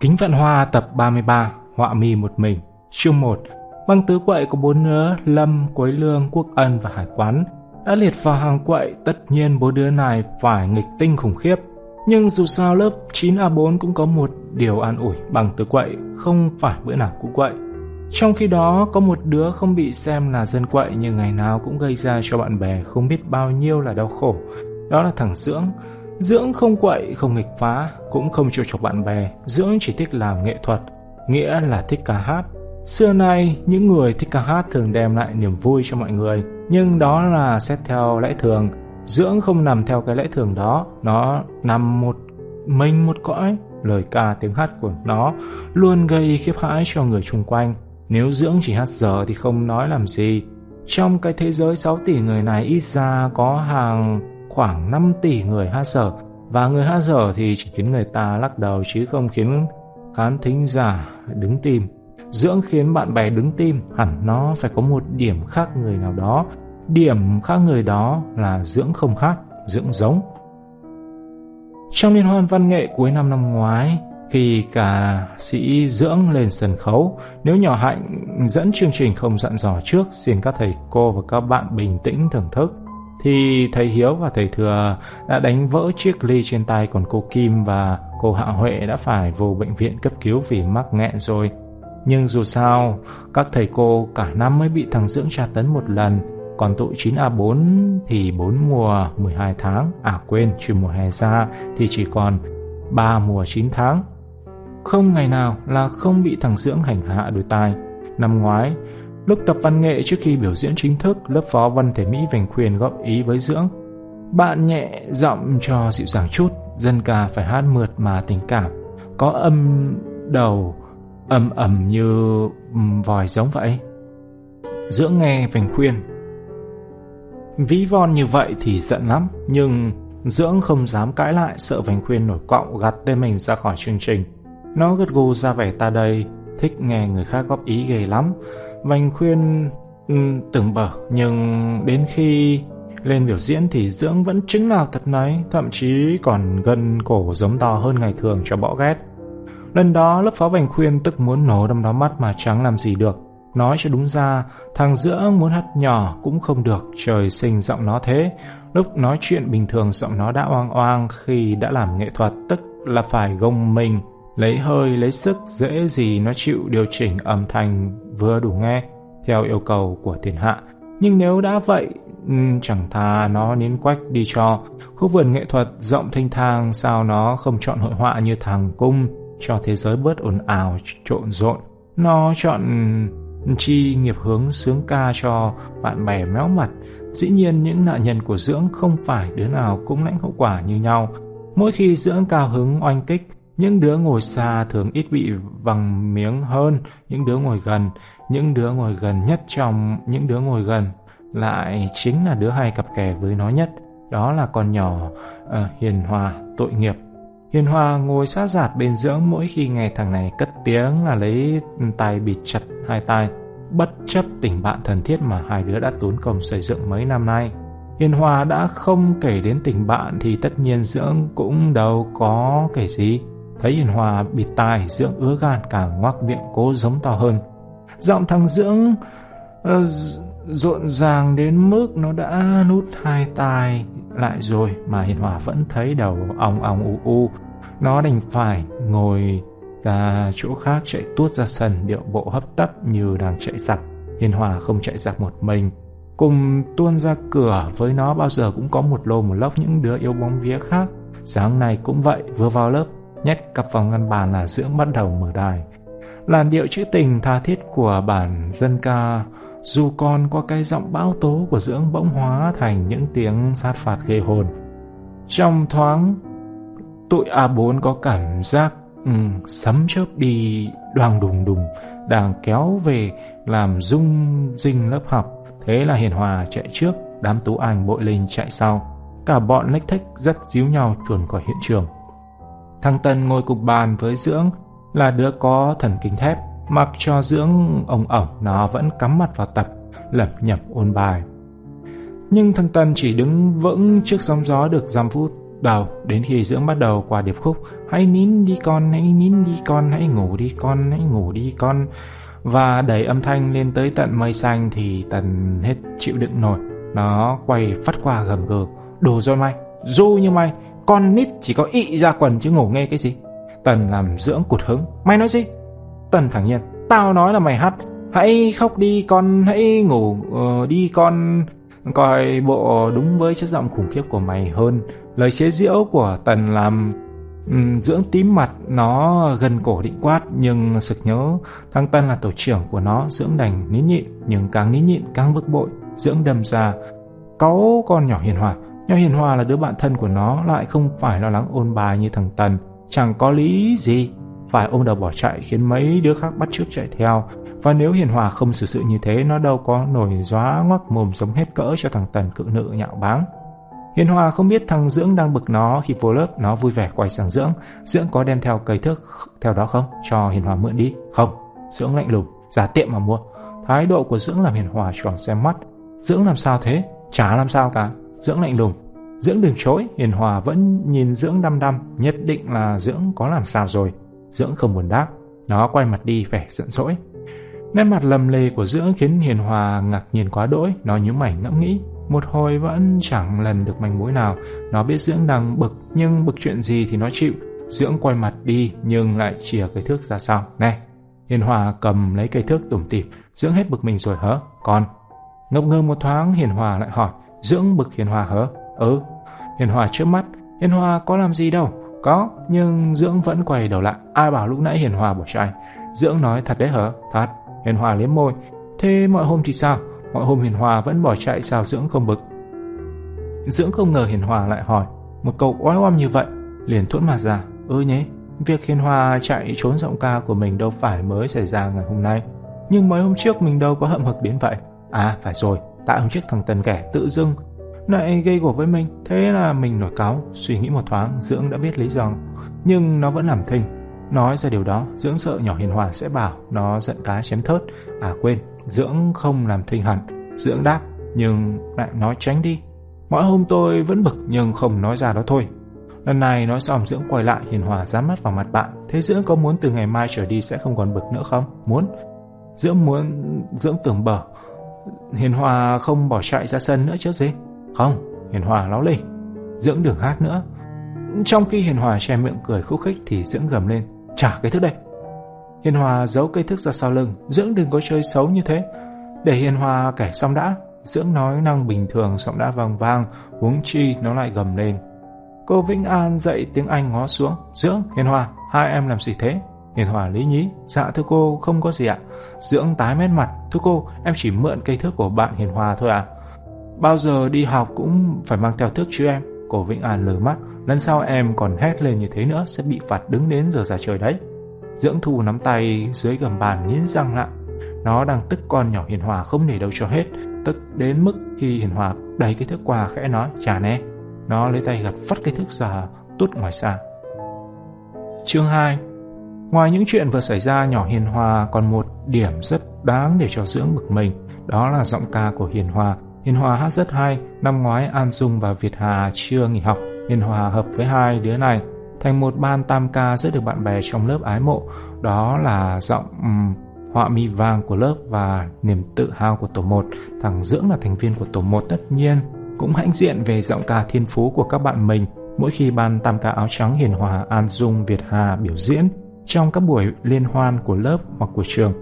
Kính Vạn Hoa tập 33, họa mi một mình, chương 1. Băng tứ quậy có bốn đứa Lâm, Quấy Lương, Quốc Ân và Hải Quán đã liệt vào hàng quậy, tất nhiên bốn đứa này phải nghịch tinh khủng khiếp. Nhưng dù sao lớp 9A4 cũng có một điều an ủi bằng tứ quậy, không phải bữa nào cũng quậy. Trong khi đó, có một đứa không bị xem là dân quậy nhưng ngày nào cũng gây ra cho bạn bè không biết bao nhiêu là đau khổ. Đó là thằng Dưỡng. Dưỡng không quậy, không nghịch phá, cũng không trêu chọc bạn bè. Dưỡng chỉ thích làm nghệ thuật, nghĩa là thích ca hát. Xưa nay, những người thích ca hát thường đem lại niềm vui cho mọi người, nhưng đó là xét theo lẽ thường. Dưỡng không nằm theo cái lẽ thường đó, nó nằm một mình một cõi. Lời ca tiếng hát của nó luôn gây khiếp hãi cho người chung quanh. Nếu Dưỡng chỉ hát dở thì không nói làm gì. Trong cái thế giới 6 tỷ người này ít ra có hàng khoảng 5 tỷ người ha sở và người ha sở thì chỉ khiến người ta lắc đầu chứ không khiến khán thính giả đứng tim. Dưỡng khiến bạn bè đứng tim hẳn nó phải có một điểm khác người nào đó. Điểm khác người đó là Dưỡng không hát, Dưỡng giống. Trong liên hoan văn nghệ cuối năm năm ngoái, khi cả sĩ dưỡng lên sân khấu, nếu nhỏ hạnh dẫn chương trình không dặn dò trước, xin các thầy cô và các bạn bình tĩnh thưởng thức, thì thầy Hiếu và thầy Thừa đã đánh vỡ chiếc ly trên tay còn cô Kim và cô Hạ Huệ đã phải vô bệnh viện cấp cứu vì mắc nghẹn rồi. Nhưng dù sao, các thầy cô cả năm mới bị thằng Dưỡng tra tấn một lần, còn tụi 9A4 thì 4 mùa 12 tháng, à quên, trừ mùa hè ra thì chỉ còn 3 mùa 9 tháng. Không ngày nào là không bị thằng Dưỡng hành hạ đôi tai. Năm ngoái, lúc tập văn nghệ trước khi biểu diễn chính thức, lớp phó Văn Thể Mỹ Vành Khuyên góp ý với Dưỡng. Bạn nhẹ giọng cho dịu dàng chút, dân ca phải hát mượt mà tình cảm, có âm đầu ầm ầm như vòi giống vậy. Dưỡng nghe Vành Khuyên. Ví von như vậy thì giận lắm, nhưng Dưỡng không dám cãi lại sợ Vành Khuyên nổi cọng gạt tên mình ra khỏi chương trình. Nó gật gù ra vẻ ta đây, thích nghe người khác góp ý ghê lắm. Vành khuyên từng tưởng bở, nhưng đến khi lên biểu diễn thì Dưỡng vẫn chứng nào thật nấy, thậm chí còn gân cổ giống to hơn ngày thường cho bỏ ghét. Lần đó lớp phó Vành khuyên tức muốn nổ đâm đó mắt mà chẳng làm gì được. Nói cho đúng ra, thằng Dưỡng muốn hát nhỏ cũng không được, trời sinh giọng nó thế. Lúc nói chuyện bình thường giọng nó đã oang oang khi đã làm nghệ thuật, tức là phải gồng mình lấy hơi lấy sức dễ gì nó chịu điều chỉnh âm thanh vừa đủ nghe theo yêu cầu của thiên hạ. Nhưng nếu đã vậy, chẳng thà nó nín quách đi cho. Khu vườn nghệ thuật rộng thanh thang sao nó không chọn hội họa như thằng cung cho thế giới bớt ồn ào trộn rộn. Nó chọn chi nghiệp hướng sướng ca cho bạn bè méo mặt. Dĩ nhiên những nạn nhân của dưỡng không phải đứa nào cũng lãnh hậu quả như nhau. Mỗi khi dưỡng cao hứng oanh kích, những đứa ngồi xa thường ít bị vằng miếng hơn những đứa ngồi gần. Những đứa ngồi gần nhất trong những đứa ngồi gần lại chính là đứa hay cặp kè với nó nhất. Đó là con nhỏ uh, Hiền Hòa, tội nghiệp. Hiền Hòa ngồi sát giạt bên dưỡng mỗi khi nghe thằng này cất tiếng là lấy tay bịt chặt hai tay. Bất chấp tình bạn thân thiết mà hai đứa đã tốn công xây dựng mấy năm nay. Hiền Hòa đã không kể đến tình bạn thì tất nhiên Dưỡng cũng đâu có kể gì. Thấy Hiền Hòa bịt tai, Dưỡng ứa gan càng ngoác miệng cố giống to hơn. Giọng thằng Dưỡng uh, rộn ràng đến mức nó đã nút hai tai lại rồi mà Hiền Hòa vẫn thấy đầu ong ong u u. Nó đành phải ngồi ra chỗ khác chạy tuốt ra sân điệu bộ hấp tấp như đang chạy giặc. Hiền Hòa không chạy giặc một mình. Cùng tuôn ra cửa với nó bao giờ cũng có một lô một lốc những đứa yêu bóng vía khác. Sáng nay cũng vậy, vừa vào lớp, nhét cặp vào ngăn bàn là dưỡng bắt đầu mở đài. Làn điệu trữ tình tha thiết của bản dân ca dù còn có cái giọng bão tố của dưỡng bỗng hóa thành những tiếng sát phạt ghê hồn. Trong thoáng, tụi A4 có cảm giác um, sấm chớp đi đoàng đùng đùng, đang kéo về làm rung rinh lớp học. Thế là Hiền Hòa chạy trước, đám tú anh bội linh chạy sau. Cả bọn lách thách rất díu nhau chuồn khỏi hiện trường. Thằng Tân ngồi cục bàn với Dưỡng là đứa có thần kinh thép, mặc cho Dưỡng ông ổng nó vẫn cắm mặt vào tập, lẩm nhẩm ôn bài. Nhưng thằng Tân chỉ đứng vững trước sóng gió được dăm phút, Đầu, đến khi Dưỡng bắt đầu qua điệp khúc Hãy nín đi con, hãy nín đi con, hãy ngủ đi con, hãy ngủ đi con Và đẩy âm thanh lên tới tận mây xanh thì Tần hết chịu đựng nổi Nó quay phát qua gầm gừ Đồ rồi mày, du như mày con nít chỉ có ị ra quần chứ ngủ nghe cái gì? Tần làm Dưỡng cụt hứng. Mày nói gì? Tần thẳng nhiên. Tao nói là mày hát. Hãy khóc đi con, hãy ngủ uh, đi con. Coi bộ đúng với chất giọng khủng khiếp của mày hơn. Lời chế giễu của Tần làm um, dưỡng tím mặt nó gần cổ định quát nhưng sực nhớ thằng Tân là tổ trưởng của nó dưỡng đành nín nhịn nhưng càng nín nhịn càng bực bội dưỡng đâm ra cáu con nhỏ hiền hòa Nho hiền hòa là đứa bạn thân của nó lại không phải lo lắng ôn bài như thằng Tần chẳng có lý gì phải ôm đầu bỏ chạy khiến mấy đứa khác bắt chước chạy theo và nếu hiền hòa không xử sự như thế nó đâu có nổi gióa ngoắc mồm giống hết cỡ cho thằng Tần cự nữ nhạo báng Hiền Hòa không biết thằng Dưỡng đang bực nó khi vô lớp, nó vui vẻ quay sang Dưỡng. Dưỡng có đem theo cây thước theo đó không? Cho Hiền Hòa mượn đi. Không. Dưỡng lạnh lùng, ra tiệm mà mua. Thái độ của Dưỡng làm Hiền Hòa tròn xem mắt. Dưỡng làm sao thế? Chả làm sao cả. Dưỡng lạnh lùng. Dưỡng đừng chối, Hiền Hòa vẫn nhìn Dưỡng đăm đăm, nhất định là Dưỡng có làm sao rồi. Dưỡng không buồn đáp. Nó quay mặt đi vẻ giận dỗi. Nét mặt lầm lề của Dưỡng khiến Hiền Hòa ngạc nhiên quá đỗi, nó nhíu mày ngẫm nghĩ. Một hồi vẫn chẳng lần được manh mối nào Nó biết Dưỡng đang bực Nhưng bực chuyện gì thì nó chịu Dưỡng quay mặt đi nhưng lại chìa cây thước ra sau Nè Hiền Hòa cầm lấy cây thước tủm tỉm Dưỡng hết bực mình rồi hớ Còn Ngập ngơ một thoáng Hiền Hòa lại hỏi Dưỡng bực Hiền Hòa hớ Ừ. Hiền Hòa trước mắt. Hiền Hòa có làm gì đâu. Có, Nhưng Dưỡng vẫn quay đầu lại. Ai bảo lúc nãy Hiền Hòa bỏ chạy Dưỡng nói thật đấy hả? Thật. Hiền Hòa liếm môi. Thế mọi hôm thì sao? Mọi hôm Hiền Hòa vẫn bỏ chạy sao Dưỡng không bực? Dưỡng không ngờ Hiền Hòa lại hỏi. Một câu oái oăm như vậy, Liền thuẫn mà ra. Ừ nhé Việc Hiền Hòa chạy trốn giọng ca của mình đâu phải mới xảy ra ngày hôm nay. Nhưng mấy hôm trước mình đâu có hậm hực đến vậy. À phải rồi. Tại hôm trước thằng Tần kẻ tự dưng. Lại gây gổ với mình, Thế là mình nổi cáo Suy nghĩ một thoáng, Dưỡng đã biết lý do. Nhưng nó vẫn làm thinh. Nói ra điều đó, Dưỡng sợ nhỏ hiền hòa sẽ bảo Nó giận cá chém thớt. À quên, Dưỡng không làm thinh hẳn. Dưỡng đáp, Nhưng lại nói tránh đi. Mỗi hôm tôi vẫn bực, nhưng không nói ra đó thôi. Lần này nói xong, Dưỡng quay lại, hiền hòa dán mắt vào mặt bạn. Thế Dưỡng có muốn từ ngày mai trở đi sẽ không còn bực nữa không? Muốn. Dưỡng muốn, Dưỡng tưởng bở. Hiền hòa không bỏ chạy ra sân nữa chứ gì? Không Hiền hòa láo lì Dưỡng đừng hát nữa. Trong khi Hiền hòa che miệng cười khúc khích Thì Dưỡng gầm lên. Trả cái thức đây. Hiền Hòa giấu cây thức ra sau lưng. Dưỡng đừng có chơi xấu như thế. Để Hiền Hòa kể xong đã. Dưỡng nói năng bình thường giọng đã vang vang Huống chi nó lại gầm lên. Cô Vĩnh An dậy tiếng Anh ngó xuống. Dưỡng, Hiền Hòa, hai em làm gì thế? Hiền Hòa lý nhí. Dạ thưa cô, không có gì ạ. Dưỡng tái mét mặt. Thưa cô, em chỉ mượn cây thước của bạn Hiền Hòa thôi ạ. Bao giờ đi học cũng phải mang theo thước chứ em. Cổ Vĩnh An lờ mắt. Lần sau em còn hét lên như thế nữa Sẽ bị phạt đứng đến giờ ra trời đấy. Dưỡng thu nắm tay dưới gầm bàn nghiến răng lại Nó đang tức con nhỏ Hiền Hòa không để đâu cho hết. Tức đến mức khi Hiền Hòa đẩy cái thước qua khẽ nói Chà nè. Nó lấy tay gật phát cái thước ra tút ngoài xa Chương 2 Ngoài những chuyện vừa xảy ra nhỏ Hiền Hòa còn một điểm rất đáng để cho Dưỡng bực mình Đó là giọng ca của Hiền Hòa Hiền Hòa hát rất hay Năm ngoái An Dung và Việt Hà chưa nghỉ học Hiền Hòa hợp với hai đứa này thành một ban tam ca rất được bạn bè trong lớp ái mộ. Đó là giọng um, họa mi vàng của lớp và niềm tự hào của tổ 1. Thằng Dưỡng là thành viên của tổ 1 tất nhiên, cũng hãnh diện về giọng ca thiên phú của các bạn mình mỗi khi ban tam ca áo trắng hiền hòa An Dung Việt Hà biểu diễn trong các buổi liên hoan của lớp hoặc của trường.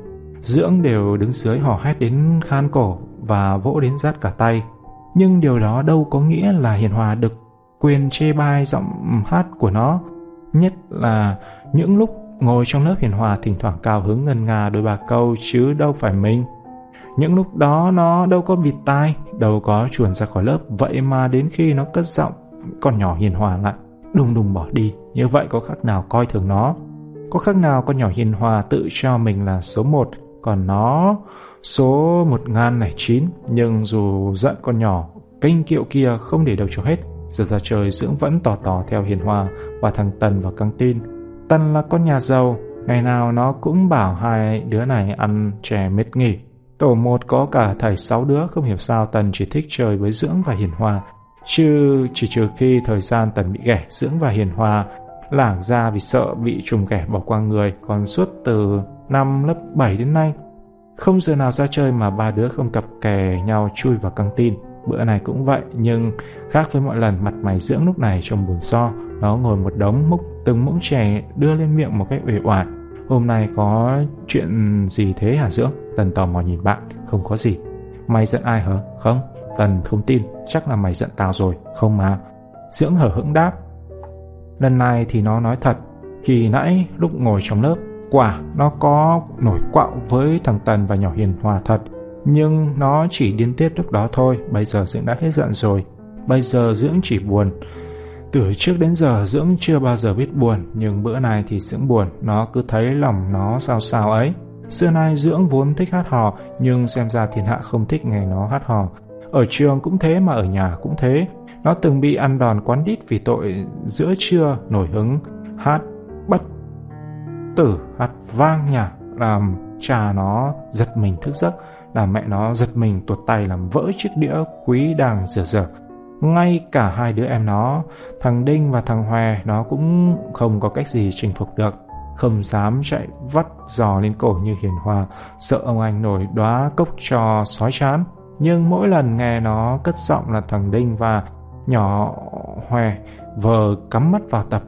Dưỡng đều đứng dưới hò hét đến khan cổ và vỗ đến rát cả tay. Nhưng điều đó đâu có nghĩa là Hiền Hòa được quyền chê bai giọng hát của nó Nhất là những lúc ngồi trong lớp hiền hòa thỉnh thoảng cao hứng ngân nga đôi ba câu chứ đâu phải mình. Những lúc đó nó đâu có bịt tai, đâu có chuồn ra khỏi lớp, vậy mà đến khi nó cất giọng, con nhỏ hiền hòa lại, đùng đùng bỏ đi, như vậy có khác nào coi thường nó. Có khác nào con nhỏ hiền hòa tự cho mình là số một, còn nó số một ngàn này chín, nhưng dù giận con nhỏ, kênh kiệu kia không để đâu cho hết, Giờ ra trời Dưỡng vẫn tỏ tỏ theo Hiền Hòa và thằng Tần vào căng tin. Tần là con nhà giàu, ngày nào nó cũng bảo hai đứa này ăn chè mết nghỉ. Tổ một có cả thầy sáu đứa không hiểu sao Tần chỉ thích chơi với Dưỡng và Hiền Hòa. Chứ chỉ trừ khi thời gian Tần bị ghẻ Dưỡng và Hiền Hòa lảng ra vì sợ bị trùng kẻ bỏ qua người còn suốt từ năm lớp 7 đến nay. Không giờ nào ra chơi mà ba đứa không cặp kè nhau chui vào căng tin. Bữa này cũng vậy, nhưng khác với mọi lần mặt mày dưỡng lúc này trông buồn so. Nó ngồi một đống múc từng muỗng chè đưa lên miệng một cách uể oải. Hôm nay có chuyện gì thế hả Dưỡng? Tần tò mò nhìn bạn, không có gì. Mày giận ai hả? Không, Tần không tin, chắc là mày giận tao rồi, không mà. Dưỡng hở hững đáp. Lần này thì nó nói thật, khi nãy lúc ngồi trong lớp, quả nó có nổi quạo với thằng Tần và nhỏ Hiền Hòa thật, nhưng nó chỉ điên tiết lúc đó thôi, bây giờ Dưỡng đã hết giận rồi. Bây giờ Dưỡng chỉ buồn. Từ trước đến giờ Dưỡng chưa bao giờ biết buồn, nhưng bữa này thì Dưỡng buồn, nó cứ thấy lòng nó sao sao ấy. Xưa nay Dưỡng vốn thích hát hò, nhưng xem ra thiên hạ không thích nghe nó hát hò. Ở trường cũng thế mà ở nhà cũng thế. Nó từng bị ăn đòn quán đít vì tội giữa trưa nổi hứng. Hát bất tử, hát vang nhà làm cha nó giật mình thức giấc, làm mẹ nó giật mình tuột tay làm vỡ chiếc đĩa quý đang rửa rửa. Ngay cả hai đứa em nó, thằng đinh và thằng Hòe, nó cũng không có cách gì chinh phục được. Không dám chạy vắt giò lên cổ như hiền hòa, sợ ông anh nổi đóa cốc cho sói chán. Nhưng mỗi lần nghe nó cất giọng là thằng đinh và nhỏ hoe vờ cắm mắt vào tập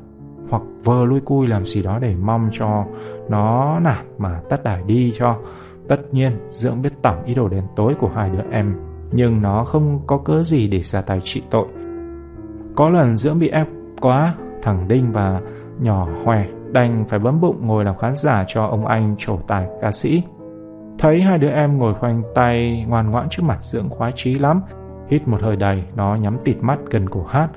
hoặc vờ lui cui làm gì đó để mong cho nó nản mà tắt đài đi cho Tất nhiên, Dưỡng biết tổng ý đồ đen tối của hai đứa em, nhưng nó không có cớ gì để ra tay trị tội. Có lần Dưỡng bị ép quá, thằng Đinh và nhỏ hoè đành phải bấm bụng ngồi làm khán giả cho ông anh trổ tài ca sĩ. Thấy hai đứa em ngồi khoanh tay ngoan ngoãn trước mặt Dưỡng khoái trí lắm, hít một hơi đầy, nó nhắm tịt mắt gần cổ hát.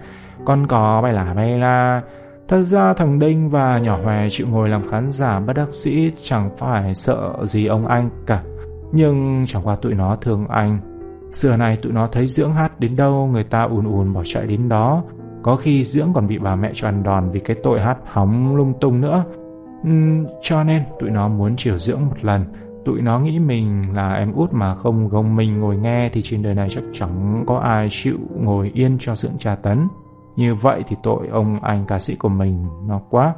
Con có bay là bay la, Thật ra thằng Đinh và nhỏ Hòe chịu ngồi làm khán giả bất đắc sĩ chẳng phải sợ gì ông anh cả. Nhưng chẳng qua tụi nó thương anh. Xưa này tụi nó thấy Dưỡng hát đến đâu người ta ùn ùn bỏ chạy đến đó. Có khi Dưỡng còn bị bà mẹ cho ăn đòn vì cái tội hát hóng lung tung nữa. Uhm, cho nên tụi nó muốn chiều Dưỡng một lần. Tụi nó nghĩ mình là em út mà không gồng mình ngồi nghe thì trên đời này chắc chẳng có ai chịu ngồi yên cho Dưỡng tra tấn. Như vậy thì tội ông anh ca sĩ của mình nó quá.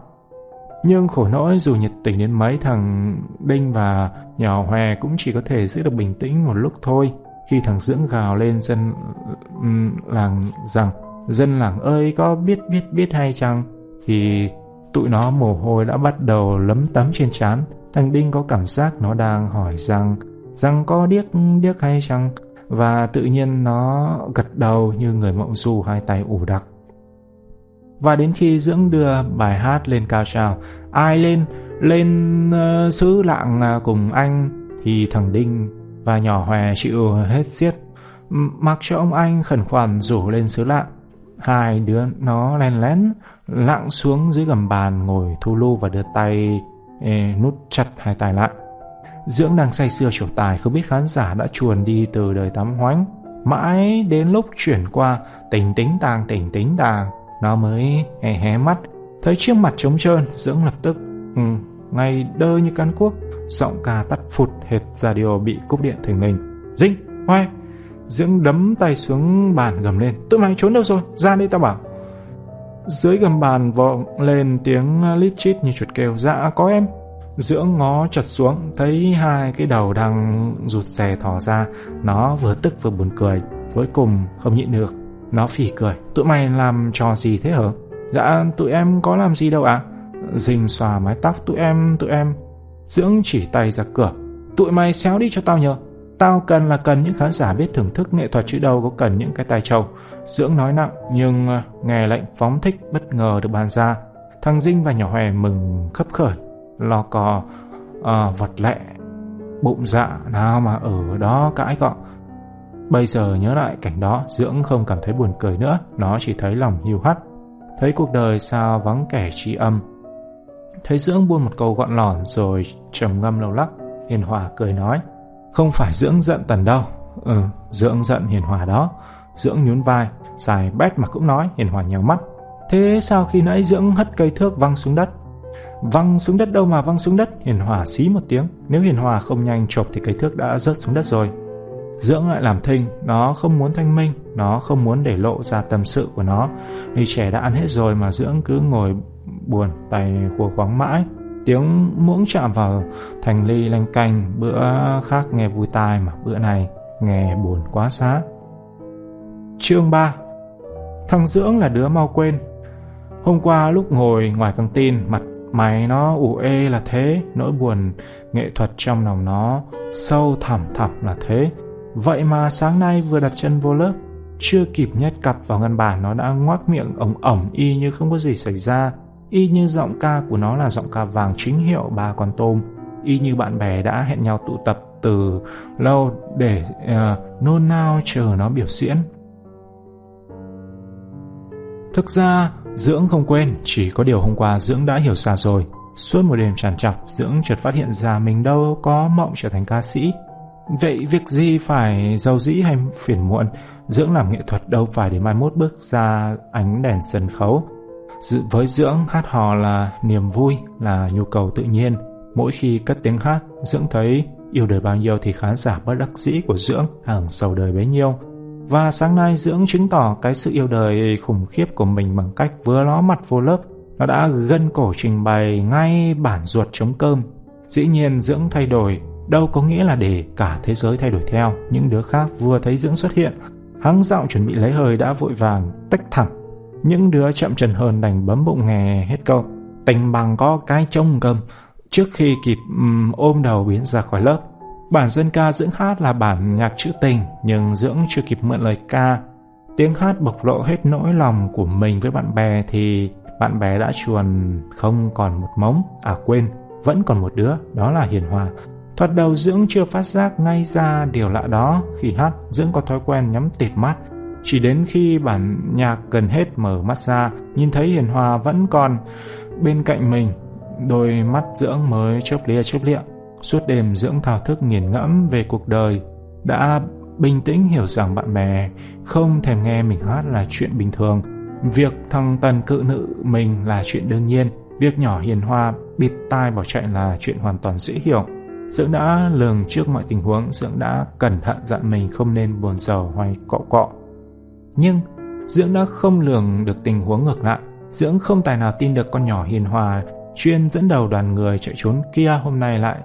Nhưng khổ nỗi, dù nhiệt tình đến mấy thằng Đinh và nhỏ Hòe cũng chỉ có thể giữ được bình tĩnh một lúc thôi. Khi thằng Dưỡng gào lên dân làng rằng, dân làng ơi, có biết biết biết hay chăng thì tụi nó mồ hôi đã bắt đầu lấm tấm trên trán. Thằng Đinh có cảm giác nó đang hỏi rằng rằng có điếc điếc hay chăng và tự nhiên nó gật đầu như người mộng du hai tay ủ đặc. Và đến khi Dưỡng đưa bài hát lên cao trào, ai lên, lên uh, lạng à, cùng anh, thì thằng Đinh và nhỏ Hòe chịu hết xiết. Mặc cho ông anh khẩn khoản rủ lên xứ lạng. Hai đứa nó len lén lặng xuống dưới gầm bàn ngồi thu lưu và đưa tay e, nút chặt hai tay lại. Dưỡng đang say sưa trổ tài không biết khán giả đã chuồn đi từ đời tắm hoánh. Mãi đến lúc chuyển qua tỉnh tính tàng tỉnh tính tàng nó mới hé hé mắt Thấy chiếc mặt trống trơn Dưỡng lập tức. Ừ, Ngay đơ như căn cuốc Giọng ca tắt phụt hệt radio bị cúp điện thành mình Dinh, hoài Dưỡng đấm tay xuống bàn gầm lên. Tụi mày trốn đâu rồi, ra đây tao bảo. Dưới gầm bàn vọng lên tiếng lít chít như chuột kêu Dạ có em Dưỡng ngó chật xuống Thấy hai cái đầu đang rụt rè thò ra Nó vừa tức vừa buồn cười Cuối cùng không nhịn được nó phỉ cười. Tụi mày làm trò gì thế hả? Dạ, tụi em có làm gì đâu ạ. À? Dình xòa mái tóc tụi em, tụi em. Dưỡng chỉ tay ra cửa. Tụi mày xéo đi cho tao nhờ. Tao cần là cần những khán giả biết thưởng thức nghệ thuật chứ đâu có cần những cái tai trâu. Dưỡng nói nặng nhưng ờ, nghe lệnh phóng thích bất ngờ được bàn ra. Thằng Dinh và nhỏ Hòe mừng khấp khởi, lo cò à, ờ, vật lẹ. Bụng dạ nào mà ở đó cãi cọ. Bây giờ nhớ lại cảnh đó, Dưỡng không cảm thấy buồn cười nữa, nó chỉ thấy lòng hiu hắt. Thấy cuộc đời sao vắng kẻ trí âm. Thấy Dưỡng buông một câu gọn lỏn rồi trầm ngâm lâu lắc, Hiền Hòa cười nói. Không phải Dưỡng giận Tần đâu. Ừ, Dưỡng giận Hiền Hòa đó. Dưỡng nhún vai, xài bét mà cũng nói, Hiền Hòa nhèo mắt. Thế sao khi nãy Dưỡng hất cây thước văng xuống đất? Văng xuống đất đâu mà văng xuống đất, Hiền Hòa xí một tiếng. Nếu Hiền Hòa không nhanh chộp thì cây thước đã rớt xuống đất rồi. Dưỡng lại làm thinh, nó không muốn thanh minh, Nó không muốn để lộ ra tâm sự của nó Ni trẻ đã ăn hết rồi mà Dưỡng cứ ngồi buồn tay khua khoáng mãi Tiếng muỗng chạm vào thành ly lanh canh Bữa khác nghe vui tai mà bữa này nghe buồn quá xá Chương 3 Thằng Dưỡng là đứa mau quên. Hôm qua lúc ngồi ngoài căng tin Mặt mày nó ủ ê là thế Nỗi buồn nghệ thuật trong lòng nó Sâu thẳm thẳm là thế. Vậy mà sáng nay vừa đặt chân vô lớp Chưa kịp nhét cặp vào ngân bản Nó đã ngoác miệng ổng ổng Y như không có gì xảy ra. Y như giọng ca của nó là giọng ca vàng chính hiệu ba con tôm. Y như bạn bè đã hẹn nhau tụ tập từ lâu để uh, nôn nao chờ nó biểu diễn. Thực ra, Dưỡng không quên, chỉ có điều hôm qua Dưỡng đã hiểu xa rồi. Suốt một đêm tràn trọc, Dưỡng chợt phát hiện ra mình đâu có mộng trở thành ca sĩ. Vậy việc gì phải giàu dĩ hay phiền muộn, Dưỡng làm nghệ thuật đâu phải để mai mốt bước ra ánh đèn sân khấu. Với Dưỡng, hát hò là niềm vui, là nhu cầu tự nhiên. Mỗi khi cất tiếng hát, Dưỡng thấy yêu đời bao nhiêu thì khán giả bất đắc dĩ của Dưỡng càng sầu đời bấy nhiêu. Và sáng nay Dưỡng chứng tỏ cái sự yêu đời khủng khiếp của mình bằng cách vừa ló mặt vô lớp, nó đã gân cổ trình bày ngay bản ruột chống cơm. Dĩ nhiên Dưỡng thay đổi, đâu có nghĩa là để cả thế giới thay đổi theo. Những đứa khác vừa thấy Dưỡng xuất hiện, hắng giọng chuẩn bị lấy hơi đã vội vàng tách thẳng. Những đứa chậm trần hơn đành bấm bụng nghe hết câu. Tình bằng có cái trông cơm, trước khi kịp um, ôm đầu biến ra khỏi lớp. Bản dân ca Dưỡng hát là bản nhạc trữ tình, nhưng Dưỡng chưa kịp mượn lời ca. Tiếng hát bộc lộ hết nỗi lòng của mình với bạn bè thì bạn bè đã chuồn không còn một mống. À quên, vẫn còn một đứa, đó là Hiền Hòa. Thoạt đầu Dưỡng chưa phát giác ngay ra điều lạ đó. Khi hát, Dưỡng có thói quen nhắm tịt mắt. Chỉ đến khi bản nhạc gần hết mở mắt ra, nhìn thấy Hiền Hòa vẫn còn bên cạnh mình. Đôi mắt Dưỡng mới chớp lia chớp lịa. Suốt đêm dưỡng thao thức nghiền ngẫm về cuộc đời, đã bình tĩnh hiểu rằng bạn bè không thèm nghe mình hát là chuyện bình thường. Việc thằng tần cự nữ mình là chuyện đương nhiên, việc nhỏ hiền hoa bịt tai bỏ chạy là chuyện hoàn toàn dễ hiểu. Dưỡng đã lường trước mọi tình huống, Dưỡng đã cẩn thận dặn mình không nên buồn rầu hay cọ cọ. Nhưng Dưỡng đã không lường được tình huống ngược lại. Dưỡng không tài nào tin được con nhỏ hiền hòa chuyên dẫn đầu đoàn người chạy trốn kia hôm nay lại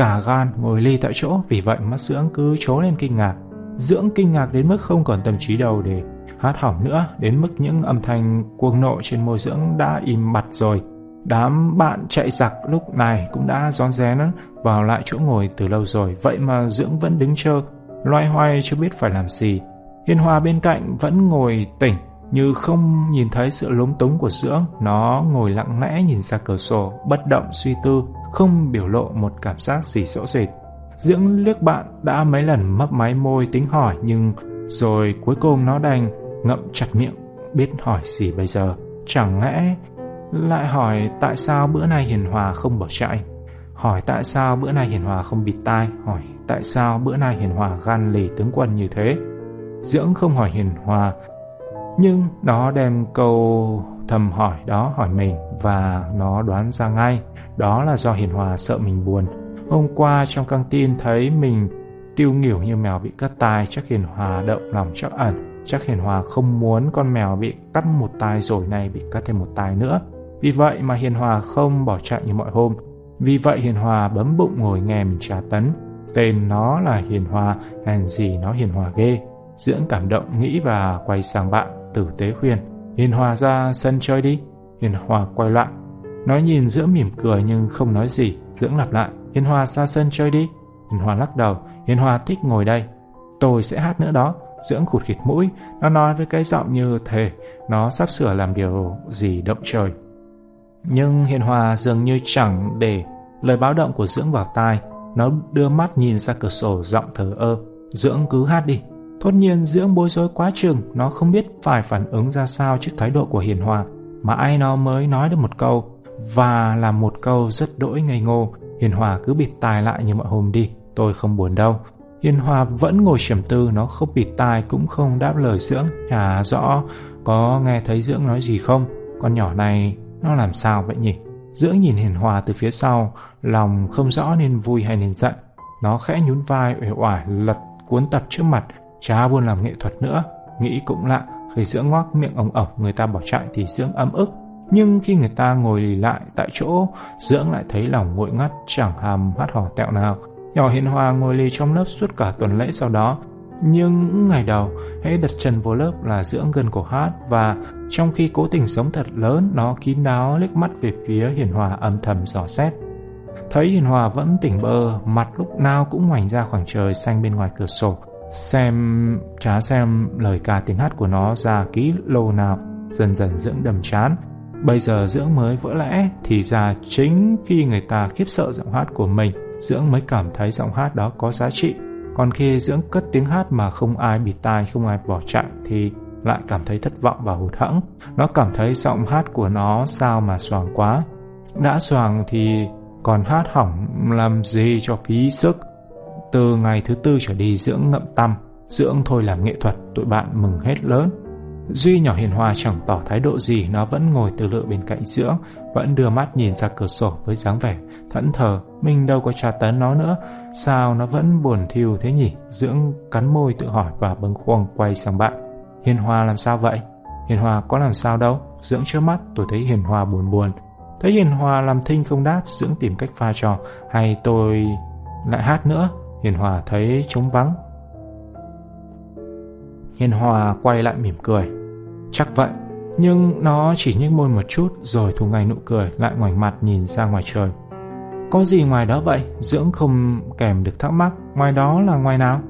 cả gan ngồi ly tại chỗ. Vì vậy mắt dưỡng cứ trố lên kinh ngạc. Dưỡng kinh ngạc đến mức không còn tâm trí đầu để hát hỏng nữa. Đến mức những âm thanh cuồng nộ trên môi dưỡng đã im bặt rồi. Đám bạn chạy giặc lúc này cũng đã rón rén vào lại chỗ ngồi từ lâu rồi. Vậy mà dưỡng vẫn đứng chờ loay hoay chưa biết phải làm gì. Hiền hòa bên cạnh vẫn ngồi tỉnh, như không nhìn thấy sự lúng túng của dưỡng. Nó ngồi lặng lẽ nhìn ra cửa sổ, bất động suy tư không biểu lộ một cảm giác gì sỗ sệt. Dưỡng liếc bạn đã mấy lần mấp máy môi tính hỏi, nhưng rồi cuối cùng nó đành ngậm chặt miệng, biết hỏi gì bây giờ. Chẳng lẽ lại hỏi tại sao bữa nay Hiền Hòa không bỏ chạy? Hỏi tại sao bữa nay Hiền Hòa không bịt tai? Hỏi tại sao bữa nay Hiền Hòa gan lì tướng quân như thế? Dưỡng không hỏi Hiền Hòa nhưng nó đem câu thầm hỏi đó hỏi mình và nó đoán ra ngay đó là do Hiền Hòa sợ mình buồn. Hôm qua trong căng tin thấy mình tiêu nghỉu như mèo bị cắt tai, chắc Hiền Hòa động lòng chắc ẩn. Chắc Hiền Hòa không muốn con mèo bị cắt một tai rồi nay bị cắt thêm một tai nữa. Vì vậy mà Hiền Hòa không bỏ chạy như mọi hôm. Vì vậy Hiền Hòa bấm bụng ngồi nghe mình trả tấn. Tên nó là Hiền Hòa, hèn gì nó Hiền Hòa ghê. Dưỡng cảm động nghĩ và quay sang bạn, tử tế khuyên. Hiền Hòa ra sân chơi đi. Hiền Hòa quay lại, Nói nhìn giữa mỉm cười nhưng không nói gì. Dưỡng lặp lại. Hiền Hòa ra sân chơi đi. Hiền Hòa lắc đầu. Hiền Hòa thích ngồi đây. Tôi sẽ hát nữa đó. Dưỡng khụt khịt mũi. Nó nói với cái giọng như thể nó sắp sửa làm điều gì động trời. Nhưng Hiền Hòa dường như chẳng để lời báo động của Dưỡng vào tai. Nó đưa mắt nhìn ra cửa sổ giọng thờ ơ. Dưỡng cứ hát đi. Thốt nhiên Dưỡng bối rối quá chừng. Nó không biết phải phản ứng ra sao trước thái độ của Hiền Hòa. Mà ai nó mới nói được một câu và là một câu rất đỗi ngây ngô. Hiền Hòa cứ bịt tai lại như mọi hôm đi, tôi không buồn đâu. Hiền Hòa vẫn ngồi trầm tư, nó không bịt tai cũng không đáp lời Dưỡng. Chả rõ có nghe thấy Dưỡng nói gì không? Con nhỏ này nó làm sao vậy nhỉ? Dưỡng nhìn Hiền Hòa từ phía sau, lòng không rõ nên vui hay nên giận. Nó khẽ nhún vai uể oải lật cuốn tập trước mặt, chả buồn làm nghệ thuật nữa. nghĩ cũng lạ, khi Dưỡng ngoác miệng ống ổng người ta bỏ chạy thì Dưỡng ấm ức. Nhưng khi người ta ngồi lì lại tại chỗ, Dưỡng lại thấy lòng nguội ngắt chẳng hàm hát hò tẹo nào. Nhỏ Hiền Hòa ngồi lì trong lớp suốt cả tuần lễ sau đó. Nhưng ngày đầu, hễ đặt chân vô lớp là Dưỡng gần cổ hát và trong khi cố tình sống thật lớn, nó kín đáo liếc mắt về phía Hiền Hòa âm thầm dò xét. Thấy Hiền Hòa vẫn tỉnh bơ, mặt lúc nào cũng ngoảnh ra khoảng trời xanh bên ngoài cửa sổ, xem trá xem lời ca tiếng hát của nó ra kỹ lâu nào, dần dần dưỡng đầm chán. Bây giờ dưỡng mới vỡ lẽ thì ra chính khi người ta khiếp sợ giọng hát của mình, dưỡng mới cảm thấy giọng hát đó có giá trị. Còn khi dưỡng cất tiếng hát mà không ai bịt tai, không ai bỏ chạy thì lại cảm thấy thất vọng và hụt hẫng. Nó cảm thấy giọng hát của nó sao mà xoàng quá. Đã xoàng thì còn hát hỏng làm gì cho phí sức. Từ ngày thứ tư trở đi dưỡng ngậm tâm, dưỡng thôi làm nghệ thuật, tụi bạn mừng hết lớn. Duy nhỏ hiền hòa chẳng tỏ thái độ gì, nó vẫn ngồi từ lự bên cạnh dưỡng, vẫn đưa mắt nhìn ra cửa sổ với dáng vẻ thẫn thờ, mình đâu có tra tấn nó nữa, sao nó vẫn buồn thiêu thế nhỉ? Dưỡng cắn môi tự hỏi và bâng khuâng quay sang bạn. Hiền hòa làm sao vậy? Hiền hòa có làm sao đâu? Dưỡng trước mắt tôi thấy hiền hòa buồn buồn. Thấy hiền hòa làm thinh không đáp, dưỡng tìm cách pha trò, hay tôi lại hát nữa? Hiền hòa thấy trống vắng. Hiền hòa quay lại mỉm cười. Chắc vậy, nhưng nó chỉ nhếch môi một chút rồi thu ngay nụ cười lại ngoảnh mặt nhìn ra ngoài trời. Có gì ngoài đó vậy? Dưỡng không kèm được thắc mắc. Ngoài đó là ngoài nào?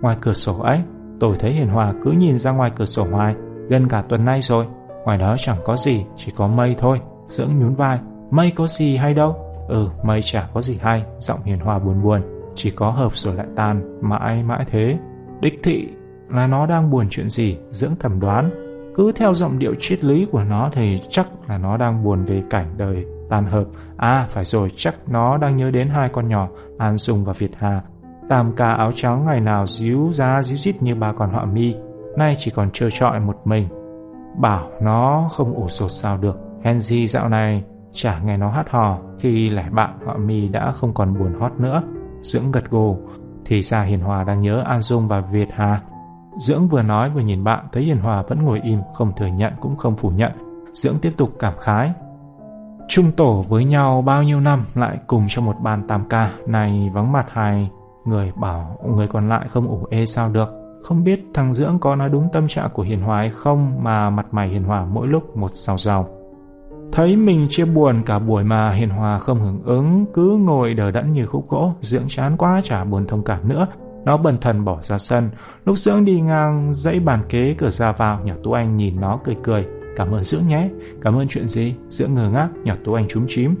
Ngoài cửa sổ ấy. Tôi thấy Hiền Hòa cứ nhìn ra ngoài cửa sổ ngoài, gần cả tuần nay rồi. Ngoài đó chẳng có gì, chỉ có mây thôi. Dưỡng nhún vai. Mây có gì hay đâu? Ừ, mây chả có gì hay. Giọng Hiền Hòa buồn buồn. Chỉ có hợp rồi lại tan, mãi mãi thế. Đích thị là nó đang buồn chuyện gì, dưỡng thẩm đoán. Cứ theo giọng điệu triết lý của nó thì chắc là nó đang buồn về cảnh đời tan hợp. À, phải rồi, chắc nó đang nhớ đến hai con nhỏ, An Dung và Việt Hà. Tam ca áo trắng ngày nào díu ra díu dít như bà con họa mi, nay chỉ còn trơ trọi một mình. Bảo nó không ủ sột sao được. Henry dạo này chả nghe nó hát hò khi lẻ bạn họa mi đã không còn buồn hót nữa. Dưỡng gật gù, thì ra Hiền Hòa đang nhớ An Dung và Việt Hà. Dưỡng vừa nói vừa nhìn bạn thấy Hiền Hòa vẫn ngồi im, không thừa nhận cũng không phủ nhận. Dưỡng tiếp tục cảm khái. Trung tổ với nhau bao nhiêu năm lại cùng trong một bàn tam ca, này vắng mặt hai người bảo người còn lại không ủ ê sao được. Không biết thằng Dưỡng có nói đúng tâm trạng của Hiền Hòa hay không mà mặt mày Hiền Hòa mỗi lúc một rào rào. Thấy mình chia buồn cả buổi mà Hiền Hòa không hưởng ứng, cứ ngồi đờ đẫn như khúc gỗ, Dưỡng chán quá chả buồn thông cảm nữa. Nó bần thần bỏ ra sân, lúc Dưỡng đi ngang dãy bàn kế cửa ra vào, nhỏ Tú Anh nhìn nó cười cười. Cảm ơn Dưỡng nhé. Cảm ơn chuyện gì? Dưỡng ngờ ngác, nhỏ Tú Anh trúng chím.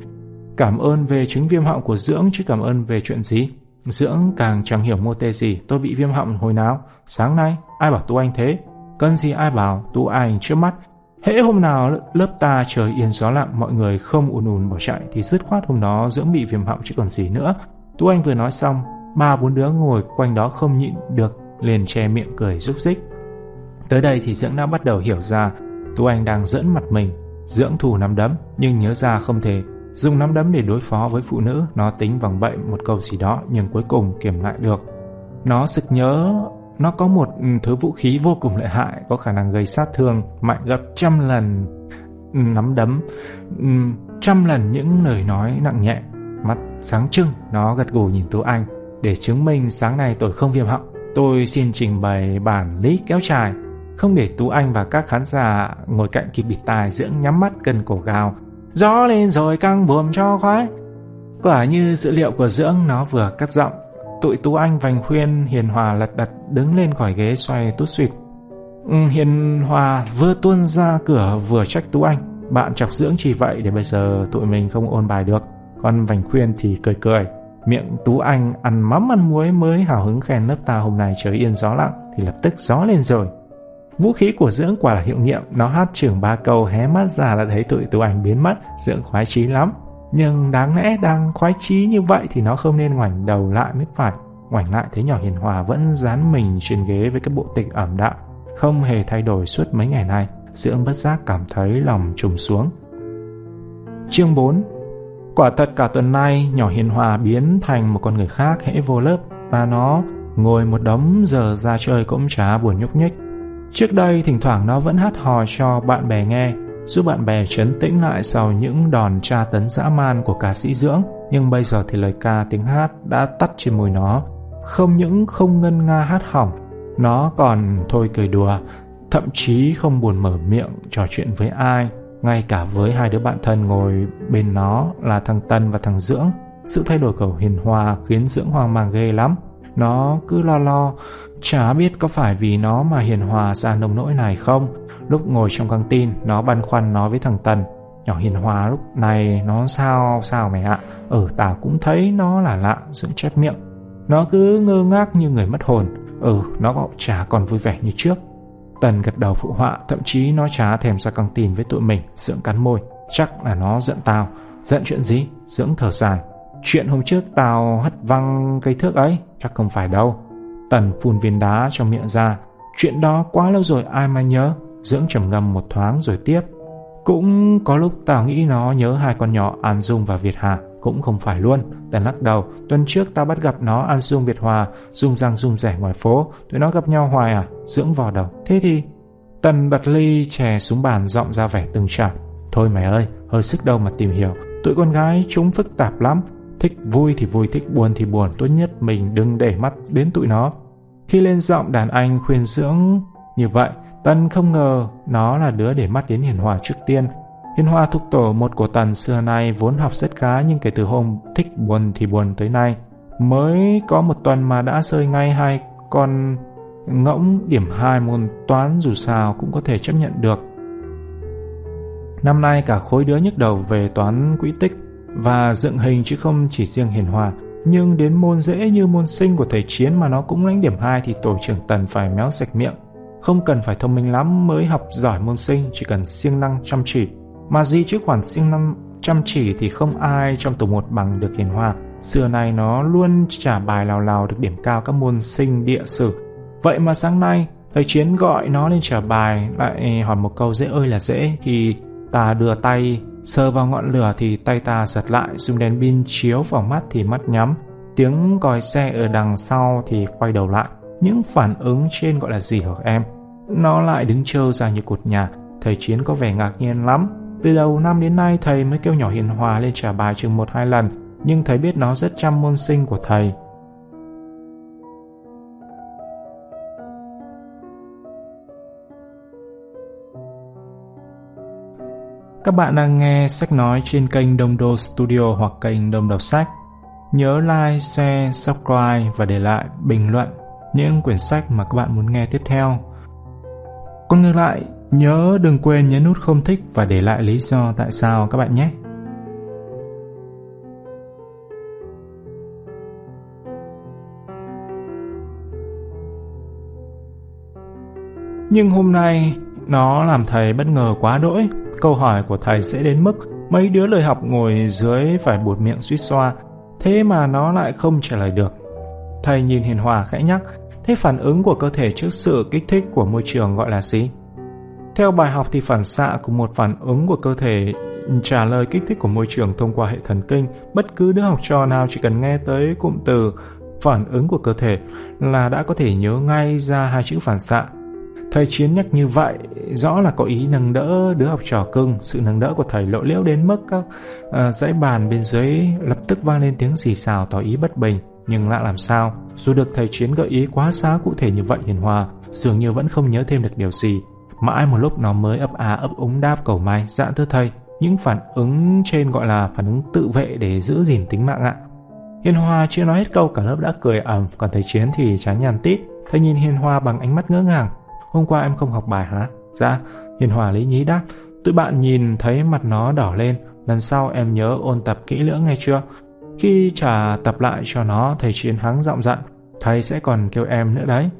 Cảm ơn về chứng viêm họng của Dưỡng chứ cảm ơn về chuyện gì? Dưỡng càng chẳng hiểu mô tê gì. Tôi bị viêm họng hồi nào? Sáng nay, ai bảo Tú Anh thế? Cần gì ai bảo Tú Anh trước mắt? Hễ hôm nào lớp ta trời yên gió lặng mọi người không ùn ùn bỏ chạy thì dứt khoát hôm đó Dưỡng bị viêm họng chứ còn gì nữa. Tú Anh vừa nói xong, ba bốn đứa ngồi quanh đó không nhịn được liền che miệng cười rúc rích. Tới đây thì Dưỡng đã bắt đầu hiểu ra Tú Anh đang dẫn mặt mình, dưỡng thù nắm đấm, nhưng nhớ ra không thể dùng nắm đấm để đối phó với phụ nữ. Nó tính vòng bậy một câu gì đó, nhưng cuối cùng kiềm lại được. Nó sực nhớ nó có một ừ, thứ vũ khí vô cùng lợi hại, có khả năng gây sát thương mạnh gấp trăm lần ừ, nắm đấm, ừ, trăm lần những lời nói nặng nhẹ. Mắt sáng trưng, nó gật gù nhìn Tú Anh. Để chứng minh sáng nay tôi không viêm họng, tôi xin trình bày bản lý kéo dài không để Tú Anh và các khán giả ngồi cạnh kịp bịt tai dưỡng nhắm mắt cân cổ gào. Gió lên rồi căng buồm cho khoái. Quả như dữ liệu của dưỡng nó vừa cắt giọng. Tụi Tú Anh vành khuyên Hiền Hòa lật đật đứng lên khỏi ghế xoay tút xịt. Ừ, hiền Hòa vừa tuôn ra cửa vừa trách Tú Anh. Bạn chọc dưỡng chỉ vậy để bây giờ tụi mình không ôn bài được. Còn vành khuyên thì cười cười. Miệng Tú Anh ăn mắm ăn muối mới hào hứng khen lớp ta hôm nay trời yên gió lặng thì lập tức gió lên rồi. Vũ khí của Dưỡng quả là hiệu nghiệm, nó hát trưởng ba câu hé mắt ra là thấy tụi tú anh biến mất, Dưỡng khoái trí lắm. Nhưng đáng lẽ đang khoái chí như vậy thì nó không nên ngoảnh đầu lại mới phải. Ngoảnh lại thấy nhỏ hiền hòa vẫn dán mình trên ghế với cái bộ tịch ẩm đạm, không hề thay đổi suốt mấy ngày nay. Dưỡng bất giác cảm thấy lòng trùng xuống. Chương 4 Quả thật cả tuần nay, nhỏ hiền hòa biến thành một con người khác hễ vô lớp và nó ngồi một đống giờ ra chơi cũng chả buồn nhúc nhích. Trước đây thỉnh thoảng nó vẫn hát hò cho bạn bè nghe, giúp bạn bè trấn tĩnh lại sau những đòn tra tấn dã man của ca sĩ dưỡng. Nhưng bây giờ thì lời ca tiếng hát đã tắt trên môi nó. Không những không ngân nga hát hỏng, nó còn thôi cười đùa, thậm chí không buồn mở miệng trò chuyện với ai, ngay cả với hai đứa bạn thân ngồi bên nó là thằng Tân và thằng Dưỡng. Sự thay đổi của Hiền Hòa khiến Dưỡng hoang mang ghê lắm. Nó cứ lo lo, chả biết có phải vì nó mà Hiền Hòa ra nông nỗi này không. Lúc ngồi trong căng tin, nó băn khoăn nói với thằng Tần. Nhỏ Hiền Hòa lúc này nó sao sao mày ạ? Ừ, tao cũng thấy nó là lạ, Dưỡng chép miệng. Nó cứ ngơ ngác như người mất hồn. Ừ, nó gọi chả còn vui vẻ như trước. Tần gật đầu phụ họa, thậm chí nó chả thèm ra căng tin với tụi mình, Dưỡng cắn môi. Chắc là nó giận tao. Giận chuyện gì? Dưỡng thở dài. Chuyện hôm trước tao hất văng cây thước ấy, chắc không phải đâu. Tần phun viên đá trong miệng ra. Chuyện đó quá lâu rồi ai mà nhớ. Dưỡng trầm ngâm một thoáng rồi tiếp. Cũng có lúc tao nghĩ nó nhớ hai con nhỏ An Dung và Việt Hà. Cũng không phải luôn. Tần lắc đầu. Tuần trước tao bắt gặp nó An Dung Việt Hòa rung răng rung rẻ ngoài phố. Tụi nó gặp nhau hoài à? Dưỡng vò đầu. Thế thì... Tần bật ly chè xuống bàn giọng ra vẻ từng trải. Thôi mày ơi, hơi sức đâu mà tìm hiểu. Tụi con gái chúng phức tạp lắm. Thích vui thì vui, thích buồn thì buồn. Tốt nhất mình đừng để mắt đến tụi nó. Khi lên giọng đàn anh khuyên dưỡng như vậy, Tần không ngờ nó là đứa để mắt đến Hiền Hòa trước tiên. Hiền Hòa thuộc tổ một của Tần xưa nay vốn học rất khá, nhưng kể từ hôm thích buồn thì buồn tới nay. Mới có một tuần mà đã rơi ngay hai con ngỗng điểm hai môn toán dù sao cũng có thể chấp nhận được. Năm nay cả khối đứa nhức đầu về toán quỹ tích và dựng hình chứ không chỉ riêng Hiền Hòa. Nhưng đến môn dễ như môn sinh của thầy Chiến mà nó cũng lãnh điểm 2 thì tổ trưởng Tần phải méo sạch miệng. Không cần phải thông minh lắm mới học giỏi môn sinh, chỉ cần siêng năng chăm chỉ. Mà gì chứ khoản siêng năng chăm chỉ thì không ai trong tổ một bằng được Hiền Hòa. Xưa nay nó luôn trả bài lào lào được điểm cao các môn sinh địa sử. Vậy mà sáng nay, thầy Chiến gọi nó lên trả bài lại hỏi một câu dễ ơi là dễ khi ta đưa tay Sờ vào ngọn lửa thì tay ta giật lại, dùng đèn pin chiếu vào mắt thì mắt nhắm. Tiếng còi xe ở đằng sau thì quay đầu lại. Những phản ứng trên gọi là gì hả em? Nó lại đứng trơ ra như cột nhà. Thầy Chiến có vẻ ngạc nhiên lắm. Từ đầu năm đến nay thầy mới kêu nhỏ Hiền Hòa lên trả bài chừng một hai lần. Nhưng thầy biết nó rất chăm môn sinh của thầy. Các bạn đang nghe sách nói trên kênh Đông Đô Studio hoặc kênh Đông Đọc Sách. Nhớ like, share, subscribe và để lại bình luận những quyển sách mà các bạn muốn nghe tiếp theo. Còn ngược lại, nhớ đừng quên nhấn nút không thích và để lại lý do tại sao các bạn nhé. Nhưng hôm nay nó làm thầy bất ngờ quá đỗi câu hỏi của thầy sẽ đến mức mấy đứa lời học ngồi dưới phải buột miệng suýt xoa, thế mà nó lại không trả lời được. Thầy nhìn Hiền Hòa khẽ nhắc, thế phản ứng của cơ thể trước sự kích thích của môi trường gọi là gì? Theo bài học thì phản xạ của một phản ứng của cơ thể trả lời kích thích của môi trường thông qua hệ thần kinh. Bất cứ đứa học trò nào chỉ cần nghe tới cụm từ phản ứng của cơ thể là đã có thể nhớ ngay ra hai chữ phản xạ. Thầy Chiến nhắc như vậy, rõ là có ý nâng đỡ đứa học trò cưng. Sự nâng đỡ của thầy lộ liễu đến mức các uh, dãy bàn bên dưới lập tức vang lên tiếng xì xào tỏ ý bất bình. Nhưng lạ làm sao, dù được thầy Chiến gợi ý quá xá cụ thể như vậy hiền hòa, dường như vẫn không nhớ thêm được điều gì. Mãi một lúc nó mới ấp á ấp úng đáp cầu may, dạ thưa thầy, những phản ứng trên gọi là phản ứng tự vệ để giữ gìn tính mạng ạ. Hiền Hòa chưa nói hết câu cả lớp đã cười ẩm, còn thầy Chiến thì chán nhàn tít. Thầy nhìn Hiền Hòa bằng ánh mắt ngỡ ngàng, Hôm qua em không học bài hả? Dạ, Hiền Hòa lý nhí đáp. Tụi bạn nhìn thấy mặt nó đỏ lên, lần sau em nhớ ôn tập kỹ lưỡng nghe chưa? Khi trả tập lại cho nó, thầy Chiến hắng giọng dặn, thầy sẽ còn kêu em nữa đấy.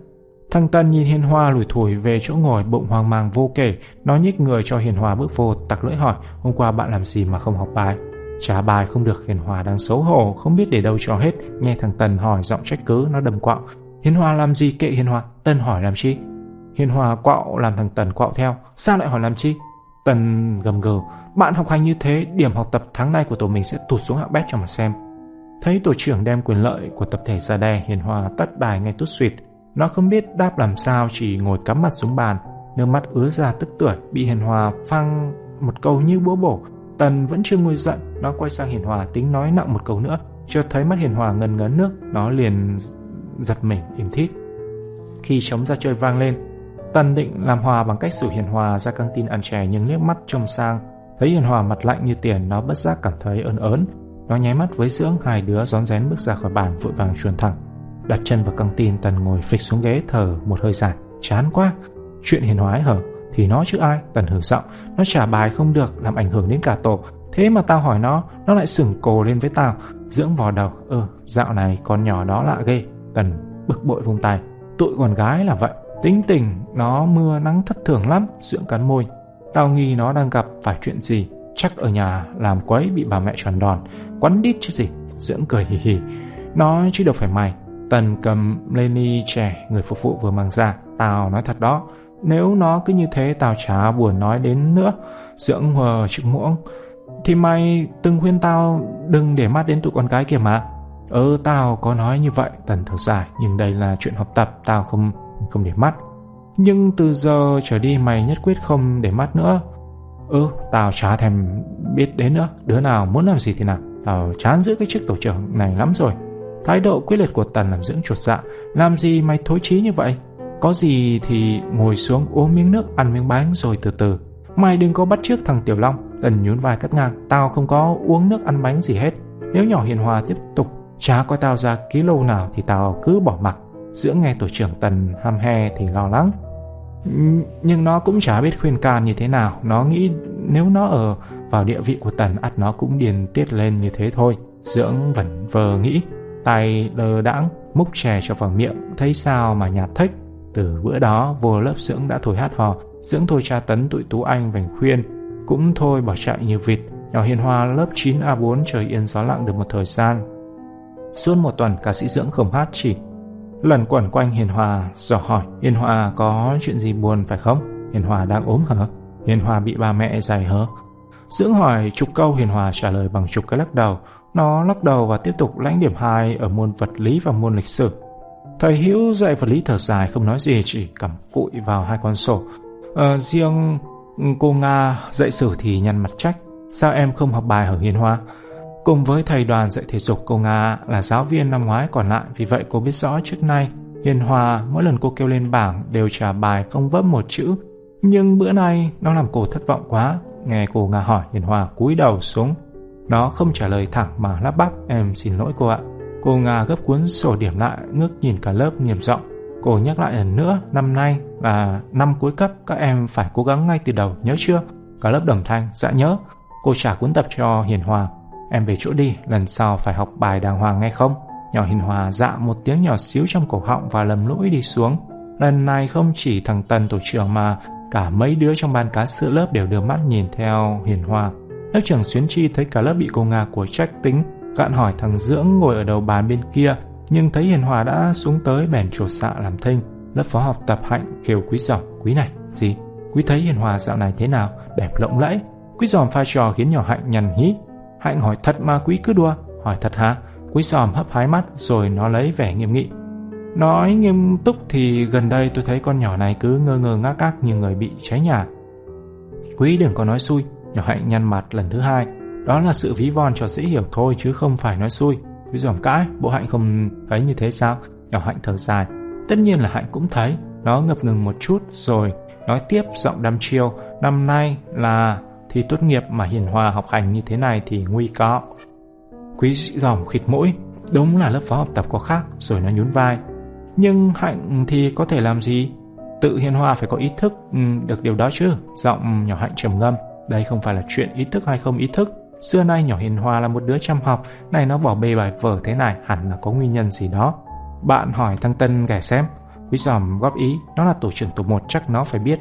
Thằng Tân nhìn Hiền Hòa lủi thủi về chỗ ngồi bụng hoang mang vô kể, nó nhích người cho Hiền Hòa bước vô, tặc lưỡi hỏi, hôm qua bạn làm gì mà không học bài? Trả bài không được Hiền Hòa đang xấu hổ, không biết để đâu cho hết, nghe thằng Tần hỏi giọng trách cứ, nó đầm quạo. Hiền Hòa làm gì kệ Hiền Hòa, Tân hỏi làm chi? Hiền Hòa quạo làm thằng Tần quạo theo. Sao lại hỏi làm chi? Tần gầm gừ. Bạn học hành như thế, điểm học tập tháng nay của tổ mình sẽ tụt xuống hạng bét cho mà xem. Thấy tổ trưởng đem quyền lợi của tập thể ra đe, Hiền Hòa tắt đài ngay tút suyệt. Nó không biết đáp làm sao chỉ ngồi cắm mặt xuống bàn, nước mắt ứa ra tức tưởi bị Hiền Hòa phăng một câu như búa bổ. Tần vẫn chưa nguôi giận, nó quay sang Hiền Hòa tính nói nặng một câu nữa, chợt thấy mắt Hiền Hòa ngần ngấn nước, nó liền giật mình im thít. Khi trống ra chơi vang lên, Tần định làm hòa bằng cách rủ Hiền Hòa ra căng tin ăn chè nhưng liếc mắt trông sang, thấy Hiền Hòa mặt lạnh như tiền, nó bất giác cảm thấy ớn ớn. Nó nháy mắt với dưỡng hai đứa rón rén bước ra khỏi bàn vội vàng chuồn thẳng. Đặt chân vào căng tin Tần ngồi phịch xuống ghế thở một hơi dài. Chán quá. Chuyện hiền hóa hở. Thì nó chứ ai. Tần hử giọng. Nó trả bài không được, làm ảnh hưởng đến cả tổ. Thế mà tao hỏi nó. Nó lại sửng cổ lên với tao. Dưỡng vò đầu. Ừ dạo này con nhỏ đó lạ ghê. Tần bực bội vùng tay. Tụi con gái là vậy. Tính tình, nó mưa nắng thất thường lắm. Dưỡng cắn môi. Tao nghi nó đang gặp phải chuyện gì. Chắc ở nhà làm quấy bị bà mẹ tròn đòn. Quắn đít chứ gì. Dưỡng cười hì hì. Nó chứ đâu phải mày Tần cầm lên ly trẻ người phục vụ vừa mang ra. Tao nói thật đó, nếu nó cứ như thế tao chả buồn nói đến nữa. Dưỡng hờ trực muỗng. Thì mày từng khuyên tao đừng để mắt đến tụi con gái kia mà. Ừ, tao có nói như vậy, Tần thở dài, nhưng đây là chuyện học tập, tao không không để mắt. Nhưng từ giờ trở đi mày nhất quyết không để mắt nữa. Ừ, tao chả thèm biết đến nữa, đứa nào muốn làm gì thì làm Tao chán giữ cái chức tổ trưởng này lắm rồi. Thái độ quyết liệt của Tần làm dưỡng chuột dạ. Làm gì mày thối chí như vậy? Có gì thì ngồi xuống uống miếng nước, ăn miếng bánh rồi từ từ. Mày đừng có bắt trước thằng Tiểu Long. Tần nhún vai cắt ngang. Tao không có uống nước ăn bánh gì hết. Nếu nhỏ hiền hòa tiếp tục chả coi tao ra ký lâu nào thì tao cứ bỏ mặc. Dưỡng nghe tổ trưởng Tần ham he thì lo lắng. Nhưng nó cũng chả biết khuyên can như thế nào. Nó nghĩ nếu nó ở vào địa vị của Tần ắt, nó cũng điền tiết lên như thế thôi. Dưỡng vẩn vờ nghĩ, tay lơ đãng, múc chè cho vào miệng. Thấy sao mà nhạt thích từ bữa đó, vô lớp dưỡng đã thổi hát hò. Dưỡng thôi tra tấn tụi tú anh vành khuyên. Cũng thôi bỏ chạy như vịt. Nhỏ hiền hoa lớp 9 A4 trời yên gió lặng được một thời gian. Suốt một tuần, ca sĩ dưỡng không hát chỉ lần quẩn quanh hiền hòa dò hỏi hiền hòa có chuyện gì buồn phải không hiền hòa đang ốm hả hiền hòa bị ba mẹ dày hở? dưỡng hỏi chục câu hiền hòa trả lời bằng chục cái lắc đầu nó lắc đầu và tiếp tục lãnh điểm 2 ở môn vật lý và môn lịch sử. Thầy Hữu dạy vật lý thở dài không nói gì chỉ cầm cụi vào hai con sổ. À, riêng cô Nga dạy sử thì nhăn mặt trách. Sao em không học bài ở Hiền Hòa. Cùng với thầy đoàn dạy thể dục cô Nga là giáo viên năm ngoái còn lại, vì vậy cô biết rõ trước nay, Hiền Hòa, mỗi lần cô kêu lên bảng đều trả bài không vấp một chữ. Nhưng bữa nay, nó làm cô thất vọng quá. Nghe cô Nga hỏi, Hiền Hòa cúi đầu xuống. Nó không trả lời thẳng mà lắp bắp, Em xin lỗi cô ạ. Cô Nga gấp cuốn sổ điểm lại, Ngước nhìn cả lớp nghiêm giọng. Cô nhắc lại lần nữa, Năm nay là năm cuối cấp, Các em phải cố gắng ngay từ đầu, nhớ chưa? Cả lớp đồng thanh dạ nhớ. Cô trả cuốn tập cho Hiền Hòa. Em về chỗ đi lần sau phải học bài đàng hoàng nghe không Nhỏ Hiền Hòa dạ một tiếng nhỏ xíu trong cổ họng Và lầm lũi đi xuống Lần này không chỉ thằng Tần tổ trưởng mà Cả mấy đứa trong ban cá sữa lớp đều đưa mắt nhìn theo Hiền Hòa Lớp trưởng Xuyến Chi thấy cả lớp bị cô Nga của trách tính, gạn hỏi thằng Dưỡng ngồi ở đầu bàn bên kia, nhưng thấy Hiền Hòa đã xuống tới bèn trột xạ dạ làm thinh. Lớp phó học tập Hạnh kêu quý giỏm, quý này, gì? Quý thấy Hiền Hòa dạo này thế nào? Đẹp lộng lẫy. Quý giòm pha trò khiến nhỏ Hạnh nhằn hít, Hạnh hỏi thật mà quý cứ đùa. Hỏi thật hả? Quý giòm hấp hái mắt rồi nó lấy vẻ nghiêm nghị. Nói nghiêm túc thì gần đây tôi thấy con nhỏ này cứ ngơ ngơ ngác ngác như người bị cháy nhà. Quý đừng có nói xui, Nhỏ hạnh nhăn mặt lần thứ hai Đó là sự ví von cho dễ hiểu thôi chứ không phải nói xui Quý giòm cãi Bộ hạnh không thấy như thế sao Nhỏ hạnh thở dài Tất nhiên là hạnh cũng thấy Nó ngập ngừng một chút rồi Nói tiếp giọng đăm chiêu Năm nay là khi tốt nghiệp mà hiền hòa học hành như thế này thì nguy có Quý giòm khịt mũi Đúng là lớp phó học tập có khác Rồi nó nhún vai Nhưng hạnh thì có thể làm gì Tự hiền hòa phải có ý thức ừ, được điều đó chứ Giọng nhỏ hạnh trầm ngâm đây không phải là chuyện ý thức hay không ý thức. Xưa nay nhỏ hiền hòa là một đứa chăm học, này nó bỏ bê bài vở thế này hẳn là có nguyên nhân gì đó. Bạn hỏi thăng Tân ghẻ xem. Quý giòm góp ý, nó là tổ trưởng tổ một chắc nó phải biết.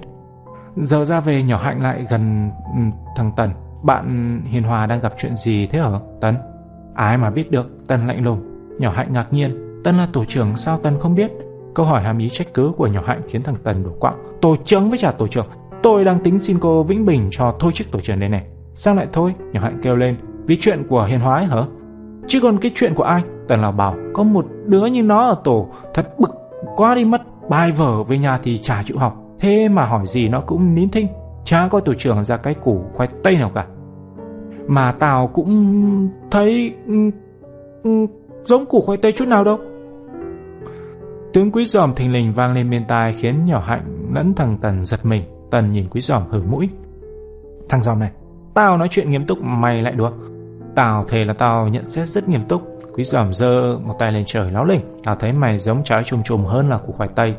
Giờ ra về nhỏ hạnh lại gần ừ, thằng Tần. Bạn hiền hòa đang gặp chuyện gì thế hả, tần Ai mà biết được, tần lạnh lùng. Nhỏ hạnh ngạc nhiên, tần là tổ trưởng sao tần không biết? Câu hỏi hàm ý trách cứ của nhỏ hạnh khiến thằng Tần đổ quạng. Tổ trưởng với trả tổ trưởng, Tôi đang tính xin cô Vĩnh Bình cho thôi chức tổ trưởng đây này. Sao lại thôi? Nhỏ hạnh kêu lên. Vì chuyện của hiền hòa ấy hả? Chứ còn cái chuyện của ai? Tần Lào bảo có một đứa như nó ở tổ thật bực quá đi mất, bài vở về nhà thì chả chịu học, thế mà hỏi gì nó cũng nín thinh, chả có tổ trưởng ra cái củ khoai tây nào cả. Mà tao cũng thấy ừ, ừ, giống củ khoai tây chút nào đâu. Tiếng quý giòm thình lình vang lên bên tai khiến nhỏ hạnh lẫn thằng Tần giật mình. Tần nhìn quý giòm hử mũi. Thằng giòm này, tao nói chuyện nghiêm túc mày lại đùa. Tao thề là tao nhận xét rất nghiêm túc. Quý giòm dơ một tay lên trời láo lỉnh. Tao thấy mày giống trái trùng trùng hơn là củ khoai tây.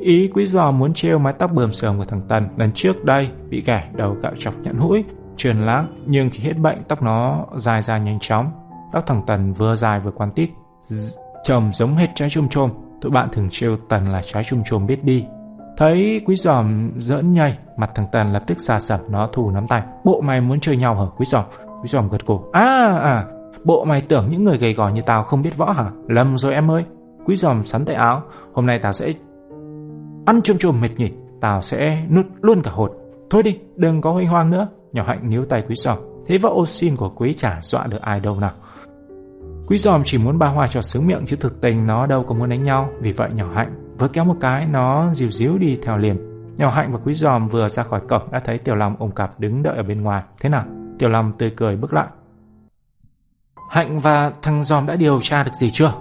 Ý quý giò muốn trêu mái tóc bờm sờm của thằng Tần lần trước đây bị kẻ đầu cạo chọc nhận hũi, truyền láng, nhưng khi hết bệnh tóc nó dài ra nhanh chóng. Tóc thằng Tần vừa dài vừa quan tít, trầm giống hết trái chum chôm. Tụi bạn thường trêu Tần là trái chum chôm biết đi. Thấy quý giòm giỡn nhây, mặt thằng Tần lập tức xa sầm nó thù nắm tay. Bộ mày muốn chơi nhau hả quý giòm? Quý giòm gật cổ. À à, bộ mày tưởng những người gầy gò như tao không biết võ hả? Lầm rồi em ơi. Quý giòm sắn tay áo. Hôm nay tao sẽ ăn chôm chôm mệt nhỉ. Tao sẽ nút luôn cả hột. Thôi đi, đừng có huy hoang nữa. Nhỏ hạnh níu tay quý giòm. Thế vợ ô xin của quý chả dọa được ai đâu nào. Quý giòm chỉ muốn ba hoa cho sướng miệng chứ thực tình nó đâu có muốn đánh nhau. Vì vậy nhỏ hạnh vừa kéo một cái nó dìu díu đi theo liền. Nhỏ hạnh và quý giòm vừa ra khỏi cổng đã thấy Tiểu Long ôm cặp đứng đợi ở bên ngoài. Thế nào? Tiểu Long tươi cười bước lại. Hạnh và thằng giòm đã điều tra được gì chưa?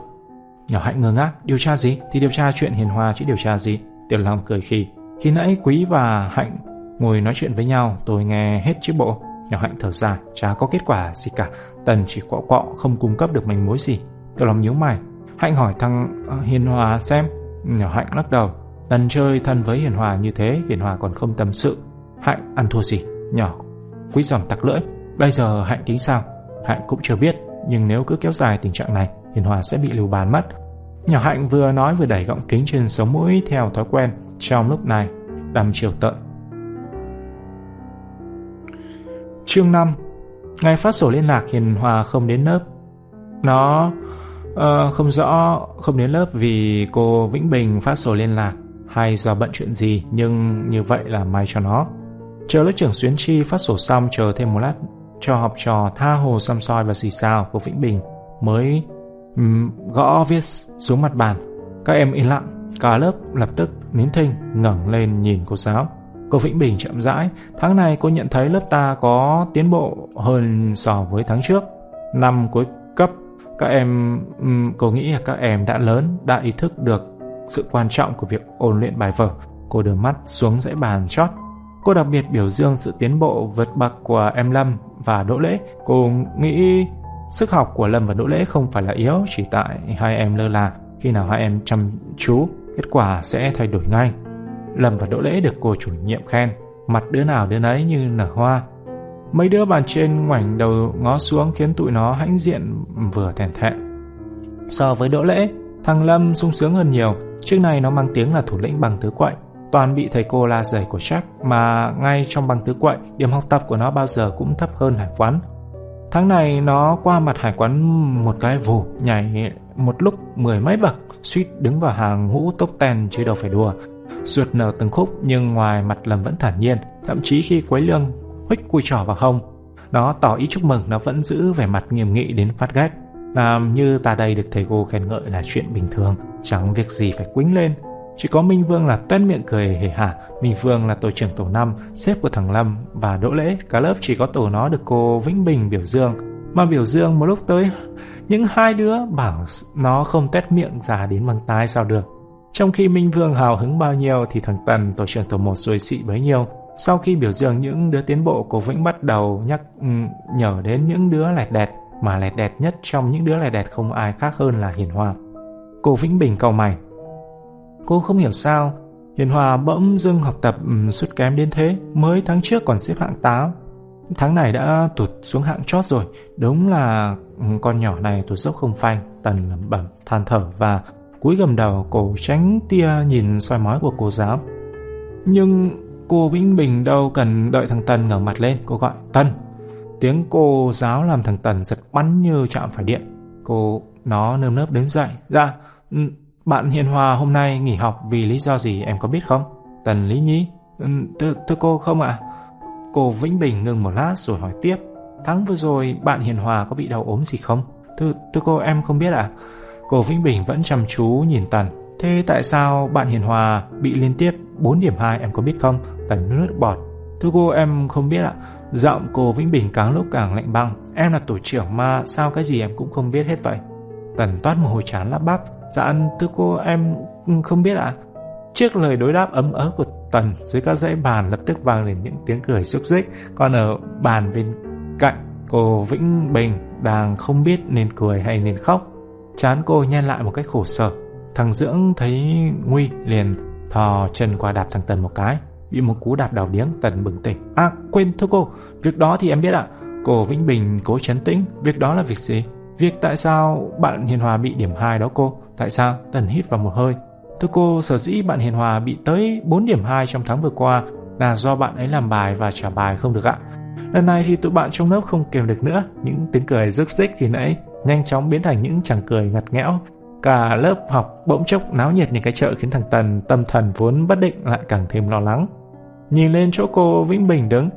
Nhỏ hạnh ngơ ngác, điều tra gì? Thì điều tra chuyện hiền hòa chứ điều tra gì? Tiểu Long cười khì. Khi nãy quý và hạnh ngồi nói chuyện với nhau, tôi nghe hết chiếc bộ. Nhỏ hạnh thở dài, chả có kết quả gì cả. Tần chỉ quọ quọ không cung cấp được manh mối gì. Tiểu Long nhíu mày. Hạnh hỏi thằng ờ, Hiền Hòa xem. Nhỏ Hạnh lắc đầu. Tần chơi thân với Hiền Hòa như thế, Hiền Hòa còn không tâm sự. Hạnh ăn thua gì? Nhỏ quý giòn tặc lưỡi. Bây giờ Hạnh tính sao? Hạnh cũng chưa biết, nhưng nếu cứ kéo dài tình trạng này, Hiền Hòa sẽ bị lưu bàn mất. Nhỏ Hạnh vừa nói vừa đẩy gọng kính trên sống mũi theo thói quen. Trong lúc này, đăm chiều tận Chương 5 Ngày phát sổ liên lạc Hiền Hòa không đến lớp. Nó uh, không rõ không đến lớp vì cô Vĩnh Bình phát sổ liên lạc hay do bận chuyện gì nhưng như vậy là may cho nó. Chờ lớp trưởng Xuyến Chi phát sổ xong chờ thêm một lát cho học trò tha hồ xăm soi và xì xào của Vĩnh Bình mới um, gõ viết xuống mặt bàn. Các em yên lặng, cả lớp lập tức nín thinh ngẩng lên nhìn cô giáo. Cô Vĩnh Bình chậm rãi, tháng này cô nhận thấy lớp ta có tiến bộ hơn so với tháng trước. Năm cuối cấp, các em, cô nghĩ là các em đã lớn, đã ý thức được sự quan trọng của việc ôn luyện bài vở. Cô đưa mắt xuống dãy bàn chót. Cô đặc biệt biểu dương sự tiến bộ vượt bậc của em Lâm và Đỗ Lễ. Cô nghĩ sức học của Lâm và Đỗ Lễ không phải là yếu, chỉ tại hai em lơ là. Khi nào hai em chăm chú, kết quả sẽ thay đổi ngay. Lâm và Đỗ Lễ được cô chủ nhiệm khen, mặt đứa nào đứa nấy như nở hoa. Mấy đứa bàn trên ngoảnh đầu ngó xuống khiến tụi nó hãnh diện vừa thèn thẹn. So với Đỗ Lễ, thằng Lâm sung sướng hơn nhiều, trước này nó mang tiếng là thủ lĩnh bằng tứ quậy. Toàn bị thầy cô la giày của chắc mà ngay trong bằng tứ quậy, điểm học tập của nó bao giờ cũng thấp hơn hải quán. Tháng này nó qua mặt hải quán một cái vù, nhảy một lúc mười mấy bậc, suýt đứng vào hàng ngũ top ten chứ đâu phải đùa. Ruột nở từng khúc nhưng ngoài mặt Lâm vẫn thản nhiên, thậm chí khi quấy lương huých cùi trỏ vào hông. Nó tỏ ý chúc mừng, nó vẫn giữ vẻ mặt nghiêm nghị đến phát ghét. Làm như ta đây được thầy cô khen ngợi là chuyện bình thường, chẳng việc gì phải quýnh lên. Chỉ có Minh Vương là tuét miệng cười hề hả. Minh Vương là tổ trưởng tổ 5, sếp của thằng Lâm và Đỗ Lễ. Cả lớp chỉ có tổ nó được cô Vĩnh Bình biểu dương. Mà biểu dương một lúc tới, những hai đứa bảo nó không tét miệng già đến bằng tai sao được. Trong khi Minh Vương hào hứng bao nhiêu thì thằng Tần, tổ trưởng tổ 1 rồi xị bấy nhiêu. Sau khi biểu dương những đứa tiến bộ, cô Vĩnh bắt đầu nhắc ừ, um, nhở đến những đứa lẹt đẹt, mà lẹt đẹt nhất trong những đứa lẹt đẹt không ai khác hơn là Hiền Hoa. Cô Vĩnh Bình cầu mày. Cô không hiểu sao, Hiền Hòa bỗng dưng học tập suốt kém đến thế, mới tháng trước còn xếp hạng 8. Tháng này đã tụt xuống hạng chót rồi, đúng là con nhỏ này tụt dốc không phanh, Tần lẩm bẩm than thở và cúi gầm đầu cổ tránh tia nhìn soi mói của cô giáo. Nhưng cô Vĩnh Bình đâu cần đợi thằng Tần ngẩng mặt lên, cô gọi Tần. Tiếng cô giáo làm thằng Tần giật bắn như chạm phải điện. Cô nó nơm nớp đứng dậy. Dạ, bạn Hiền Hòa hôm nay nghỉ học vì lý do gì em có biết không? Tần Lý Nhí. Ừ, thưa, thưa cô không ạ? Cô Vĩnh Bình ngừng một lát rồi hỏi tiếp. Tháng vừa rồi bạn Hiền Hòa có bị đau ốm gì không? Thưa, thưa cô em không biết ạ. À? Cô Vĩnh Bình vẫn chăm chú nhìn Tần. Thế tại sao bạn Hiền Hòa bị liên tiếp 4 điểm 2 em có biết không? Tần nước bọt. Thưa cô em không biết ạ. Giọng cô Vĩnh Bình càng lúc càng lạnh băng. Em là tổ trưởng mà sao cái gì em cũng không biết hết vậy. Tần toát mồ hôi chán lắp bắp. Dạ thưa cô em không biết ạ. Trước lời đối đáp ấm ớ của Tần dưới các dãy bàn lập tức vang lên những tiếng cười xúc xích. Còn ở bàn bên cạnh cô Vĩnh Bình đang không biết nên cười hay nên khóc. Chán cô nhen lại một cách khổ sở. Thằng Dưỡng thấy nguy liền thò chân qua đạp thằng Tần một cái. Bị một cú đạp đảo điếng Tần bừng tỉnh. À quên thưa cô, việc đó thì em biết ạ. Cô Vĩnh Bình cố chấn tĩnh. Việc đó là việc gì? Việc tại sao bạn Hiền Hòa bị điểm 2 đó cô? Tại sao? Tần hít vào một hơi. Thưa cô, sở dĩ bạn Hiền Hòa bị tới 4 điểm 2 trong tháng vừa qua là do bạn ấy làm bài và trả bài không được ạ. Lần này thì tụi bạn trong lớp không kèm được nữa, những tiếng cười rức rích khi nãy nhanh chóng biến thành những chàng cười ngặt nghẽo. Cả lớp học bỗng chốc náo nhiệt như cái chợ khiến thằng Tần tâm thần vốn bất định lại càng thêm lo lắng. Nhìn lên chỗ cô Vĩnh Bình đứng,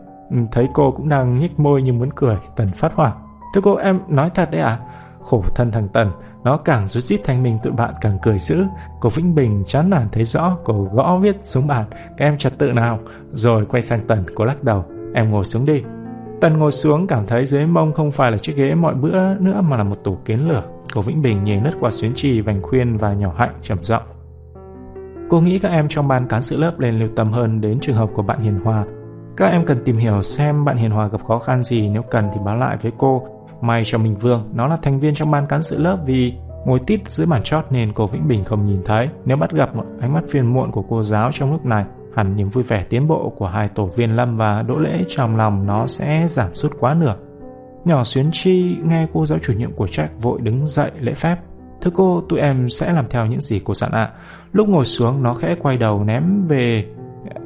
thấy cô cũng đang nhếch môi như muốn cười, Tần phát hỏa. Thưa cô em nói thật đấy à? Khổ thân thằng Tần, nó càng rút rít thành mình tụi bạn càng cười dữ. Cô Vĩnh Bình chán nản thấy rõ, cô gõ viết xuống bàn, các em trật tự nào. Rồi quay sang Tần, cô lắc đầu, em ngồi xuống đi. Tần ngồi xuống cảm thấy dưới mông không phải là chiếc ghế mọi bữa nữa mà là một tủ kiến lửa. Cô Vĩnh Bình nhìn lướt qua xuyến trì, vành khuyên và nhỏ hạnh trầm giọng. Cô nghĩ các em trong ban cán sự lớp nên lưu tâm hơn đến trường hợp của bạn Hiền Hòa. Các em cần tìm hiểu xem bạn Hiền Hòa gặp khó khăn gì, nếu cần thì báo lại với cô. May cho Minh Vương, nó là thành viên trong ban cán sự lớp vì ngồi tít dưới bàn chót nên cô Vĩnh Bình không nhìn thấy. Nếu bắt gặp một ánh mắt phiền muộn của cô giáo trong lúc này, hẳn niềm vui vẻ tiến bộ của hai tổ viên Lâm và Đỗ Lễ trong lòng nó sẽ giảm sút quá nửa. Nhỏ Xuyến Chi nghe cô giáo chủ nhiệm của trách vội đứng dậy lễ phép. Thưa cô, tụi em sẽ làm theo những gì cô dặn ạ. Lúc ngồi xuống, nó khẽ quay đầu ném về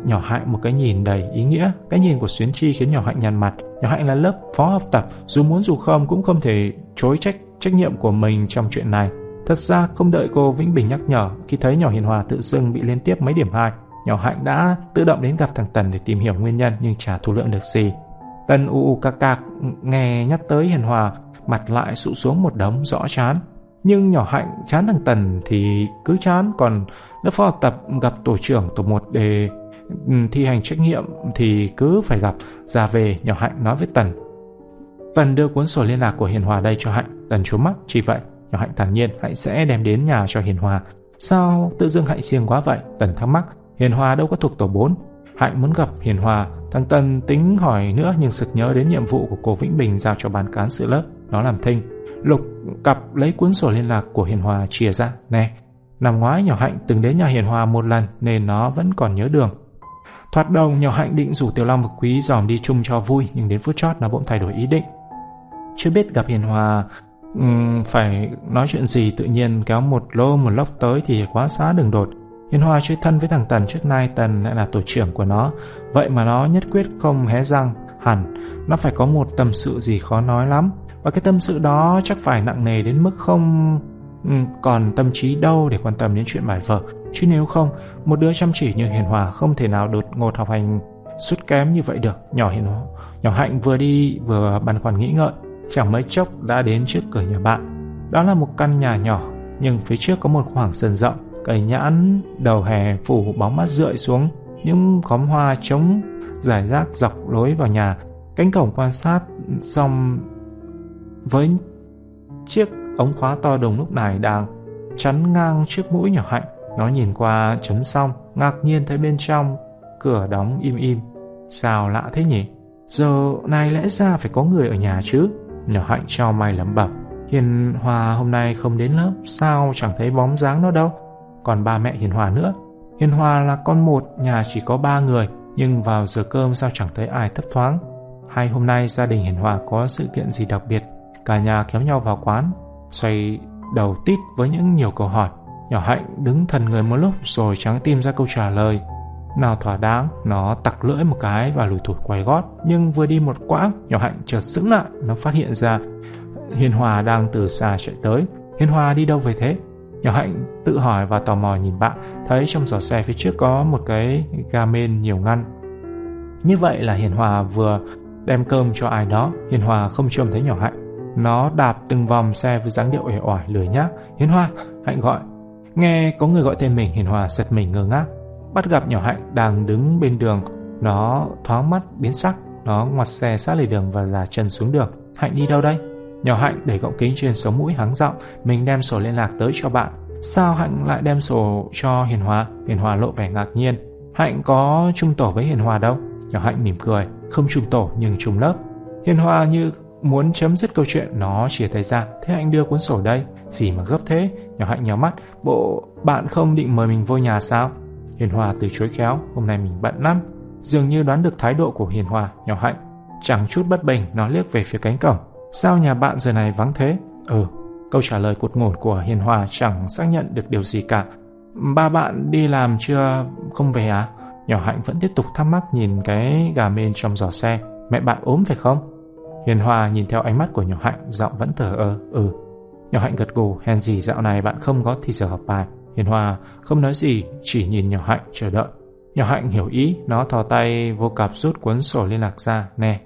nhỏ hạnh một cái nhìn đầy ý nghĩa. Cái nhìn của Xuyến Chi khiến nhỏ hạnh nhăn mặt. Nhỏ hạnh là lớp phó học tập, dù muốn dù không cũng không thể chối trách trách nhiệm của mình trong chuyện này. Thật ra không đợi cô Vĩnh Bình nhắc nhở, khi thấy nhỏ Hiền Hòa tự dưng bị liên tiếp mấy điểm hai, nhỏ Hạnh đã tự động đến gặp thằng Tần để tìm hiểu nguyên nhân nhưng chả thu lượng được gì. Tần u u ca ca nghe nhắc tới Hiền Hòa, mặt lại sụ xuống một đống rõ chán. Nhưng nhỏ Hạnh chán thằng Tần thì cứ chán, còn lớp phó học tập gặp tổ trưởng tổ một để Ừ, thi hành trách nhiệm thì cứ phải gặp. Ra về, nhỏ Hạnh nói với Tần. Tần đưa cuốn sổ liên lạc của Hiền Hòa đây cho Hạnh. Tần chú mắt, chỉ vậy. Nhỏ Hạnh thản nhiên, Hạnh sẽ đem đến nhà cho Hiền Hòa. Sao tự dưng Hạnh siêng quá vậy? Tần thắc mắc. Hiền Hòa đâu có thuộc tổ 4. Hạnh muốn gặp Hiền Hòa, thằng tần tính hỏi nữa nhưng sực nhớ đến nhiệm vụ của cô Vĩnh Bình giao cho ban cán sự lớp. Nó làm thinh. Lục cặp lấy cuốn sổ liên lạc của Hiền Hòa chia ra. Nè, năm ngoái nhỏ Hạnh từng đến nhà Hiền Hòa một lần nên nó vẫn còn nhớ đường thoát đồng nhỏ Hạnh định rủ Tiểu Long và Quý dòm đi chung cho vui nhưng đến phút chót nó bỗng thay đổi ý định. Chưa biết gặp Hiền Hòa um, phải nói chuyện gì tự nhiên kéo một lô một lốc tới thì quá xá đường đột. Hiền Hòa chơi thân với thằng Tần trước nay Tần lại là tổ trưởng của nó Vậy mà nó nhất quyết không hé răng Hẳn nó phải có một tâm sự gì khó nói lắm Và cái tâm sự đó chắc phải nặng nề đến mức không còn tâm trí đâu để quan tâm đến chuyện bài vở Chứ nếu không, Một đứa chăm chỉ như Hiền Hòa không thể nào đột ngột học hành suốt kém như vậy được. Nhỏ Hiền Hòa, Nhỏ Hạnh vừa đi vừa băn khoăn nghĩ ngợi. Chẳng mấy chốc đã đến trước cửa nhà bạn. Đó là một căn nhà nhỏ, Nhưng phía trước có một khoảng sân rộng. Cây nhãn, đầu hè phủ bóng mát rượi xuống, Những khóm hoa trống giải rác dọc lối vào nhà. Cánh cổng quan sát xong với chiếc ống khóa to đùng lúc này đang chắn ngang trước mũi nhỏ hạnh. Nó nhìn qua chấn xong, ngạc nhiên thấy bên trong cửa đóng im im. Sao lạ thế nhỉ? Giờ này lẽ ra phải có người ở nhà chứ? Nhỏ hạnh cho mày lẩm bẩm. Hiền Hòa hôm nay không đến lớp, sao chẳng thấy bóng dáng nó đâu? còn ba mẹ Hiền Hòa nữa. Hiền Hòa là con một, nhà chỉ có ba người, nhưng vào giờ cơm sao chẳng thấy ai thấp thoáng. Hay hôm nay gia đình Hiền Hòa có sự kiện gì đặc biệt, cả nhà kéo nhau vào quán, xoay đầu tít với những nhiều câu hỏi. Nhỏ Hạnh đứng thần người một lúc rồi trắng tim ra câu trả lời. Nào thỏa đáng, nó tặc lưỡi một cái và lùi thủi quay gót. Nhưng vừa đi một quãng, nhỏ Hạnh chợt sững lại, nó phát hiện ra Hiền Hòa đang từ xa chạy tới. Hiền Hòa đi đâu về thế? Nhỏ Hạnh tự hỏi và tò mò nhìn bạn, thấy trong giỏ xe phía trước có một cái ga men nhiều ngăn. Như vậy là Hiền Hòa vừa đem cơm cho ai đó, Hiền Hòa không trông thấy nhỏ Hạnh. Nó đạp từng vòng xe với dáng điệu ẻo oải lười nhác. Hiền Hòa, Hạnh gọi. Nghe có người gọi tên mình, Hiền Hòa, giật mình ngơ ngác. Bắt gặp nhỏ Hạnh đang đứng bên đường. Nó thoáng mắt, biến sắc. Nó ngoặt xe sát lề đường và giả chân xuống đường. Hạnh đi đâu đây? Nhỏ Hạnh để gọng kính trên sống mũi hắng giọng. Mình đem sổ liên lạc tới cho bạn. Sao Hạnh lại đem sổ cho Hiền Hòa? Hiền Hòa lộ vẻ ngạc nhiên. Hạnh có chung tổ với Hiền Hòa đâu? Nhỏ Hạnh mỉm cười. Không chung tổ, nhưng chung lớp. Hiền Hòa như muốn chấm dứt câu chuyện, Nó chia tay ra. Thế Hạnh đưa cuốn sổ đây. Gì mà gấp thế? Nhỏ Hạnh nhỏ mắt. Bộ bạn không định mời mình vô nhà sao? Hiền Hòa từ chối khéo. Hôm nay mình bận lắm. Dường như đoán được thái độ của Hiền Hòa, Nhỏ Hạnh. Chẳng chút bất bình Nó liếc về phía cánh cổng. Sao nhà bạn giờ này vắng thế? Ừ Câu trả lời cụt ngổn của Hiền Hòa chẳng xác nhận được điều gì cả. Ba bạn đi làm chưa? Không về à? Nhỏ Hạnh vẫn tiếp tục thắc mắc nhìn cái gà mên trong giỏ xe. Mẹ bạn ốm phải không? Hiền Hòa nhìn theo ánh mắt của nhỏ Hạnh, Giọng vẫn thở ơ. Ừ Nhỏ Hạnh gật gù, Hèn gì dạo này bạn không có thì giờ học bài. Hiền Hòa không nói gì, Chỉ nhìn nhỏ Hạnh chờ đợi. Nhỏ Hạnh hiểu ý, Nó thò tay vô cặp rút cuốn sổ liên lạc ra, Nè,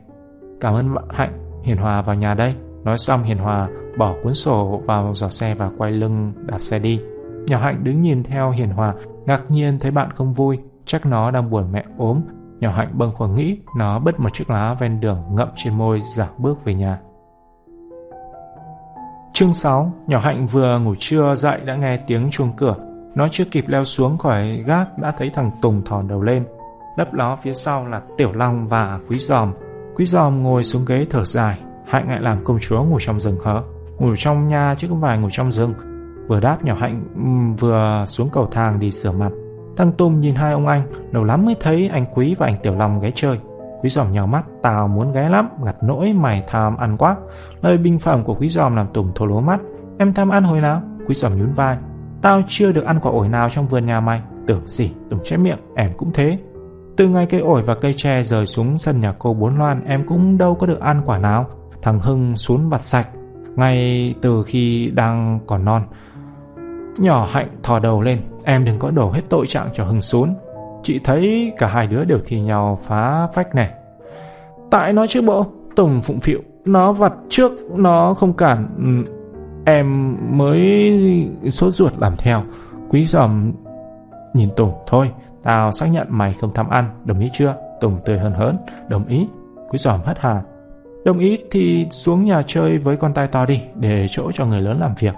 Cảm ơn bạn, Hạnh. Hiền Hòa vào nhà đây. Nói xong, Hiền Hòa bỏ cuốn sổ vào giỏ xe và quay lưng đạp xe đi. Nhỏ Hạnh đứng nhìn theo Hiền Hòa, Ngạc nhiên thấy bạn không vui. Chắc nó đang buồn mẹ ốm. Nhỏ Hạnh bâng khuâng nghĩ, Nó bứt một chiếc lá ven đường ngậm trên môi Giả bước về nhà. Chương 6 Nhỏ Hạnh vừa ngủ trưa, dậy đã nghe tiếng chuông cửa. Nó chưa kịp leo xuống khỏi gác, Đã thấy thằng Tùng thò đầu lên. Đấp ló phía sau là Tiểu Long và Quý Giòm Quý Giòm ngồi xuống ghế thở dài. Hạnh lại làm công chúa ngủ trong rừng hở. Ngủ trong nhà chứ không phải ngủ trong rừng. Vừa đáp, nhỏ Hạnh vừa xuống cầu thang đi sửa mặt. Thằng Tùng nhìn hai ông anh đầu lắm mới thấy anh Quý và anh Tiểu Long ghé chơi. Quý giòm nhào mắt, Tao muốn ghé lắm, Ngặt nỗi mày tham ăn quá. Lời bình phẩm của quý giòm làm Tùng thô lố mắt. Em tham ăn hồi nào? Quý giòm nhún vai. Tao chưa được ăn quả ổi nào trong vườn nhà mày. Tưởng gì? Tùng chép miệng. Em cũng thế. Từ ngày cây ổi và cây tre rời xuống sân nhà cô Bốn Loan, Em cũng đâu có được ăn quả nào. Thằng Hưng xuống vặt sạch. Ngay từ khi đang còn non. Nhỏ hạnh thò đầu lên. Em đừng có đổ hết tội trạng cho Hưng xuống Chị thấy cả hai đứa đều thi nhau phá phách này. Tại nó chứ bộ, Tùng phụng phịu Nó vặt trước, Nó không cản. Ừ, em mới sốt ruột làm theo. Quý giòm Nhìn Tùng, Thôi, Tao xác nhận mày không tham ăn, Đồng ý chưa? Tùng tươi hơn hớn Đồng ý. Quý giòm hất hà, Đồng ý thì xuống nhà chơi với con tai to đi, Để chỗ cho người lớn làm việc.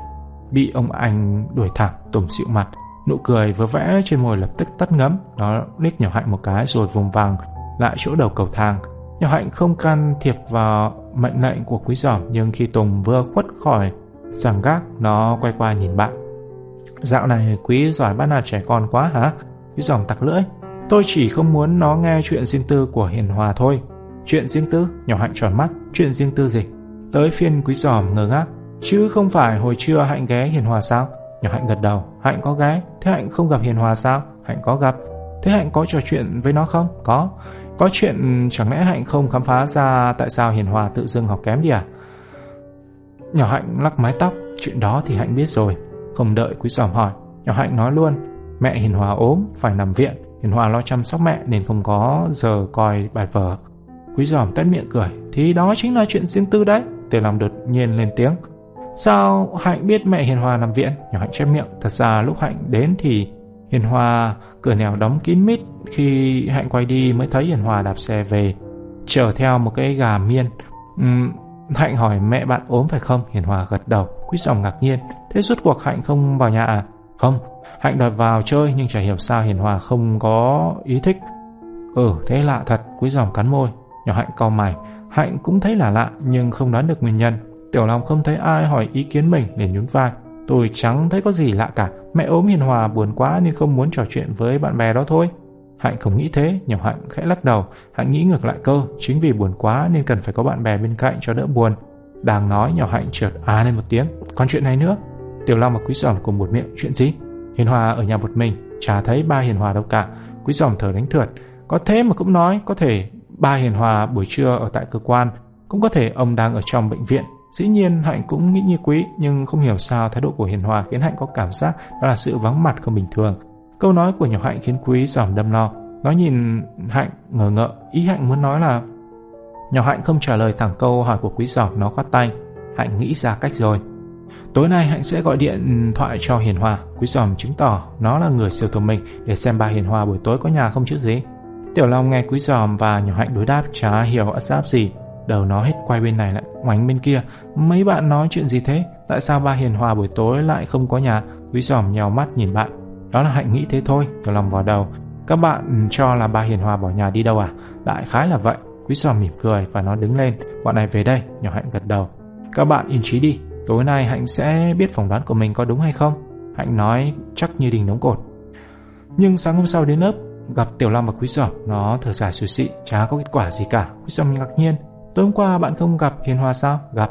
Bị ông anh đuổi thẳng, Tùng xịu mặt. Nụ cười vừa vẽ trên môi lập tức tắt ngấm. Nó liếc nhỏ hạnh một cái rồi vùng vàng Lại chỗ đầu cầu thang. Nhỏ hạnh không can thiệp vào mệnh lệnh của quý giỏm Nhưng khi Tùng vừa khuất khỏi sàng gác, Nó quay qua nhìn bạn. Dạo này quý giỏi bắt nạt trẻ con quá hả? Quý giỏm tặc lưỡi. Tôi chỉ không muốn nó nghe chuyện riêng tư của Hiền Hòa thôi. Chuyện riêng tư? Nhỏ hạnh tròn mắt. Chuyện riêng tư gì? Tới phiên quý giòm ngơ ngác. Chứ không phải hồi trưa Hạnh ghé Hiền Hòa sao? Nhỏ Hạnh gật đầu. Hạnh có gái, Thế Hạnh không gặp Hiền Hòa sao? Hạnh có gặp. Thế Hạnh có trò chuyện với nó không? Có. Có chuyện chẳng lẽ Hạnh không khám phá ra Tại sao Hiền Hòa tự dưng học kém đi à? Nhỏ Hạnh lắc mái tóc Chuyện đó thì Hạnh biết rồi. Không đợi Quý Giòm hỏi Nhỏ Hạnh nói luôn Mẹ Hiền Hòa ốm Phải nằm viện. Hiền Hòa lo chăm sóc mẹ Nên không có giờ coi bài vở. Quý Giòm tét miệng cười Thì đó chính là chuyện riêng tư đấy. Tề lòng đột nhiên lên tiếng Sao Hạnh biết mẹ Hiền Hòa nằm viện? Nhỏ Hạnh chép miệng. Thật ra lúc Hạnh đến thì Hiền Hòa cửa nèo đóng kín mít. Khi Hạnh quay đi mới thấy Hiền Hòa đạp xe về, chở theo một cái gà miên. Uhm, Hạnh hỏi mẹ bạn ốm phải không? Hiền Hòa gật đầu. Quý dòng ngạc nhiên. Thế suốt cuộc Hạnh không vào nhà à? Không. Hạnh đòi vào chơi nhưng chả hiểu sao Hiền Hòa không có ý thích. Ừ, thế lạ thật. Quý dòng cắn môi. Nhỏ Hạnh cau mày. Hạnh cũng thấy là lạ nhưng không đoán được nguyên nhân. Tiểu Long không thấy ai hỏi ý kiến mình liền nhún vai. Tôi chẳng thấy có gì lạ cả. Mẹ ốm hiền hòa buồn quá nên không muốn trò chuyện với bạn bè đó thôi. Hạnh không nghĩ thế, nhỏ Hạnh khẽ lắc đầu. Hạnh nghĩ ngược lại cơ, chính vì buồn quá nên cần phải có bạn bè bên cạnh cho đỡ buồn. Đang nói nhỏ Hạnh chợt á à lên một tiếng. Còn chuyện này nữa. Tiểu Long và Quý Giòm cùng một miệng. Chuyện gì? Hiền Hòa ở nhà một mình, chả thấy ba Hiền Hòa đâu cả. Quý Giòm thở đánh thượt. Có thế mà cũng nói, có thể ba Hiền Hòa buổi trưa ở tại cơ quan, cũng có thể ông đang ở trong bệnh viện Dĩ nhiên Hạnh cũng nghĩ như Quý, nhưng không hiểu sao thái độ của Hiền Hòa khiến Hạnh có cảm giác đó là sự vắng mặt không bình thường. Câu nói của nhỏ Hạnh khiến Quý giỏm đâm lo. Nó nhìn Hạnh ngờ ngợ, ý Hạnh muốn nói là nhỏ Hạnh không trả lời thẳng câu hỏi của Quý giỏm nó khoát tay. Hạnh nghĩ ra cách rồi. Tối nay Hạnh sẽ gọi điện thoại cho Hiền Hòa Quý giòm chứng tỏ nó là người siêu thông minh Để xem ba Hiền Hòa buổi tối có nhà không chứ gì Tiểu Long nghe Quý giòm và nhỏ Hạnh đối đáp Chả hiểu ất giáp gì Đầu nó hết quay bên này lại, ngoảnh bên kia. Mấy bạn nói chuyện gì thế? Tại sao ba Hiền Hòa buổi tối lại không có nhà? Quý giòm nhào mắt nhìn bạn. Đó là Hạnh nghĩ thế thôi Tiểu Long vào đầu. Các bạn cho là ba Hiền Hòa bỏ nhà đi đâu à? Đại khái là vậy. Quý giòm mỉm cười và nó đứng lên. Bọn này về đây, Nhỏ Hạnh gật đầu. Các bạn yên trí đi. Tối nay Hạnh sẽ biết phỏng đoán của mình có đúng hay không? Hạnh nói chắc như đình đóng cột. Nhưng sáng hôm sau đến lớp, Gặp Tiểu Long và Quý Giòm Nó thở dài xùi xị Chả có kết quả gì cả. Quý Giòm ngạc nhiên. Tối hôm qua bạn không gặp Hiền Hòa sao? Gặp.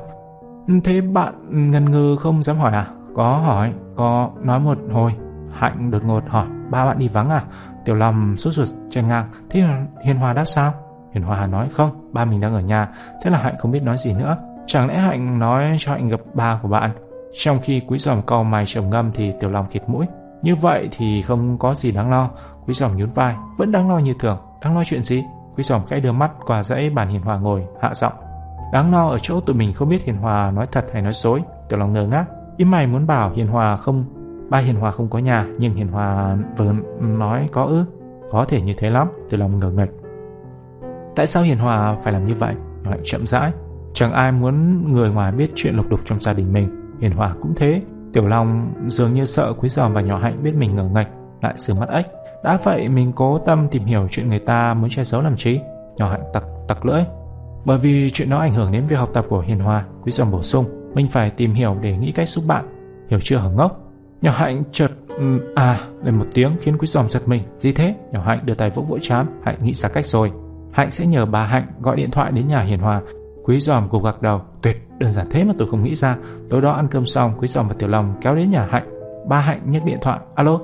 Ừ, thế bạn ngần ngừ không dám hỏi à? Có hỏi, Có nói một hồi. Hạnh đột ngột hỏi, Ba bạn đi vắng à? Tiểu Long sốt ruột chen ngang. Thế Hiền Hòa đáp sao? Hiền Hòa nói, không, Ba mình đang ở nhà. Thế là Hạnh không biết nói gì nữa. Chẳng lẽ Hạnh nói cho Hạnh gặp ba của bạn? Trong khi quý giòm cau mày trầm ngâm Thì Tiểu Long khịt mũi. Như vậy thì không có gì đáng lo. Quý giòm nhún vai, Vẫn đáng lo như thường. Đáng lo chuyện gì? Quý giòm khẽ đưa mắt qua dãy bàn Hiền Hòa ngồi, Hạ giọng. Đáng lo ở chỗ tụi mình không biết Hiền Hòa nói thật hay nói dối. Tiểu Long ngơ ngác. Ý mày muốn bảo Hiền Hòa không, Ba Hiền Hòa không có nhà, Nhưng Hiền Hòa vừa nói có ư? Có thể như thế lắm, Tiểu Long ngờ ngạch. Tại sao Hiền Hòa phải làm như vậy? Nói chậm rãi. Chẳng ai muốn người ngoài biết chuyện lục đục trong gia đình mình. Hiền Hòa cũng thế. Tiểu Long dường như sợ Quý Giòm và nhỏ Hạnh biết mình ngờ ngạch Lại sửa mắt ếch. Đã vậy mình cố tâm tìm hiểu chuyện người ta muốn che giấu làm chi? Nhỏ Hạnh tặc tặc lưỡi. Bởi vì chuyện đó ảnh hưởng đến việc học tập của Hiền Hòa Quý dòng bổ sung Mình phải tìm hiểu để nghĩ cách giúp bạn. Hiểu chưa hở ngốc? Nhỏ Hạnh chợt à lên một tiếng khiến Quý dòng giật mình. Gì thế? Nhỏ Hạnh đưa tay vỗ vỗ chán. Hạnh nghĩ ra cách rồi. Hạnh sẽ nhờ bà Hạnh gọi điện thoại đến nhà Hiền Hòa. Quý giòm gục gật đầu. Tuyệt, đơn giản thế mà tôi không nghĩ ra. Tối đó ăn cơm xong, Quý giòm và Tiểu Long kéo đến nhà Hạnh. Ba Hạnh nhấc điện thoại. Alo,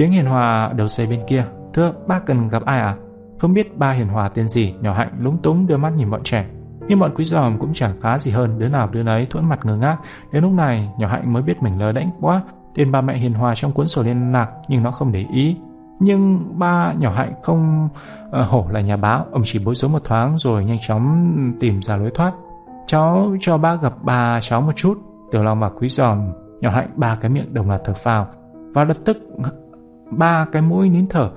tiếng hiền hòa đầu dây bên kia. Thưa, ba cần gặp ai à? Không biết ba hiền hòa tên gì Nhỏ Hạnh lúng túng đưa mắt nhìn bọn trẻ. Nhưng bọn quý giòm cũng chẳng khá gì hơn Đứa nào đứa nấy thuẫn mặt ngơ ngác. Đến lúc này, nhỏ Hạnh mới biết mình lơ đánh quá. Tên ba mẹ hiền hòa trong cuốn sổ liên lạc Nhưng nó không để ý. Nhưng ba nhỏ hạnh không uh, hổ là nhà báo Ông chỉ bối rối một thoáng rồi nhanh chóng tìm ra lối thoát. Cháu cho ba gặp bà cháu một chút Tiểu Long và Quý Giòm Nhỏ hạnh ba cái miệng đồng loạt thở phào Và lập tức ba cái mũi nín thở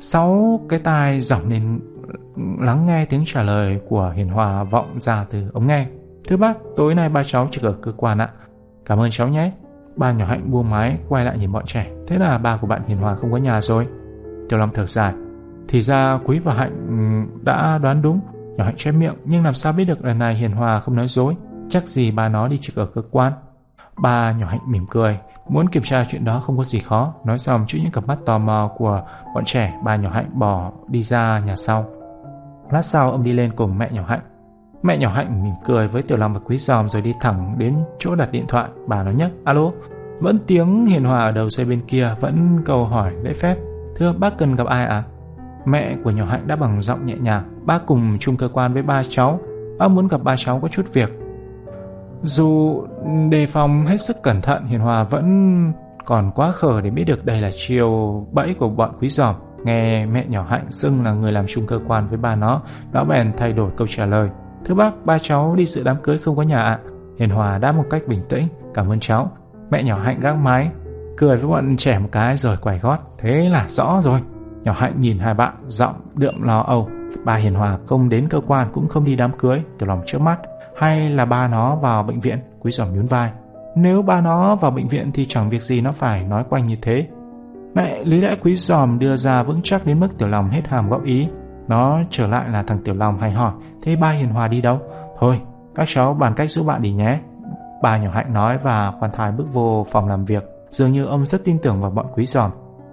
Sáu cái tai giọng lên lắng nghe tiếng trả lời của Hiền Hòa vọng ra từ ống nghe. Thưa bác, tối nay ba cháu trực ở cơ quan ạ. Cảm ơn cháu nhé. Ba nhỏ hạnh buông máy quay lại nhìn bọn trẻ. Thế là ba của bạn Hiền Hòa không có nhà rồi. Tiểu Long thở dài. Thì ra Quý và Hạnh đã đoán đúng. Nhỏ Hạnh che miệng Nhưng làm sao biết được lần này Hiền Hòa không nói dối? Chắc gì ba nó đi trực ở cơ quan. Ba nhỏ Hạnh mỉm cười. Muốn kiểm tra chuyện đó không có gì khó Nói xong trước những cặp mắt tò mò của bọn trẻ Ba nhỏ Hạnh bỏ đi ra nhà sau Lát sau ông đi lên cùng mẹ nhỏ Hạnh Mẹ nhỏ Hạnh mỉm cười với Tiểu Long và Quý Giòm rồi đi thẳng đến chỗ đặt điện thoại. Bà nói nhấc, alo. Vẫn tiếng hiền hòa ở đầu dây bên kia, vẫn câu hỏi lễ phép. Thưa bác cần gặp ai à? Mẹ của nhỏ Hạnh đã bằng giọng nhẹ nhàng. Bác cùng chung cơ quan với ba cháu. Bác muốn gặp ba cháu có chút việc. Dù đề phòng hết sức cẩn thận, Hiền Hòa vẫn còn quá khờ để biết được đây là chiều bẫy của bọn quý giòm. Nghe mẹ nhỏ Hạnh xưng là người làm chung cơ quan với ba nó, nó bèn thay đổi câu trả lời. Thưa bác, ba cháu đi dự đám cưới không có nhà ạ. Hiền Hòa đáp một cách bình tĩnh, cảm ơn cháu. Mẹ nhỏ Hạnh gác mái, cười với bọn trẻ một cái rồi quay gót. Thế là rõ rồi. Nhỏ Hạnh nhìn hai bạn, giọng đượm lo âu. bà Hiền Hòa không đến cơ quan cũng không đi đám cưới, từ lòng trước mắt. Hay là ba nó vào bệnh viện, quý giòm nhún vai. Nếu ba nó vào bệnh viện thì chẳng việc gì nó phải nói quanh như thế. Mẹ lý lẽ quý giòm đưa ra vững chắc đến mức tiểu lòng hết hàm góp ý. Nó trở lại là thằng Tiểu lòng hay hỏi Thế ba Hiền Hòa đi đâu? Thôi, các cháu bàn cách giúp bạn đi nhé Bà nhỏ hạnh nói và khoan thai bước vô phòng làm việc Dường như ông rất tin tưởng vào bọn quý giòm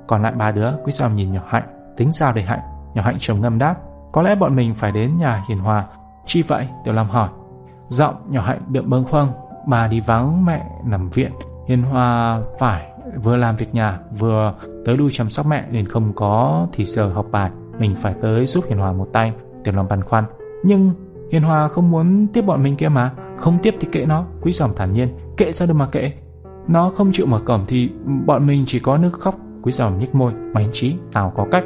Còn lại ba đứa, quý giòm nhìn nhỏ hạnh Tính sao để hạnh? Nhỏ hạnh trầm ngâm đáp Có lẽ bọn mình phải đến nhà Hiền Hòa Chi vậy? Tiểu Long hỏi Giọng nhỏ hạnh đượm bâng khuâng, Bà đi vắng mẹ nằm viện. Hiền Hòa phải vừa làm việc nhà, Vừa tới lui chăm sóc mẹ Nên không có thì giờ học bài. Mình phải tới giúp Hiền Hòa một tay Tiểu Long băn khoăn. Nhưng Hiền Hòa không muốn tiếp bọn mình kia mà, Không tiếp thì kệ nó, Quý giòm thản nhiên. Kệ sao được mà kệ? Nó không chịu mở cổng thì bọn mình chỉ có nước khóc, Quý giòm nhếch môi. Mánh trí tao có cách.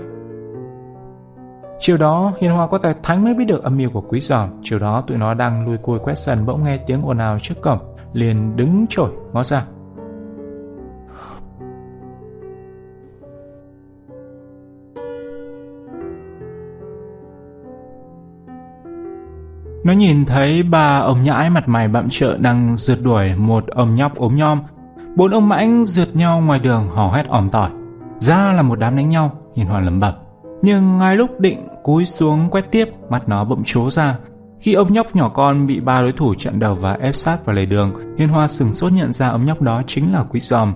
Chiều đó Hiền Hòa có tài thánh mới biết được âm mưu của quý giòm Chiều đó tụi nó đang lui côi quét sân Bỗng nghe tiếng ồn ào trước cổng liền đứng trổi ngó ra. Nó nhìn thấy ba ông nhãi mặt mày bặm trợ đang rượt đuổi một ông nhóc ốm nhom. Bốn ông mãnh rượt nhau ngoài đường hò hét ỏm tỏi. Ra là một đám đánh nhau, hiền hòa lầm bẩm. Nhưng ngay lúc định cúi xuống quét tiếp, mắt nó bỗng trố ra. Khi ông nhóc nhỏ con bị ba đối thủ chặn đầu và ép sát vào lề đường, Hiền Hoa sừng sốt nhận ra ông nhóc đó chính là Quý Giòm.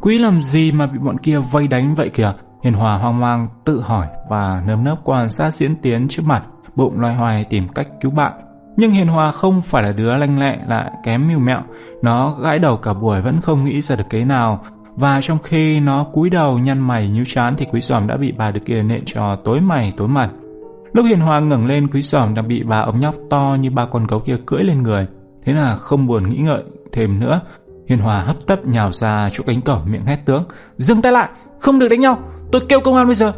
Quý làm gì mà bị bọn kia vây đánh vậy kìa? Hiền Hòa hoang mang tự hỏi và nơm nớp quan sát diễn tiến trước mặt, bụng loay hoay tìm cách cứu bạn. Nhưng Hiền Hòa không phải là đứa lanh lẹ lại kém mưu mẹo, nó gãi đầu cả buổi vẫn không nghĩ ra được kế nào, và trong khi nó cúi đầu nhăn mày như chán thì quý giòm đã bị bà được kia nện cho tối mày tối mặt. Lúc Hiền Hòa ngẩng lên quý giòm đang bị bà ống nhóc to như ba con gấu kia cưỡi lên người. Thế là không buồn nghĩ ngợi thêm nữa. Hiền Hòa hấp tấp nhào ra chỗ cánh cổng miệng hét tướng. Dừng tay lại, không được đánh nhau, tôi kêu công an bây giờ.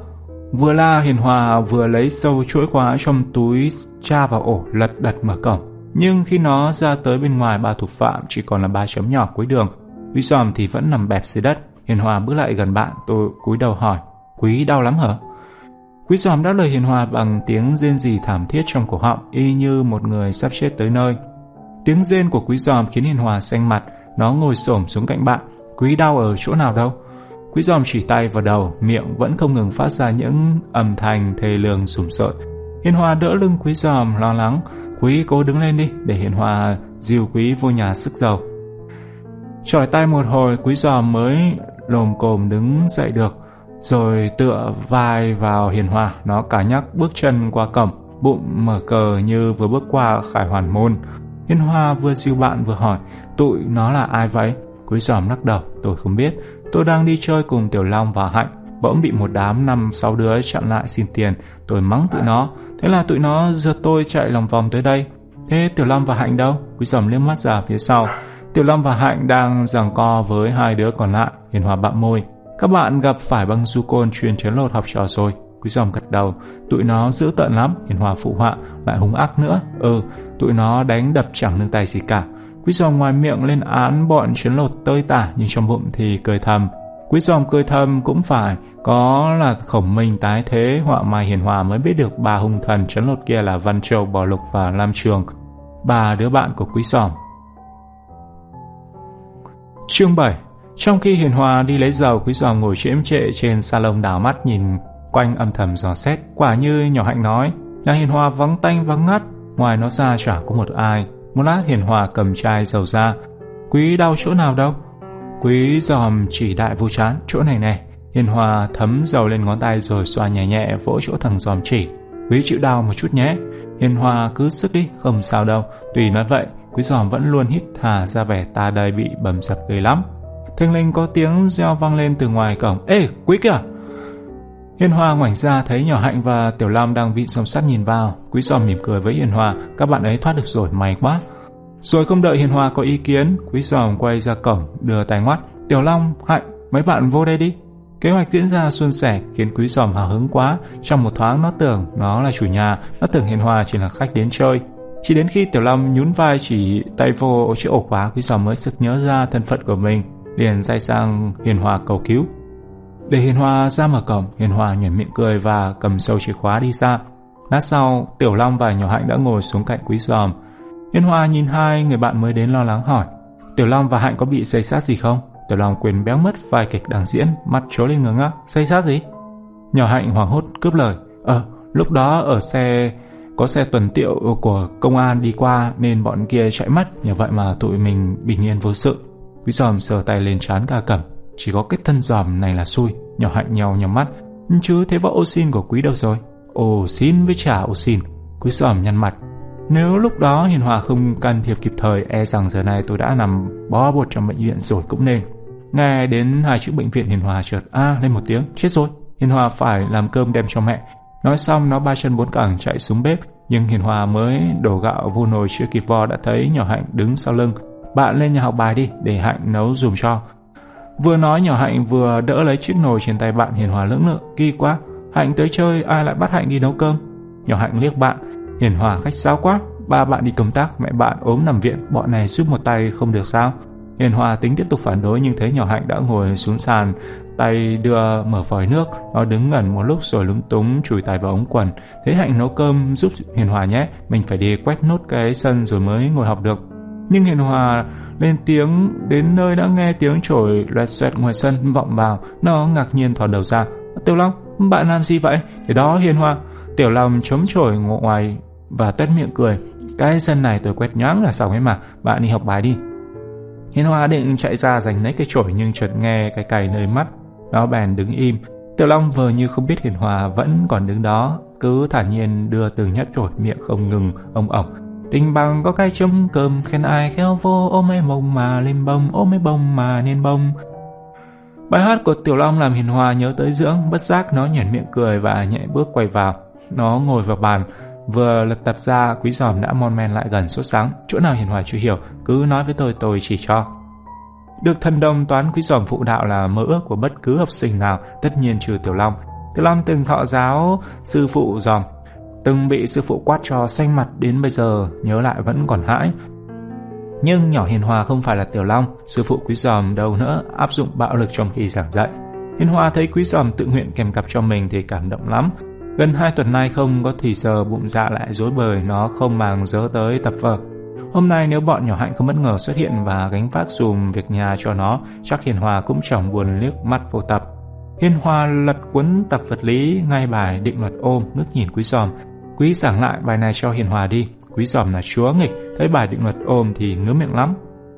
Vừa la Hiền Hòa vừa lấy sâu chuỗi khóa trong túi cha vào ổ lật đặt mở cổng. Nhưng khi nó ra tới bên ngoài ba thủ phạm chỉ còn là ba chấm nhỏ cuối đường. Quý giòm thì vẫn nằm bẹp dưới đất. Hiền Hòa bước lại gần bạn tôi cúi đầu hỏi. Quý đau lắm hả? Quý giòm đáp lời Hiền Hòa bằng tiếng rên rỉ thảm thiết trong cổ họng y như một người sắp chết tới nơi. Tiếng rên của quý giòm khiến Hiền Hòa xanh mặt. Nó ngồi xổm xuống cạnh bạn. Quý đau ở chỗ nào đâu? Quý giòm chỉ tay vào đầu, miệng vẫn không ngừng phát ra những âm thanh thê lương sùm sợi. Hiền Hòa đỡ lưng quý giòm lo lắng. Quý cố đứng lên đi, để Hiền Hòa dìu quý vô nhà sức dầu tròi tay một hồi, quý giòm mới lồm cồm đứng dậy được. Rồi tựa vai vào Hiền Hòa, nó cả nhắc bước chân qua cổng, bụng mở cờ như vừa bước qua khải hoàn môn. Hiền Hòa vừa siêu bạn vừa hỏi, tụi nó là ai vậy? Quý giòm lắc đầu, tôi không biết. Tôi đang đi chơi cùng Tiểu Long và Hạnh, bỗng bị một đám năm sáu đứa chặn lại xin tiền, tôi mắng tụi nó, thế là tụi nó giật tôi chạy lòng vòng tới đây. Thế Tiểu Long và Hạnh đâu? Quý giòm liếc mắt ra phía sau. Tiểu Long và Hạnh đang giằng co với hai đứa còn lại, Hiền Hòa bạm môi. Các bạn gặp phải băng du côn truyền chấn lột học trò rồi. Quý giòm gật đầu, tụi nó dữ tợn lắm, Hiền Hòa phụ họa, lại hung ác nữa. Ừ, tụi nó đánh đập chẳng nương tay gì cả. Quý giòm ngoài miệng lên án bọn chiến lột tơi tả nhưng trong bụng thì cười thầm. Quý giòm cười thầm cũng phải, có là khổng minh tái thế họa mai hiền hòa mới biết được bà hung thần chấn lột kia là Văn Châu, Bò Lục và Lam Trường, bà đứa bạn của quý giòm. Chương 7 Trong khi hiền hòa đi lấy dầu, quý giòm ngồi chễm trệ trên salon đảo mắt nhìn quanh âm thầm dò xét. Quả như nhỏ hạnh nói, nhà hiền hòa vắng tanh vắng ngắt, ngoài nó ra chả có một ai. Một lát hiền hòa cầm chai dầu ra. Quý đau chỗ nào đâu? Quý dòm chỉ đại vô chán, chỗ này nè. Hiền hòa thấm dầu lên ngón tay rồi xoa nhẹ nhẹ vỗ chỗ thằng dòm chỉ. Quý chịu đau một chút nhé. Hiền hòa cứ sức đi, không sao đâu. Tùy nó vậy, quý dòm vẫn luôn hít thả ra vẻ ta đây bị bầm sập ghê lắm. Thanh linh có tiếng reo vang lên từ ngoài cổng. Ê, quý kìa! Hiền Hoa ngoảnh ra thấy nhỏ Hạnh và Tiểu Lam đang bị song sắt nhìn vào. Quý giòm mỉm cười với Hiền Hoa, các bạn ấy thoát được rồi, may quá. Rồi không đợi Hiền Hoa có ý kiến, Quý giòm quay ra cổng, đưa tay ngoắt. Tiểu Long, Hạnh, mấy bạn vô đây đi. Kế hoạch diễn ra suôn sẻ khiến Quý giòm hào hứng quá. Trong một thoáng nó tưởng nó là chủ nhà, nó tưởng Hiền Hoa chỉ là khách đến chơi. Chỉ đến khi Tiểu Long nhún vai chỉ tay vô chiếc ổ khóa, Quý giòm mới sực nhớ ra thân phận của mình, liền dây sang Hiền hòa cầu cứu. Để Hiền Hòa ra mở cổng, Hiền Hòa nhảy miệng cười và cầm sâu chìa khóa đi ra. Lát sau, Tiểu Long và Nhỏ Hạnh đã ngồi xuống cạnh Quý Giòm. Hiền Hòa nhìn hai người bạn mới đến lo lắng hỏi. Tiểu Long và Hạnh có bị xây sát gì không? Tiểu Long quyền béo mất vai kịch đang diễn, mắt trố lên ngớ ngác. Xây sát gì? Nhỏ Hạnh hoảng hốt cướp lời. Ờ, lúc đó ở xe có xe tuần tiệu của công an đi qua nên bọn kia chạy mất, nhờ vậy mà tụi mình bình yên vô sự. Quý Giòm sờ tay lên trán ca cẩm. Chỉ có cái thân giòm này là xui. Nhỏ hạnh nhau nhắm mắt. Chứ thế vợ ô xin của quý đâu rồi? Ô xin với trả ô xin. Quý giòm nhăn mặt. Nếu lúc đó Hiền Hòa không can thiệp kịp thời E rằng giờ này tôi đã nằm bó bột trong bệnh viện rồi cũng nên. Nghe đến hai chữ bệnh viện Hiền Hòa chợt A lên một tiếng. Chết rồi. Hiền Hòa phải làm cơm đem cho mẹ. Nói xong nó ba chân bốn cẳng chạy xuống bếp Nhưng Hiền Hòa mới đổ gạo vô nồi chưa kịp vo đã thấy nhỏ Hạnh đứng sau lưng Bạn lên nhà học bài đi để Hạnh nấu dùm cho Vừa nói nhỏ Hạnh vừa đỡ lấy chiếc nồi trên tay bạn Hiền Hòa lưỡng lự. Kỳ quá, Hạnh tới chơi ai lại bắt Hạnh đi nấu cơm? Nhỏ Hạnh liếc bạn, Hiền Hòa khách sáo quá, ba bạn đi công tác, mẹ bạn ốm nằm viện, bọn này giúp một tay không được sao? Hiền Hòa tính tiếp tục phản đối nhưng thấy nhỏ Hạnh đã ngồi xuống sàn, tay đưa mở vòi nước. Nó đứng ngẩn một lúc rồi lúng túng chùi tay vào ống quần. thế Hạnh nấu cơm giúp Hiền Hòa nhé, mình phải đi quét nốt cái sân rồi mới ngồi học được. Nhưng Hiền Hòa lên tiếng đến nơi đã nghe tiếng chổi loẹt xoẹt ngoài sân vọng vào. Nó ngạc nhiên thò đầu ra. Tiểu Long, bạn làm gì vậy? Để đó Hiền Hòa. Tiểu Long chống chổi ngoài và tuét miệng cười. Cái sân này tôi quét nhoáng là xong ấy mà, bạn đi học bài đi. Hiền Hoa định chạy ra giành lấy cái chổi nhưng chợt nghe cái cày nơi mắt, nó bèn đứng im. Tiểu Long vờ như không biết Hiền Hòa vẫn còn đứng đó, cứ thản nhiên đưa từng nhát chổi miệng không ngừng ông ổng. Tình bằng có cái chấm cơm khen ai khéo vô ôm mấy bông mà lên bông ôm mấy bông mà nên bông. Bài hát của Tiểu Long làm Hiền Hòa nhớ tới dưỡng, bất giác nó nhảy miệng cười và nhẹ bước quay vào. Nó ngồi vào bàn, Vừa lật tập ra, quý giòm đã mon men lại gần sốt sáng. Chỗ nào hiền hòa chưa hiểu, cứ nói với tôi tôi chỉ cho. Được thần đồng toán quý giòm phụ đạo là mơ ước của bất cứ học sinh nào, tất nhiên trừ Tiểu Long. Tiểu Long từng thọ giáo sư phụ giòm, từng bị sư phụ quát cho xanh mặt đến bây giờ, nhớ lại vẫn còn hãi. Nhưng nhỏ Hiền Hòa không phải là Tiểu Long, sư phụ quý giòm đâu nữa áp dụng bạo lực trong khi giảng dạy. Hiền Hòa thấy quý giòm tự nguyện kèm cặp cho mình thì cảm động lắm, Gần hai tuần nay không có thì giờ bụng dạ lại dối bời nó không màng dớ tới tập vở. Hôm nay nếu bọn nhỏ hạnh không bất ngờ xuất hiện và gánh vác dùm việc nhà cho nó, chắc Hiền Hòa cũng chẳng buồn liếc mắt vô tập. Hiền Hòa lật cuốn tập vật lý ngay bài định luật ôm ngước nhìn Quý Giòm. Quý giảng lại bài này cho Hiền Hòa đi. Quý Giòm là chúa nghịch, thấy bài định luật ôm thì ngứa miệng lắm.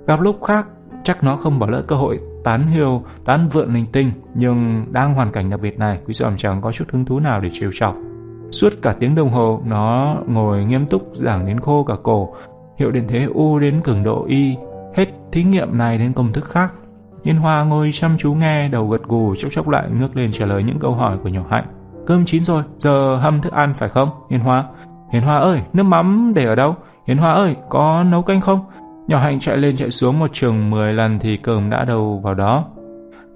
Gặp lúc khác, chắc nó không bỏ lỡ cơ hội tán hiêu, tán vượn linh tinh, nhưng đang hoàn cảnh đặc biệt này, quý giòm chẳng có chút hứng thú nào để trêu chọc. Suốt cả tiếng đồng hồ, nó ngồi nghiêm túc giảng đến khô cả cổ, hiệu điện thế U đến cường độ Y, hết thí nghiệm này đến công thức khác. Yên Hoa ngồi chăm chú nghe, đầu gật gù, chốc chốc lại ngước lên trả lời những câu hỏi của nhỏ Hạnh. Cơm chín rồi, giờ hâm thức ăn phải không, Hiền Hoa? Hiền Hoa ơi, nước mắm để ở đâu? Hiền Hoa ơi, có nấu canh không? Nhỏ Hạnh chạy lên chạy xuống một trường 10 lần thì cơm đã đầu vào đó.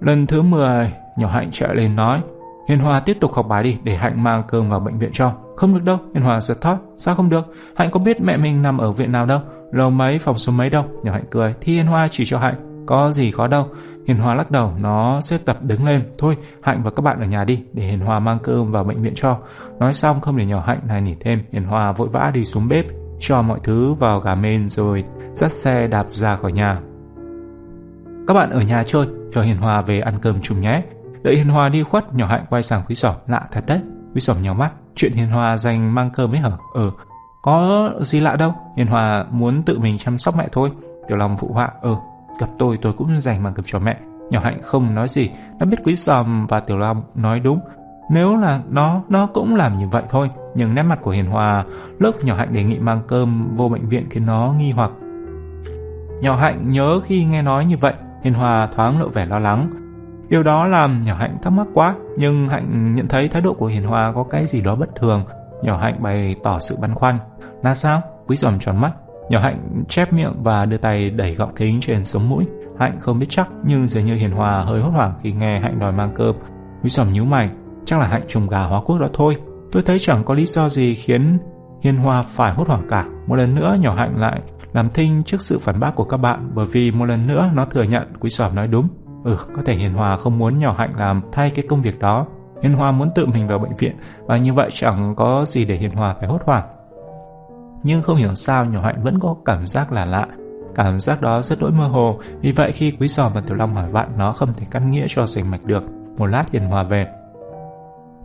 Lần thứ 10, nhỏ Hạnh chạy lên nói, Hiền Hoa tiếp tục học bài đi để Hạnh mang cơm vào bệnh viện cho. Không được đâu, Hiền Hòa giật thót. Sao không được? Hạnh có biết mẹ mình nằm ở viện nào đâu, lầu mấy, phòng số mấy đâu. Nhỏ Hạnh cười, thì Hiền Hòa chỉ cho Hạnh. Có gì khó đâu. Hiền Hòa lắc đầu, nó xếp tập đứng lên. Thôi, Hạnh và các bạn ở nhà đi, để Hiền Hòa mang cơm vào bệnh viện cho. Nói xong không để nhỏ Hạnh này nỉ thêm, Hiền Hòa vội vã đi xuống bếp, cho mọi thứ vào gà men rồi dắt xe đạp ra khỏi nhà. Các bạn ở nhà chơi, cho Hiền Hòa về ăn cơm chung nhé. Đợi Hiền Hòa đi khuất, nhỏ hạnh quay sang Quý Sỏm, lạ thật đấy. Quý Sỏm nhau mắt, chuyện Hiền Hòa dành mang cơm ấy hả? Ừ, có gì lạ đâu, Hiền Hòa muốn tự mình chăm sóc mẹ thôi. Tiểu Long phụ họa, ừ, gặp tôi tôi cũng dành mang cơm cho mẹ. Nhỏ hạnh không nói gì, nó biết Quý Sòm và Tiểu Long nói đúng, nếu là nó, nó cũng làm như vậy thôi. Nhưng nét mặt của Hiền Hòa lúc nhỏ Hạnh đề nghị mang cơm vô bệnh viện khiến nó nghi hoặc. Nhỏ Hạnh nhớ khi nghe nói như vậy, Hiền Hòa thoáng lộ vẻ lo lắng. Điều đó làm nhỏ Hạnh thắc mắc quá, nhưng Hạnh nhận thấy thái độ của Hiền Hòa có cái gì đó bất thường. Nhỏ Hạnh bày tỏ sự băn khoăn. Là sao? Quý giòm tròn mắt. Nhỏ Hạnh chép miệng và đưa tay đẩy gọng kính trên sống mũi. Hạnh không biết chắc, nhưng dường như Hiền Hòa hơi hốt hoảng khi nghe Hạnh đòi mang cơm. Quý giòm nhíu mày, Chắc là hạnh trùng gà hóa quốc đó thôi. Tôi thấy chẳng có lý do gì khiến Hiền Hòa phải hốt hoảng cả. Một lần nữa nhỏ hạnh lại làm thinh trước sự phản bác của các bạn bởi vì một lần nữa nó thừa nhận quý sòm nói đúng. Ừ, có thể Hiền Hòa không muốn nhỏ hạnh làm thay cái công việc đó. Hiền Hòa muốn tự mình vào bệnh viện và như vậy chẳng có gì để Hiền Hòa phải hốt hoảng. Nhưng không hiểu sao nhỏ hạnh vẫn có cảm giác là lạ. Cảm giác đó rất đỗi mơ hồ, vì vậy khi Quý Giòm và Tiểu Long hỏi bạn nó không thể căn nghĩa cho rành mạch được. Một lát Hiền Hòa về,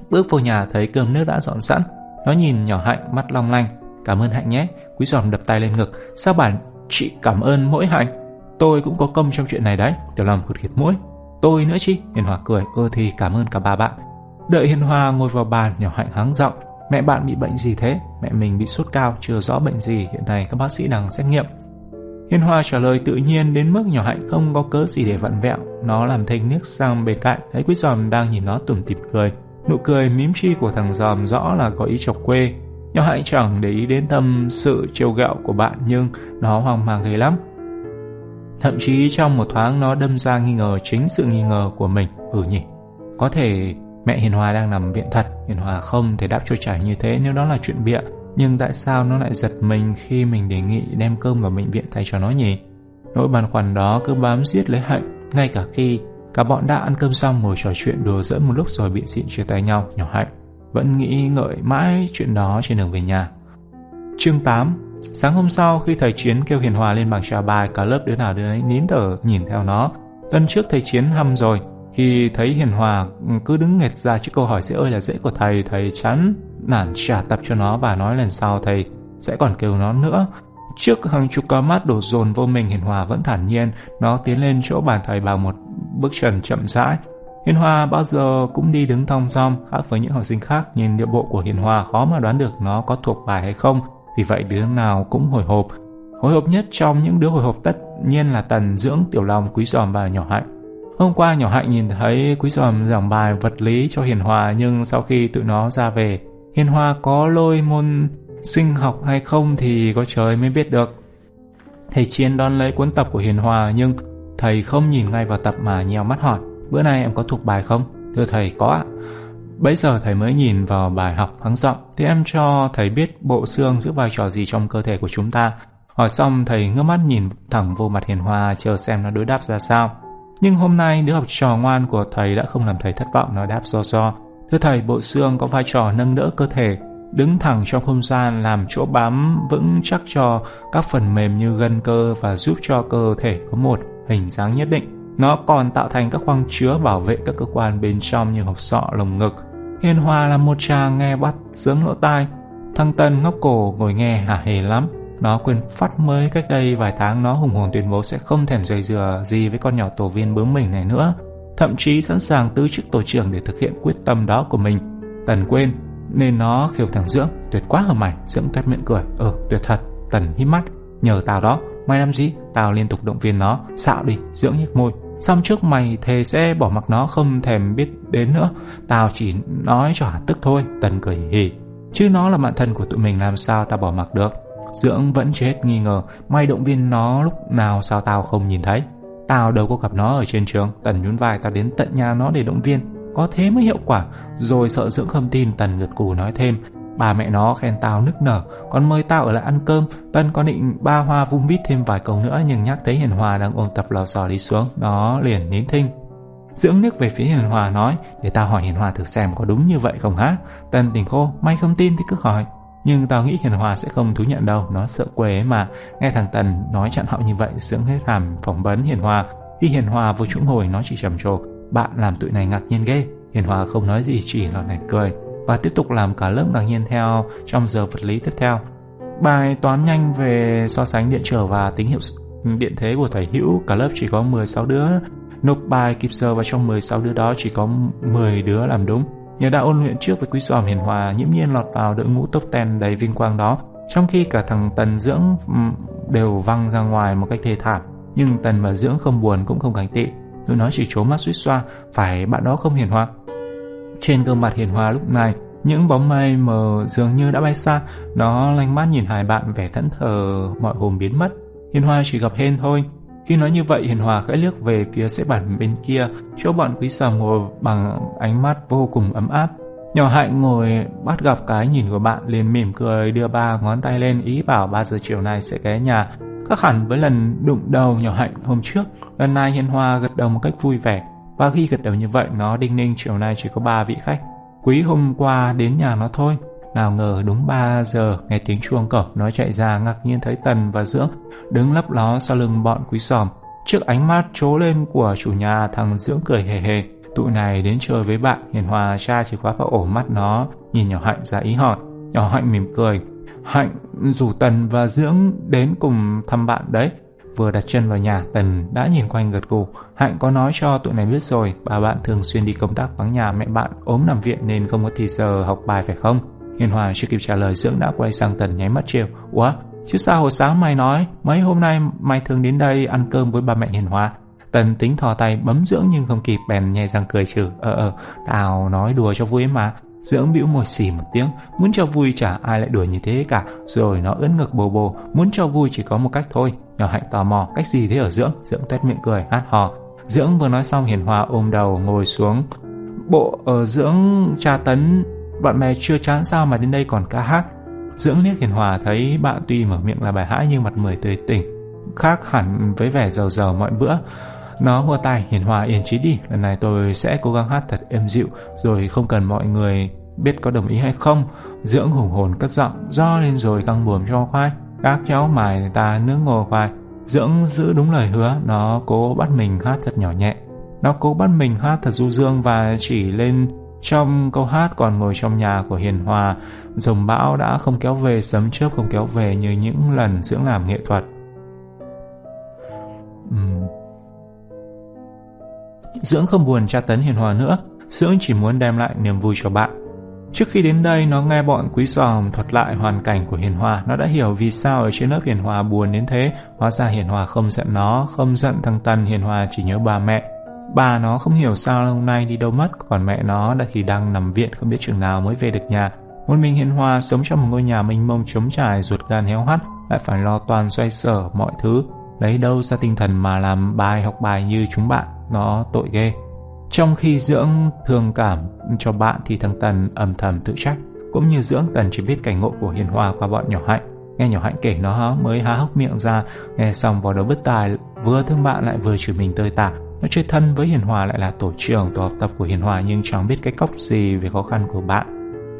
Bước vô nhà thấy cơm nước đã dọn sẵn Nó nhìn nhỏ Hạnh mắt long lanh Cảm ơn Hạnh nhé Quý giòm đập tay lên ngực Sao bản chị cảm ơn mỗi Hạnh Tôi cũng có công trong chuyện này đấy Tiểu Long khụt khịt mũi Tôi nữa chi Hiền Hòa cười ơ thì cảm ơn cả ba bạn Đợi Hiền Hòa ngồi vào bàn nhỏ Hạnh hắng giọng Mẹ bạn bị bệnh gì thế? Mẹ mình bị sốt cao, chưa rõ bệnh gì, hiện nay các bác sĩ đang xét nghiệm. Hiền hòa trả lời tự nhiên đến mức nhỏ hạnh không có cớ gì để vặn vẹo. Nó làm thinh nước sang bên cạnh, thấy Quý Giòm đang nhìn nó tủm tỉm cười. Nụ cười mím chi của thằng giòm rõ là có ý chọc quê. nhỏ hạnh chẳng để ý đến tâm sự trêu ghẹo của bạn nhưng nó hoang mang ghê lắm. Thậm chí trong một thoáng nó đâm ra nghi ngờ chính sự nghi ngờ của mình. Ừ nhỉ, có thể mẹ Hiền Hòa đang nằm viện thật, Hiền Hòa không thể đáp trôi chảy như thế nếu đó là chuyện bịa. Nhưng tại sao nó lại giật mình khi mình đề nghị đem cơm vào bệnh viện thay cho nó nhỉ? Nỗi băn khoăn đó cứ bám giết lấy Hạnh, ngay cả khi cả bọn đã ăn cơm xong ngồi trò chuyện đùa giỡn một lúc rồi bị xịn chia tay nhau, nhỏ Hạnh vẫn nghĩ ngợi mãi chuyện đó trên đường về nhà. Chương 8 Sáng hôm sau khi thầy Chiến kêu Hiền Hòa lên bảng trả bài cả lớp đứa nào đứa ấy nín thở nhìn theo nó. Tuần trước thầy Chiến hăm rồi, khi thấy Hiền Hòa ừ, cứ đứng nghệt ra trước câu hỏi dễ ơi là dễ của thầy, thầy chán nản trả tập cho nó và nói lần sau thầy sẽ còn kêu nó nữa. Trước hàng chục con mắt đổ dồn vô mình Hiền Hòa vẫn thản nhiên, nó tiến lên chỗ bàn thầy bằng một bước chân chậm rãi. Hiền Hòa bao giờ cũng đi đứng thong dong, khác với những học sinh khác, nhìn điệu bộ của Hiền Hòa khó mà đoán được nó có thuộc bài hay không, vì vậy đứa nào cũng hồi hộp. Hồi hộp nhất trong những đứa hồi hộp tất nhiên là Tần Dưỡng, Tiểu Long, Quý Giòm và Nhỏ Hạnh. Hôm qua nhỏ hạnh nhìn thấy Quý Giòm giảng bài vật lý cho Hiền Hòa nhưng sau khi tụi nó ra về, Hiền Hòa có lôi môn sinh học hay không thì có trời mới biết được. Thầy Chiến đón lấy cuốn tập của Hiền Hòa nhưng thầy không nhìn ngay vào tập mà nheo mắt hỏi Bữa nay em có thuộc bài không? Thưa thầy có ạ. Bây giờ thầy mới nhìn vào bài học hắng giọng thì em cho thầy biết bộ xương giữ vai trò gì trong cơ thể của chúng ta. Hỏi xong thầy ngước mắt nhìn thẳng vô mặt Hiền Hòa chờ xem nó đối đáp ra sao. Nhưng hôm nay đứa học trò ngoan của thầy đã không làm thầy thất vọng nói đáp do do. Thưa thầy, bộ xương có vai trò nâng đỡ cơ thể, đứng thẳng trong không gian làm chỗ bám vững chắc cho các phần mềm như gân cơ và giúp cho cơ thể có một hình dáng nhất định. Nó còn tạo thành các khoang chứa bảo vệ các cơ quan bên trong như hộp sọ, lồng ngực. Hiền Hòa là một chàng nghe bắt sướng lỗ tai. Thằng Tân ngóc cổ ngồi nghe hả hề lắm. Nó quên phát mới cách đây vài tháng nó hùng hồn tuyên bố sẽ không thèm dây dừa gì với con nhỏ tổ viên bướng mình này nữa. Thậm chí sẵn sàng tư chức tổ trưởng để thực hiện quyết tâm đó của mình. Tần quên, nên nó khiêu thằng Dưỡng, tuyệt quá hả mày, Dưỡng cắt miệng cười, ờ tuyệt thật, Tần hít mắt, nhờ tao đó, mày làm gì, tao liên tục động viên nó, xạo đi, Dưỡng nhếch môi, xong trước mày thề sẽ bỏ mặc nó không thèm biết đến nữa, tao chỉ nói cho hả tức thôi, Tần cười hì. Chứ nó là bạn thân của tụi mình làm sao tao bỏ mặc được. Dưỡng vẫn chưa hết nghi ngờ May động viên nó lúc nào sao tao không nhìn thấy. Tao đâu có gặp nó ở trên trường. Tần nhún vai tao đến tận nhà nó để động viên. Có thế mới hiệu quả. Rồi sợ Dưỡng không tin Tần gật cù nói thêm. Bà mẹ nó khen tao nức nở. Còn mời tao ở lại ăn cơm. Tân có định ba hoa vung vít thêm vài câu nữa, Nhưng nhắc thấy Hiền Hòa đang ôm tập lò xò đi xuống. Nó liền nín thinh. Dưỡng nước về phía Hiền Hòa nói, Để tao hỏi Hiền Hòa thử xem có đúng như vậy không hả? Tân tỉnh khô May không tin thì cứ hỏi. Nhưng tao nghĩ Hiền Hòa sẽ không thú nhận đâu. Nó sợ quê mà. Nghe thằng Tần nói chặn họng như vậy, dưỡng hết hàm phỏng vấn Hiền Hòa. Khi Hiền Hòa vô chỗ ngồi nó chỉ trầm trồ, Bạn làm tụi này ngạc nhiên ghê. Hiền Hòa không nói gì, chỉ lọt này cười. Và tiếp tục làm cả lớp ngạc nhiên theo Trong giờ vật lý tiếp theo. Bài toán nhanh về so sánh điện trở và tín hiệu điện thế của thầy Hữu Cả lớp chỉ có 16 đứa. Nộp bài kịp giờ và trong 16 đứa đó chỉ có 10 đứa làm đúng. Nhờ đã ôn luyện trước với quý giòm hiền hòa, nhiễm nhiên lọt vào đội ngũ top ten đầy vinh quang đó, trong khi cả thằng Tần Dưỡng đều văng ra ngoài một cách thê thảm. Nhưng Tần và Dưỡng không buồn cũng không gánh tị, tụi nó chỉ trố mắt suýt xoa, phải bạn đó không hiền hòa. Trên gương mặt hiền hòa lúc này, những bóng mây mờ dường như đã bay xa, nó lanh mắt nhìn hai bạn vẻ thẫn thờ mọi hồn biến mất. Hiền hòa chỉ gặp hên thôi, khi nói như vậy, Hiền Hòa khẽ liếc về phía xếp bản bên kia, chỗ bọn quý sầm ngồi bằng ánh mắt vô cùng ấm áp. Nhỏ hạnh ngồi bắt gặp cái nhìn của bạn liền mỉm cười đưa ba ngón tay lên ý bảo 3 giờ chiều nay sẽ ghé nhà. Khác hẳn với lần đụng đầu nhỏ hạnh hôm trước, lần này Hiền Hòa gật đầu một cách vui vẻ. Và khi gật đầu như vậy, nó đinh ninh chiều nay chỉ có ba vị khách. Quý hôm qua đến nhà nó thôi, nào ngờ đúng 3 giờ nghe tiếng chuông cổng nó chạy ra ngạc nhiên thấy Tần và Dưỡng đứng lấp ló sau lưng bọn quý sòm. Trước ánh mắt trố lên của chủ nhà thằng Dưỡng cười hề hề. Tụi này đến chơi với bạn Hiền Hòa cha chỉ khóa vào ổ mắt nó nhìn nhỏ Hạnh ra ý hỏi. Nhỏ Hạnh mỉm cười. Hạnh rủ Tần và Dưỡng đến cùng thăm bạn đấy. Vừa đặt chân vào nhà, Tần đã nhìn quanh gật gù. Hạnh có nói cho tụi này biết rồi, bà bạn thường xuyên đi công tác vắng nhà mẹ bạn ốm nằm viện nên không có thì giờ học bài phải không? Hiền Hòa chưa kịp trả lời Dưỡng đã quay sang Tần nháy mắt trêu. Ủa, chứ sao hồi sáng mày nói mấy hôm nay mày thường đến đây ăn cơm với ba mẹ Hiền Hòa? Tần tính thò tay bấm Dưỡng nhưng không kịp bèn nhai răng cười trừ. Ờ ờ, tao nói đùa cho vui mà. Dưỡng bĩu môi xì một tiếng, muốn cho vui chả ai lại đùa như thế cả. Rồi nó ướn ngực bồ bồ, muốn cho vui chỉ có một cách thôi. Nhỏ hạnh tò mò, cách gì thế ở Dưỡng? Dưỡng tuét miệng cười, hát hò. Dưỡng vừa nói xong Hiền Hòa ôm đầu ngồi xuống. Bộ ờ, ở Dưỡng tra tấn bạn bè chưa chán sao mà đến đây còn ca hát. Dưỡng liếc Hiền Hòa thấy bạn tuy mở miệng là bài hãi nhưng mặt mười tươi tỉnh, khác hẳn với vẻ giàu giàu mọi bữa. Nó mua tay Hiền Hòa yên trí đi, lần này tôi sẽ cố gắng hát thật êm dịu, rồi không cần mọi người biết có đồng ý hay không. Dưỡng hùng hồn cất giọng, do lên rồi căng buồm cho khoai. Các cháu mài ta nướng ngô khoai. Dưỡng giữ đúng lời hứa, nó cố bắt mình hát thật nhỏ nhẹ. Nó cố bắt mình hát thật du dương và chỉ lên trong câu hát còn ngồi trong nhà của Hiền Hòa, dòng bão đã không kéo về, sấm chớp không kéo về như những lần dưỡng làm nghệ thuật. Uhm. Dưỡng không buồn tra tấn Hiền Hòa nữa, Dưỡng chỉ muốn đem lại niềm vui cho bạn. Trước khi đến đây, nó nghe bọn quý giòm thuật lại hoàn cảnh của Hiền Hòa. Nó đã hiểu vì sao ở trên lớp Hiền Hòa buồn đến thế. Hóa ra Hiền Hòa không giận nó, không giận thằng Tân. Hiền Hòa chỉ nhớ bà mẹ. Bà nó không hiểu sao hôm nay đi đâu mất, còn mẹ nó đã thì đang nằm viện không biết chừng nào mới về được nhà. Một mình Hiền Hòa sống trong một ngôi nhà mênh mông trống trải ruột gan héo hắt, lại phải lo toàn xoay sở mọi thứ. Lấy đâu ra tinh thần mà làm bài học bài như chúng bạn, nó tội ghê. Trong khi Dưỡng thương cảm cho bạn thì thằng Tần âm thầm tự trách. Cũng như Dưỡng Tần chỉ biết cảnh ngộ của Hiền Hòa qua bọn nhỏ hạnh. Nghe nhỏ hạnh kể nó mới há hốc miệng ra, nghe xong vào đầu bứt tài, vừa thương bạn lại vừa chửi mình tơi tả. Nó chơi thân với Hiền Hòa lại là tổ trưởng tổ học tập của Hiền Hòa nhưng chẳng biết cái cốc gì về khó khăn của bạn.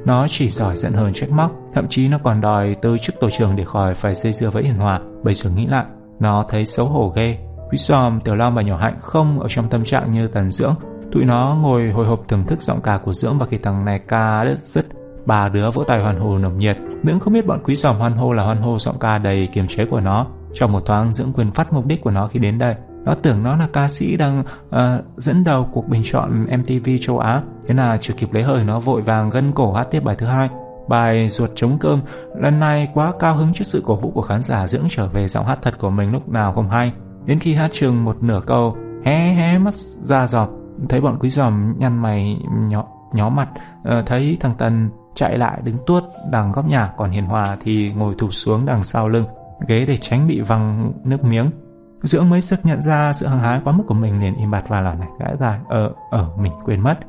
Nó chỉ giỏi giận hơn trách móc, thậm chí nó còn đòi từ chức tổ trưởng để khỏi phải dây dưa với Hiền Hòa. Bây giờ nghĩ lại, nó thấy xấu hổ ghê. Quý Giòm, Tiểu Long và Nhỏ Hạnh không ở trong tâm trạng như Tần Dưỡng. Tụi nó ngồi hồi hộp thưởng thức giọng ca của Dưỡng và khi thằng này ca rất, dứt, ba đứa vỗ tay hoàn hồ nồng nhiệt. Dưỡng không biết bọn Quý Giòm hoan hô là hoan hô giọng ca đầy kiềm chế của nó. Trong một thoáng Dưỡng quyền phát mục đích của nó khi đến đây. Nó tưởng nó là ca sĩ đang uh, dẫn đầu cuộc bình chọn MTV châu Á. Thế là chưa kịp lấy hơi nó vội vàng gân cổ hát tiếp bài thứ hai. Bài ruột trống cơm lần này quá cao hứng trước sự cổ vũ của khán giả dưỡng trở về giọng hát thật của mình lúc nào không hay. Đến khi hát chừng một nửa câu, hé hé mắt ra giọt, thấy bọn quý giòm nhăn mày nhỏ, nhó mặt, ờ, thấy thằng Tần chạy lại đứng tuốt đằng góc nhà, còn Hiền Hòa thì ngồi thụp xuống đằng sau lưng, ghế để tránh bị văng nước miếng. Dưỡng mới sức nhận ra sự hăng hái quá mức của mình liền im bặt và lời này gãi dài, ờ, ờ, mình quên mất.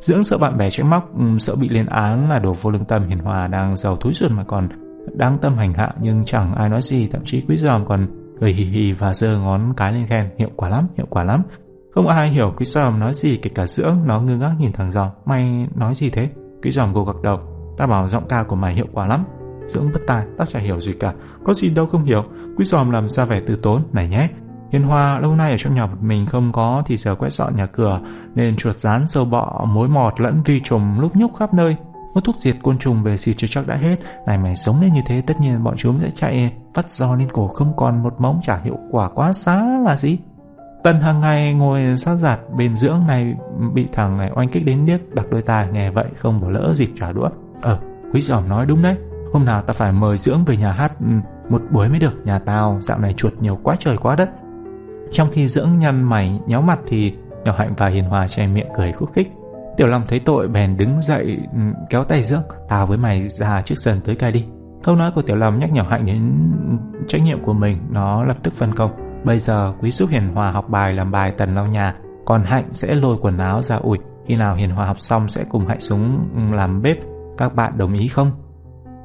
Dưỡng sợ bạn bè trách móc, ừ, sợ bị lên án là đồ vô lương tâm hiền hòa đang giàu thúi ruột mà còn đang tâm hành hạ nhưng chẳng ai nói gì, thậm chí quý giòm còn cười hì hì và giơ ngón cái lên khen, hiệu quả lắm, hiệu quả lắm. Không ai hiểu quý giòm nói gì kể cả dưỡng, nó ngơ ngác nhìn thằng giòm, mày nói gì thế? Quý giòm gồ gật đầu, ta bảo giọng ca của mày hiệu quả lắm. Dưỡng bất tài, tao chả hiểu gì cả, có gì đâu không hiểu, quý giòm làm ra vẻ từ tốn, này nhé, Hiền Hoa lâu nay ở trong nhà một mình không có thì giờ quét dọn nhà cửa nên chuột rán sâu bọ mối mọt lẫn vi trùng lúc nhúc khắp nơi. Một thuốc diệt côn trùng về xịt cho chắc đã hết. Này mày sống lên như thế tất nhiên bọn chúng sẽ chạy vắt giò lên cổ không còn một móng chả hiệu quả quá xá là gì. tần hàng ngày ngồi sát giặt bên dưỡng này bị thằng này oanh kích đến điếc đặt đôi tai nghe vậy không bỏ lỡ dịp trả đũa. Ờ, quý giòm nói đúng đấy. Hôm nào ta phải mời dưỡng về nhà hát ừ, một buổi mới được. Nhà tao dạo này chuột nhiều quá trời quá đất. Trong khi dưỡng nhăn mày nhéo mặt thì nhỏ hạnh và hiền hòa che miệng cười khúc khích. Tiểu Long thấy tội bèn đứng dậy ừ, kéo tay Dương, Tao với mày ra trước sân tới cây đi. Câu nói của Tiểu Long nhắc nhở hạnh đến trách nhiệm của mình. Nó lập tức phân công. Bây giờ quý giúp hiền hòa học bài làm bài tần lau nhà. Còn hạnh sẽ lôi quần áo ra ủi. Khi nào hiền hòa học xong sẽ cùng hạnh xuống làm bếp. Các bạn đồng ý không?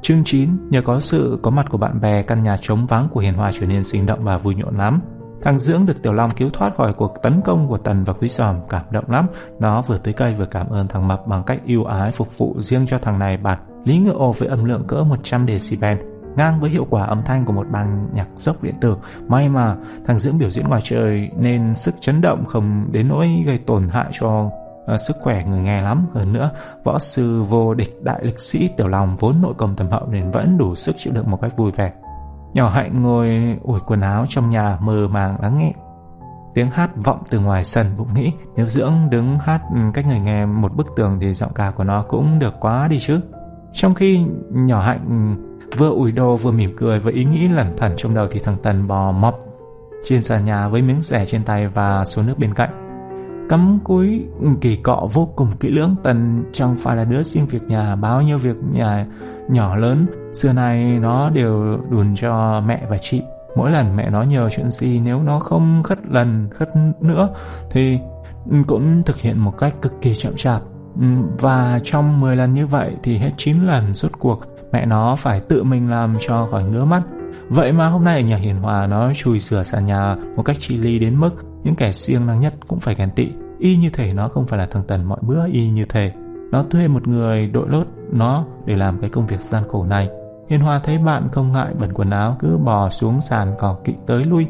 Chương 9, nhờ có sự có mặt của bạn bè, căn nhà trống vắng của Hiền Hòa trở nên sinh động và vui nhộn lắm. Thằng Dưỡng được Tiểu Long cứu thoát khỏi cuộc tấn công của Tần và Quý sòm cảm động lắm. Nó vừa tới cây vừa cảm ơn thằng Mập bằng cách yêu ái phục vụ riêng cho thằng này bạt lý ngựa ồ với âm lượng cỡ 100 decibel ngang với hiệu quả âm thanh của một bàn nhạc dốc điện tử. May mà thằng Dưỡng biểu diễn ngoài trời nên sức chấn động không đến nỗi gây tổn hại cho uh, sức khỏe người nghe lắm. Hơn nữa, võ sư vô địch đại lịch sĩ Tiểu Long vốn nội công tầm hậu nên vẫn đủ sức chịu đựng một cách vui vẻ. Nhỏ hạnh ngồi ủi quần áo trong nhà mờ màng lắng nghe. Tiếng hát vọng từ ngoài sân bụng nghĩ, nếu dưỡng đứng hát cách người nghe một bức tường thì giọng ca của nó cũng được quá đi chứ. Trong khi nhỏ hạnh vừa ủi đồ vừa mỉm cười với ý nghĩ lẩn thẩn trong đầu thì thằng Tần bò mọc trên sàn nhà với miếng rẻ trên tay và số nước bên cạnh. Cắm cúi kỳ cọ vô cùng kỹ lưỡng. Tần chẳng phải là đứa xin việc nhà, Bao nhiêu việc nhà nhỏ lớn. Xưa nay nó đều đùn cho mẹ và chị. Mỗi lần mẹ nó nhờ chuyện gì, Nếu nó không khất lần, khất nữa, Thì cũng thực hiện một cách cực kỳ chậm chạp. Và trong 10 lần như vậy Thì hết 9 lần suốt cuộc mẹ nó phải tự mình làm cho khỏi ngứa mắt. Vậy mà hôm nay ở nhà Hiền Hòa, nó chùi sửa sàn nhà một cách chi ly đến mức những kẻ siêng năng nhất cũng phải ghen tị. Y như thể nó không phải là thằng Tần mọi bữa y như thể. Nó thuê một người đội lốt nó để làm cái công việc gian khổ này. Hiền Hòa thấy bạn không ngại bẩn quần áo cứ bò xuống sàn cỏ kỵ tới lui.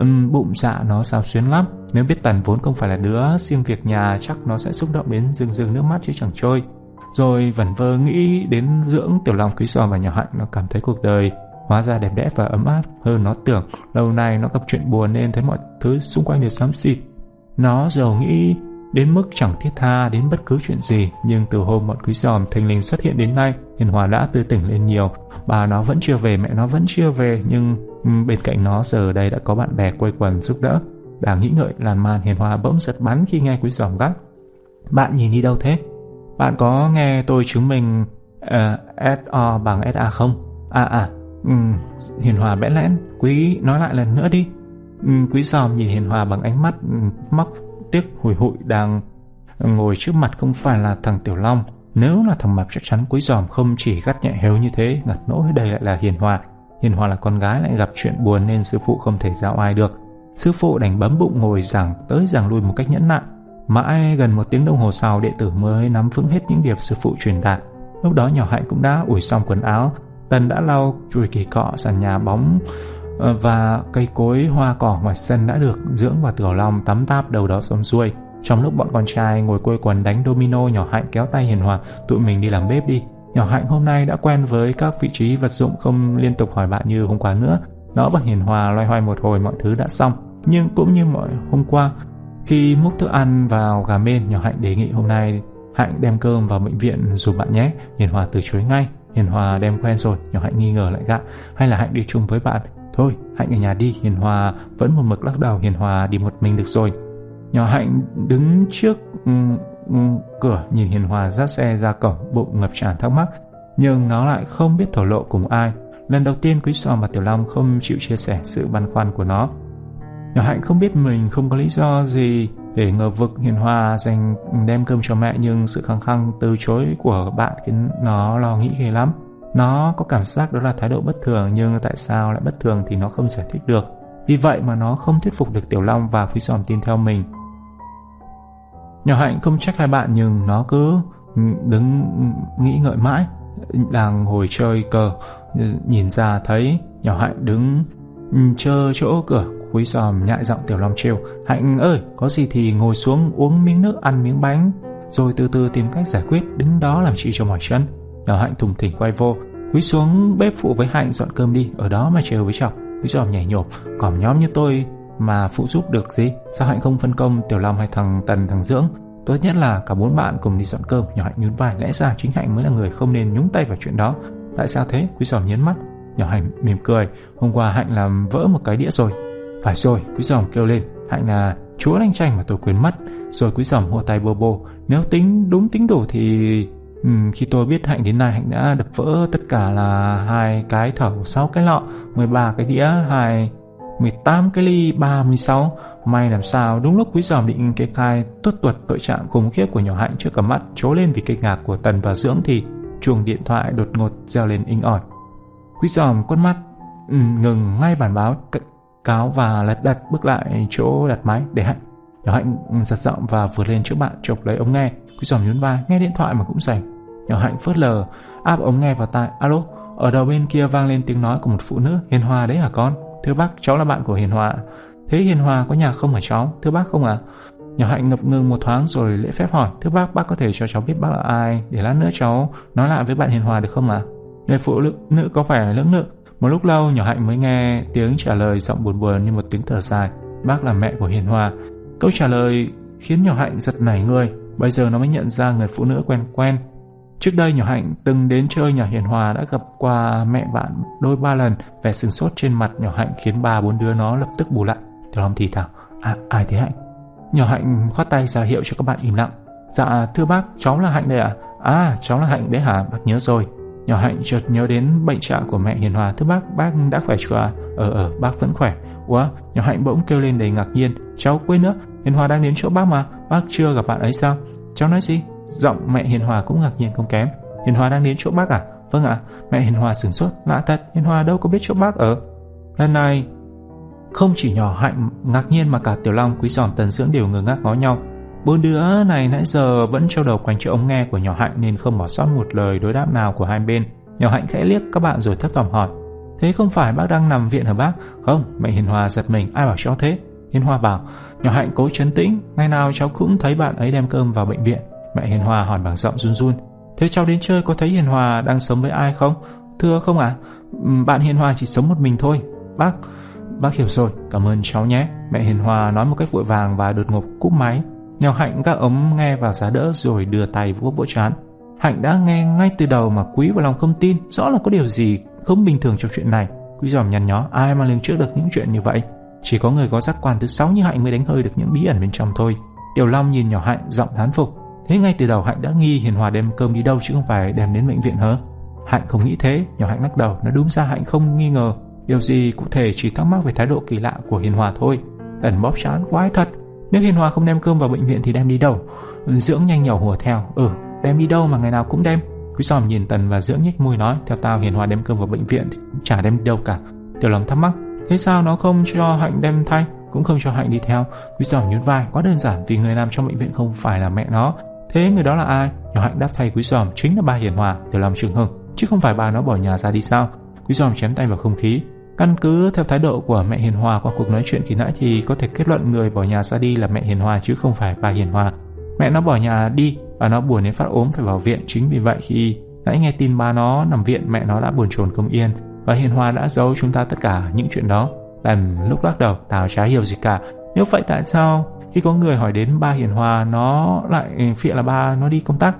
uhm, bụng dạ nó sao xuyến lắm. Nếu biết Tần vốn không phải là đứa siêng việc nhà chắc nó sẽ xúc động đến rưng rưng nước mắt chứ chẳng trôi. Rồi vẩn vơ nghĩ đến dưỡng tiểu long quý giò và nhỏ hạnh nó cảm thấy cuộc đời hóa ra đẹp đẽ và ấm áp hơn nó tưởng. Lâu nay nó gặp chuyện buồn nên thấy mọi thứ xung quanh đều xám xịt. Nó giàu nghĩ đến mức chẳng thiết tha đến bất cứ chuyện gì, nhưng từ hôm bọn quý giòm thanh linh xuất hiện đến nay, Hiền Hòa đã tươi tỉnh lên nhiều. Bà nó vẫn chưa về, mẹ nó vẫn chưa về, nhưng bên cạnh nó giờ đây đã có bạn bè quây quần giúp đỡ. Đang nghĩ ngợi làn màn Hiền Hòa bỗng giật bắn khi nghe quý giòm gắt. Bạn nhìn đi đâu thế? Bạn có nghe tôi chứng minh uh, ờ, SO bằng SA không? À à, Ừ, Hiền Hòa bẽ lẽn, quý nói lại lần nữa đi. Ừ, quý giòm nhìn Hiền Hòa bằng ánh mắt móc tiếc hủi hụi đang ngồi trước mặt không phải là thằng Tiểu Long. Nếu là thằng Mập chắc chắn quý giòm không chỉ gắt nhẹ hếu như thế, ngặt nỗi đây lại là Hiền Hòa. Hiền Hòa là con gái lại gặp chuyện buồn nên sư phụ không thể giao ai được. Sư phụ đành bấm bụng ngồi giảng tới giảng lui một cách nhẫn nại. Mãi gần một tiếng đồng hồ sau đệ tử mới nắm vững hết những điều sư phụ truyền đạt. Lúc đó nhỏ hạnh cũng đã ủi xong quần áo, Tần đã lau chùi kỳ cọ sàn nhà bóng ờ, và cây cối hoa cỏ ngoài sân đã được dưỡng và tiểu long tắm táp đầu đó xong xuôi. Trong lúc bọn con trai ngồi quây quần đánh domino nhỏ hạnh kéo tay hiền hòa, tụi mình đi làm bếp đi. Nhỏ hạnh hôm nay đã quen với các vị trí vật dụng không liên tục hỏi bạn như hôm qua nữa. Nó và hiền hòa loay hoay một hồi mọi thứ đã xong. Nhưng cũng như mọi hôm qua, khi múc thức ăn vào gà mên, nhỏ Hạnh đề nghị hôm nay Hạnh đem cơm vào bệnh viện giúp bạn nhé. Hiền Hòa từ chối ngay. Hiền Hòa đem quen rồi, nhỏ Hạnh nghi ngờ lại gạ. Hay là Hạnh đi chung với bạn? Thôi, Hạnh ở nhà đi. Hiền Hòa vẫn một mực lắc đầu. Hiền Hòa đi một mình được rồi. Nhỏ Hạnh đứng trước um, um, cửa nhìn Hiền Hòa dắt xe ra cổng, bụng ngập tràn thắc mắc. Nhưng nó lại không biết thổ lộ cùng ai. Lần đầu tiên Quý Sò và Tiểu Long không chịu chia sẻ sự băn khoăn của nó. Nhỏ Hạnh không biết mình không có lý do gì để ngờ vực Hiền Hòa dành đem cơm cho mẹ nhưng sự khăng khăng từ chối của bạn khiến nó lo nghĩ ghê lắm. Nó có cảm giác đó là thái độ bất thường nhưng tại sao lại bất thường thì nó không giải thích được. Vì vậy mà nó không thuyết phục được Tiểu Long và Phi Giòm tin theo mình. Nhỏ Hạnh không trách hai bạn nhưng nó cứ đứng nghĩ ngợi mãi. Đang ngồi chơi cờ, nhìn ra thấy nhỏ Hạnh đứng chờ chỗ cửa Quý giòm nhại giọng Tiểu Long trêu, Hạnh ơi, có gì thì ngồi xuống uống miếng nước, ăn miếng bánh, Rồi từ từ tìm cách giải quyết, Đứng đó làm chị cho mỏi chân. Nhỏ Hạnh thùng thỉnh quay vô, Quý xuống bếp phụ với Hạnh dọn cơm đi, Ở đó mà trêu với chọc Quý giòm nhảy nhộp Còn nhóm như tôi mà phụ giúp được gì? Sao Hạnh không phân công Tiểu Long hay thằng Tần, thằng Dưỡng? Tốt nhất là cả bốn bạn cùng đi dọn cơm. Nhỏ Hạnh nhún vai, Lẽ ra chính Hạnh mới là người không nên nhúng tay vào chuyện đó. Tại sao thế? Quý giòm nhấn mắt. Nhỏ Hạnh mỉm cười, Hôm qua Hạnh làm vỡ một cái đĩa rồi phải rồi, quý giòm kêu lên, hạnh là chúa lanh chanh mà tôi quên mất. Rồi quý giòm hô tay bô bô, nếu tính đúng tính đủ thì... Ừ, khi tôi biết Hạnh đến nay Hạnh đã đập vỡ tất cả là hai cái thẩu, sáu cái lọ, 13 cái đĩa, hai 18 cái ly, 36. May làm sao đúng lúc quý giòm định kê khai tuất tuột tội trạng khủng khiếp của nhỏ Hạnh trước cả mắt trố lên vì kinh ngạc của Tần và Dưỡng thì chuông điện thoại đột ngột reo lên inh ỏi. Quý giòm con mắt ừ, ngừng ngay bản báo cáo và lật đặt bước lại chỗ đặt máy để hạnh. Nhỏ hạnh giật giọng và vượt lên trước bạn, chụp lấy ống nghe. Quý giòm nhún vai, nghe điện thoại mà cũng rảnh. Nhỏ hạnh phớt lờ, áp ống nghe vào tai. Alo, ở đầu bên kia vang lên tiếng nói của một phụ nữ, hiền hòa đấy hả con? Thưa bác, cháu là bạn của hiền hòa. Thế hiền hòa có nhà không hả cháu? Thưa bác không ạ? À? nhỏ hạnh ngập ngừng một thoáng rồi lễ phép hỏi. Thưa bác bác có thể cho cháu biết bác là ai? Để lát nữa cháu nói lại với bạn hiền hòa được không ạ? À? người phụ nữ có phải lưỡng lự một lúc lâu nhỏ hạnh mới nghe tiếng trả lời giọng buồn buồn như một tiếng thở dài. Bác là mẹ của Hiền Hòa. Câu trả lời khiến nhỏ hạnh giật nảy người. Bây giờ nó mới nhận ra người phụ nữ quen quen. Trước đây nhỏ hạnh từng đến chơi nhà Hiền Hòa đã gặp qua mẹ bạn đôi ba lần. Vẻ sừng sốt trên mặt nhỏ hạnh khiến ba bốn đứa nó lập tức bù lại. Tiểu Long thì thảo. À, ai thế hạnh? Nhỏ hạnh khoát tay ra hiệu cho các bạn im lặng. Dạ, thưa bác, cháu là Hạnh đây ạ. À? à, cháu là Hạnh đấy hả? Bác nhớ rồi. Nhỏ Hạnh chợt nhớ đến bệnh trạng của mẹ Hiền Hòa Thưa bác, bác đã khỏe chưa à? Ờ ờ, bác vẫn khỏe Ủa, nhỏ Hạnh bỗng kêu lên đầy ngạc nhiên Cháu quên nữa, Hiền Hòa đang đến chỗ bác mà Bác chưa gặp bạn ấy sao? Cháu nói gì? Giọng mẹ Hiền Hòa cũng ngạc nhiên không kém Hiền Hòa đang đến chỗ bác à? vâng ạ. Mẹ Hiền Hòa sửng sốt. Lạ thật, Hiền Hòa đâu có biết chỗ bác ở. Lần này, không chỉ nhỏ hạnh ngạc nhiên mà cả Tiểu Long, Quý Giòm, Tần Dưỡng đều ngơ ngác ngó nhau. Bốn đứa này nãy giờ vẫn trao đầu quanh chỗ ống nghe của nhỏ hạnh nên không bỏ sót một lời đối đáp nào của hai bên. Nhỏ hạnh khẽ liếc các bạn rồi thấp giọng hỏi. Thế không phải bác đang nằm viện hả bác? Không, mẹ Hiền Hòa giật mình, ai bảo cháu thế? Hiền Hòa bảo, nhỏ hạnh cố chấn tĩnh, ngày nào cháu cũng thấy bạn ấy đem cơm vào bệnh viện. Mẹ Hiền Hòa hỏi bằng giọng run run. Thế cháu đến chơi có thấy Hiền Hòa đang sống với ai không? Thưa không ạ, à? bạn Hiền Hòa chỉ sống một mình thôi. Bác, bác hiểu rồi, cảm ơn cháu nhé. Mẹ Hiền Hòa nói một cách vội vàng và đột ngột cúp máy. Nhỏ Hạnh các ống nghe vào giá đỡ rồi đưa tay vuốt vỗ chán. Hạnh đã nghe ngay từ đầu mà Quý và long không tin, rõ là có điều gì không bình thường trong chuyện này. Quý giòm nhăn nhó, ai mà lường trước được những chuyện như vậy. Chỉ có người có giác quan thứ sáu như Hạnh mới đánh hơi được những bí ẩn bên trong thôi. Tiểu Long nhìn nhỏ Hạnh giọng thán phục. Thế ngay từ đầu Hạnh đã nghi Hiền Hòa đem cơm đi đâu chứ không phải đem đến bệnh viện hả? Hạnh không nghĩ thế, nhỏ Hạnh lắc đầu, nó đúng ra Hạnh không nghi ngờ. Điều gì cụ thể chỉ thắc mắc về thái độ kỳ lạ của Hiền Hòa thôi. ẩn bóp chán quái thật. Nếu Hiền Hòa không đem cơm vào bệnh viện thì đem đi đâu? Dưỡng nhanh nhỏ hùa theo. Ừ, đem đi đâu mà ngày nào cũng đem. Quý giòm nhìn Tần và Dưỡng nhếch môi nói, theo tao Hiền Hòa đem cơm vào bệnh viện thì chả đem đi đâu cả. Tiểu lòng thắc mắc, thế sao nó không cho Hạnh đem thay? Cũng không cho Hạnh đi theo. Quý giòm nhún vai, quá đơn giản vì người làm trong bệnh viện không phải là mẹ nó. Thế người đó là ai? Nhỏ Hạnh đáp thay Quý giòm chính là ba Hiền Hòa, Tiểu Long trường hưng, chứ không phải bà nó bỏ nhà ra đi sao? Quý giòm chém tay vào không khí, Căn cứ theo thái độ của mẹ Hiền Hòa qua cuộc nói chuyện kỳ nãy thì có thể kết luận người bỏ nhà ra đi là mẹ Hiền Hòa chứ không phải bà Hiền Hòa. Mẹ nó bỏ nhà đi và nó buồn đến phát ốm phải vào viện chính vì vậy khi nãy nghe tin ba nó nằm viện, mẹ nó đã buồn chồn không yên và Hiền Hòa đã giấu chúng ta tất cả những chuyện đó. Lần lúc lắc đầu, tao chả hiểu gì cả. Nếu vậy tại sao khi có người hỏi đến ba Hiền Hòa, nó lại phịa là ba nó đi công tác?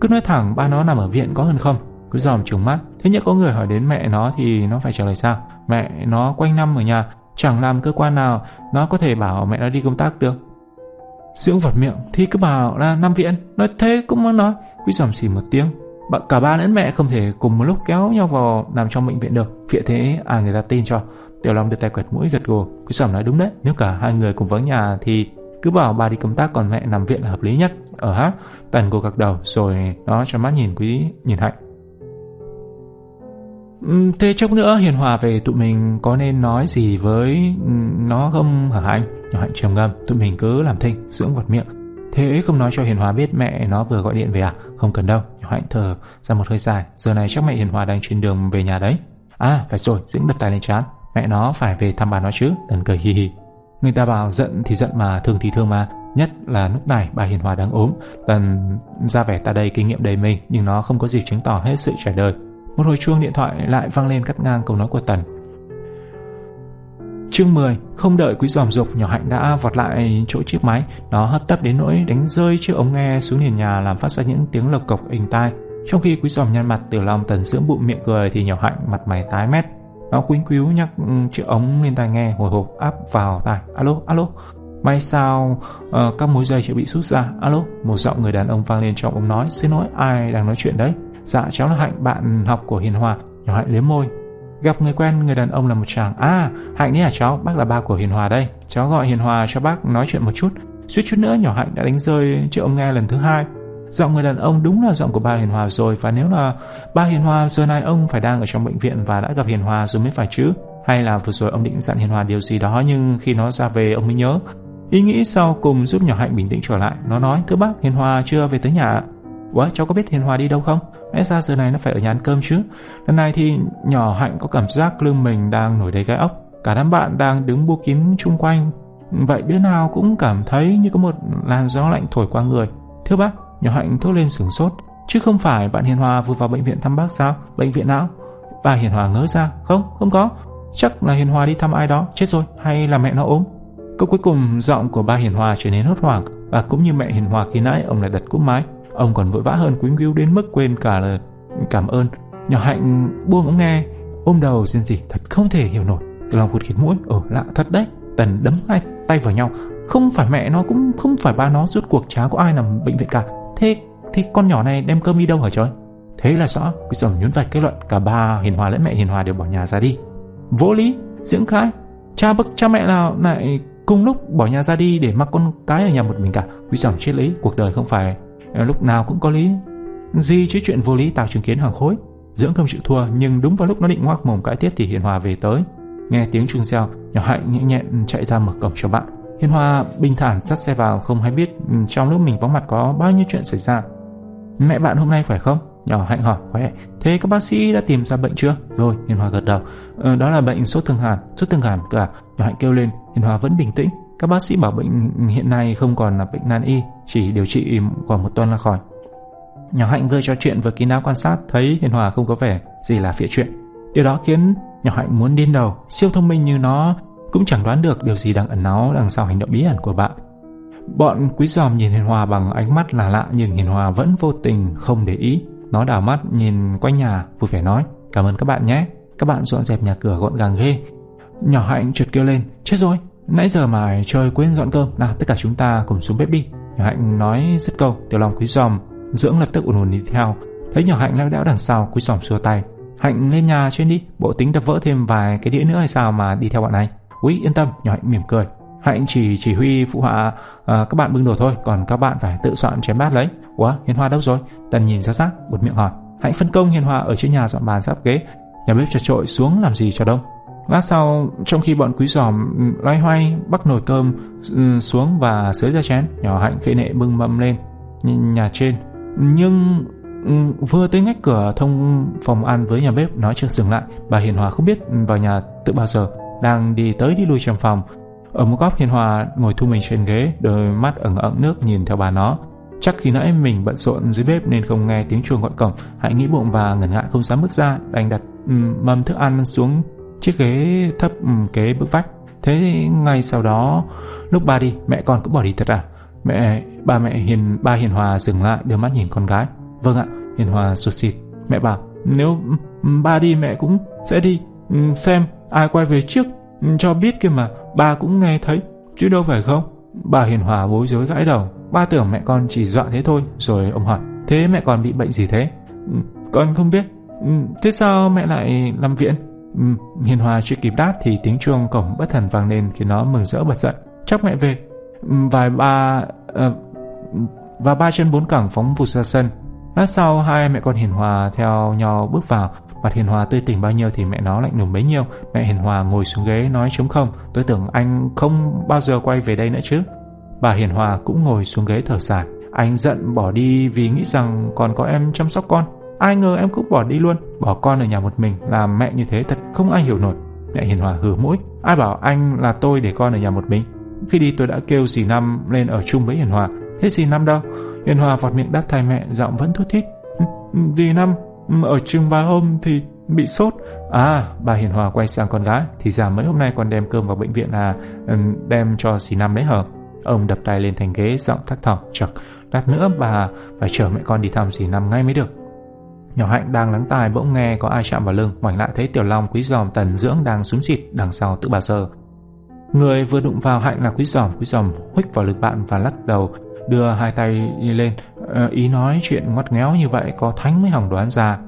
Cứ nói thẳng, ba nó nằm ở viện có hơn không? Cứ dòm trừng mắt. Thế nhưng có người hỏi đến mẹ nó thì nó phải trả lời sao? Mẹ nó quanh năm ở nhà, chẳng làm cơ quan nào, nó có thể bảo mẹ nó đi công tác được. Dưỡng vật miệng thì cứ bảo là Nam Viện, nói thế cũng muốn nói. Quý dòm xì một tiếng. Cả ba lẫn mẹ không thể cùng một lúc kéo nhau vào nằm trong bệnh viện được. Viện thế à người ta tin cho. Tiểu Long đưa tay quẹt mũi gật gù. Quý dòm nói đúng đấy, nếu cả hai người cùng vắng nhà thì cứ bảo bà đi công tác còn mẹ nằm viện là hợp lý nhất. Ờ ở hát, Tần cô gật đầu rồi nó cho mắt nhìn quý nhìn hạnh. Ừ, thế chốc nữa Hiền Hòa về tụi mình có nên nói gì với nó không hả anh? Nhỏ hạnh trầm ngâm, tụi mình cứ làm thinh, dưỡng vật miệng. Thế không nói cho Hiền Hòa biết mẹ nó vừa gọi điện về à? Không cần đâu, nhỏ hạnh thở ra một hơi dài. Giờ này chắc mẹ Hiền Hòa đang trên đường về nhà đấy. À, phải rồi, dưỡng đập tay lên chán. Mẹ nó phải về thăm bà nó chứ, tần cười hi hi. Người ta bảo giận thì giận mà, thương thì thương mà. Nhất là lúc này bà Hiền Hòa đang ốm. Tần ra vẻ ta đây kinh nghiệm đầy mình, nhưng nó không có gì chứng tỏ hết sự trải đời. Một hồi chuông điện thoại lại vang lên cắt ngang câu nói của Tần. Chương 10, không đợi quý giòm dục, nhỏ hạnh đã vọt lại chỗ chiếc máy. Nó hấp tấp đến nỗi đánh rơi chiếc ống nghe xuống nền nhà làm phát ra những tiếng lộc cộc inh tai. Trong khi quý giòm nhăn mặt từ lòng tần dưỡng bụng miệng cười thì nhỏ hạnh mặt mày tái mét. Nó quýnh quíu nhắc chiếc ống lên tai nghe hồi hộp áp vào tai. Alo, alo. May sao uh, các mối dây chưa bị rút ra. Alo, một giọng người đàn ông vang lên trong ống nói. Xin lỗi, ai đang nói chuyện đấy? Dạ cháu là Hạnh, bạn học của Hiền Hòa. Nhỏ Hạnh liếm môi. Gặp người quen, người đàn ông là một chàng. À Hạnh đấy à cháu? Bác là ba của Hiền Hòa đây. Cháu gọi Hiền Hòa cho bác nói chuyện một chút. Suýt chút nữa, nhỏ Hạnh đã đánh rơi chiếc ông nghe lần thứ hai. Giọng người đàn ông đúng là giọng của ba Hiền Hòa rồi, Và nếu là ba Hiền Hòa, giờ này ông phải đang ở trong bệnh viện Và đã gặp Hiền Hòa rồi mới phải chứ. Hay là vừa rồi ông định dặn Hiền Hòa điều gì đó, Nhưng khi nó ra về, ông mới nhớ. Ý nghĩ sau cùng giúp nhỏ Hạnh bình tĩnh trở lại. Nó nói, thưa bác, Hiền Hòa chưa về tới nhà Ủa, cháu có biết Hiền Hòa đi đâu không? Lẽ ra giờ này nó phải ở nhà ăn cơm chứ. Lần này thì nhỏ Hạnh có cảm giác lưng mình đang nổi đầy gai ốc. Cả đám bạn đang đứng bu kín chung quanh. Vậy đứa nào cũng cảm thấy như có một làn gió lạnh thổi qua người. Thưa bác, nhỏ Hạnh thốt lên sửng sốt. Chứ không phải bạn Hiền Hòa vừa vào bệnh viện thăm bác sao? Bệnh viện não. Bà Hiền Hòa ngớ ra. Không, không có. Chắc là Hiền Hòa đi thăm ai đó. Chết rồi, hay là mẹ nó ốm? Câu cuối cùng giọng của ba Hiền Hòa trở nên hốt hoảng. Và cũng như mẹ Hiền Hòa khi nãy Ông lại đặt cúp máy. Ông còn vội vã hơn quýnh quýu đến mức quên cả là cảm ơn. Nhỏ hạnh buông ống nghe, ôm đầu xin gì thật không thể hiểu nổi. Từ lòng phụt khịt mũi, ồ lạ thật đấy. Tần đấm hai tay vào nhau. Không phải mẹ nó cũng không phải ba nó rút cuộc chả có ai nằm bệnh viện cả. Thế thì con nhỏ này đem cơm đi đâu hả trời? Thế là rõ, quý dòng nhún vạch kết luận cả ba Hiền Hòa lẫn mẹ Hiền Hòa đều bỏ nhà ra đi. Vô lý, dưỡng khai, cha bậc cha mẹ nào lại cùng lúc bỏ nhà ra đi để mặc con cái ở nhà một mình cả. Quý dòng chết lý, cuộc đời không phải Ờ, lúc nào cũng có lý Gì chứ chuyện vô lý tao chứng kiến hàng khối Dưỡng không chịu thua nhưng đúng vào lúc nó định ngoác mồm cãi tiếp thì Hiền Hòa về tới. Nghe tiếng chuông reo, nhỏ Hạnh nhẹ nhẹn chạy ra mở cổng cho bạn. Hiền Hòa bình thản dắt xe vào không hay biết trong lúc mình vắng mặt có bao nhiêu chuyện xảy ra. Mẹ bạn hôm nay khỏe không? Nhỏ Hạnh hỏi khỏe. Thế các bác sĩ đã tìm ra bệnh chưa? Rồi, Hiền Hòa gật đầu. Ờ, đó là bệnh sốt thương hàn, sốt thương hàn cả. À? Nhỏ Hạnh kêu lên, Hiền Hòa vẫn bình tĩnh. Các bác sĩ bảo bệnh hiện nay không còn là bệnh nan y, chỉ điều trị khoảng một tuần là khỏi. Nhỏ Hạnh vừa trò chuyện vừa kín đáo quan sát thấy Hiền Hòa không có vẻ gì là phía chuyện. Điều đó khiến nhỏ Hạnh muốn điên đầu, siêu thông minh như nó cũng chẳng đoán được điều gì đang ẩn náu đằng sau hành động bí ẩn của bạn. Bọn quý giòm nhìn Hiền Hòa bằng ánh mắt là lạ nhưng Hiền Hòa vẫn vô tình không để ý. Nó đảo mắt nhìn quanh nhà vui vẻ nói Cảm ơn các bạn nhé Các bạn dọn dẹp nhà cửa gọn gàng ghê Nhỏ Hạnh trượt kêu lên Chết rồi Nãy giờ mà chơi quên dọn cơm Nào tất cả chúng ta cùng xuống bếp đi Nhỏ Hạnh nói dứt câu Tiểu long quý giòm Dưỡng lập tức ùn ùn đi theo Thấy nhỏ Hạnh lao đẽo đằng sau Quý giòm xua tay Hạnh lên nhà trên đi Bộ tính đập vỡ thêm vài cái đĩa nữa hay sao mà đi theo bọn này Quý yên tâm Nhỏ Hạnh mỉm cười Hạnh chỉ chỉ huy phụ họa à, các bạn bưng đồ thôi, còn các bạn phải tự soạn chén bát lấy. Ủa, Hiền Hoa đâu rồi? Tần nhìn ra xác, buột miệng hỏi. Hạnh phân công Hiền Hoa ở trên nhà dọn bàn sắp ghế, nhà bếp chật trội xuống làm gì cho đông. Lát sau, trong khi bọn quý giòm loay hoay bắt nồi cơm ừ, xuống và sới ra chén, nhỏ Hạnh khệ nệ bưng mâm lên nhà trên. Nhưng ừ, vừa tới ngách cửa thông phòng ăn với nhà bếp nó chưa dừng lại bà hiền hòa không biết vào nhà tự bao giờ đang đi tới đi lui trong phòng ở một góc Hiền Hòa ngồi thu mình trên ghế, đôi mắt ẩn ẩn nước nhìn theo bà nó. Chắc khi nãy mình bận rộn dưới bếp nên không nghe tiếng chuông gọi cổng, hãy nghĩ bụng và ngần ngại không dám bước ra, đành đặt ừ, mâm thức ăn xuống chiếc ghế thấp ừ, kế bức vách. Thế ngay sau đó, lúc ba đi, mẹ con cũng bỏ đi thật à? Mẹ, ba mẹ Hiền, ba Hiền Hòa dừng lại đưa mắt nhìn con gái. Vâng ạ, Hiền Hòa sụt xịt. Mẹ bảo, nếu ừ, ba đi mẹ cũng sẽ đi, ừ, xem ai quay về trước cho biết kia mà, ba cũng nghe thấy, chứ đâu phải không? Bà hiền hòa bối rối gãi đầu, ba tưởng mẹ con chỉ dọa thế thôi, rồi ông hỏi, thế mẹ con bị bệnh gì thế? Con không biết, thế sao mẹ lại nằm viện? Hiền hòa chưa kịp đáp thì tiếng chuông cổng bất thần vang lên khiến nó mừng rỡ bật dậy. Chắc mẹ về. Vài ba... Uh, và ba chân bốn cẳng phóng vụt ra sân. Lát sau hai mẹ con hiền hòa theo nhau bước vào Mặt Hiền Hòa tươi tỉnh bao nhiêu thì mẹ nó lạnh lùng bấy nhiêu. Mẹ Hiền Hòa ngồi xuống ghế nói chống không. Tôi tưởng anh không bao giờ quay về đây nữa chứ. Bà Hiền Hòa cũng ngồi xuống ghế thở dài. Anh giận bỏ đi vì nghĩ rằng còn có em chăm sóc con. Ai ngờ em cũng bỏ đi luôn. Bỏ con ở nhà một mình làm mẹ như thế thật không ai hiểu nổi. Mẹ Hiền Hòa hử mũi. Ai bảo anh là tôi để con ở nhà một mình. Khi đi tôi đã kêu dì Năm lên ở chung với Hiền Hòa. Thế dì Năm đâu? Hiền Hòa vọt miệng đáp thay mẹ giọng vẫn thút thít. Dì Năm ở chừng vài hôm thì bị sốt. À, bà Hiền Hòa quay sang con gái, thì ra mấy hôm nay còn đem cơm vào bệnh viện là đem cho dì Năm đấy hở. Ông đập tay lên thành ghế, giọng thắc thỏm, chật, lát nữa bà phải chở mẹ con đi thăm dì Năm ngay mới được. Nhỏ Hạnh đang lắng tai bỗng nghe có ai chạm vào lưng, ngoảnh lại thấy Tiểu Long quý giòm tần dưỡng đang súng xịt đằng sau tự bà giờ. Người vừa đụng vào Hạnh là quý giòm, quý giòm huých vào lưng bạn và lắc đầu, đưa hai tay lên, ờ, ý nói chuyện ngoắt ngéo như vậy có thánh mới hỏng đoán ra.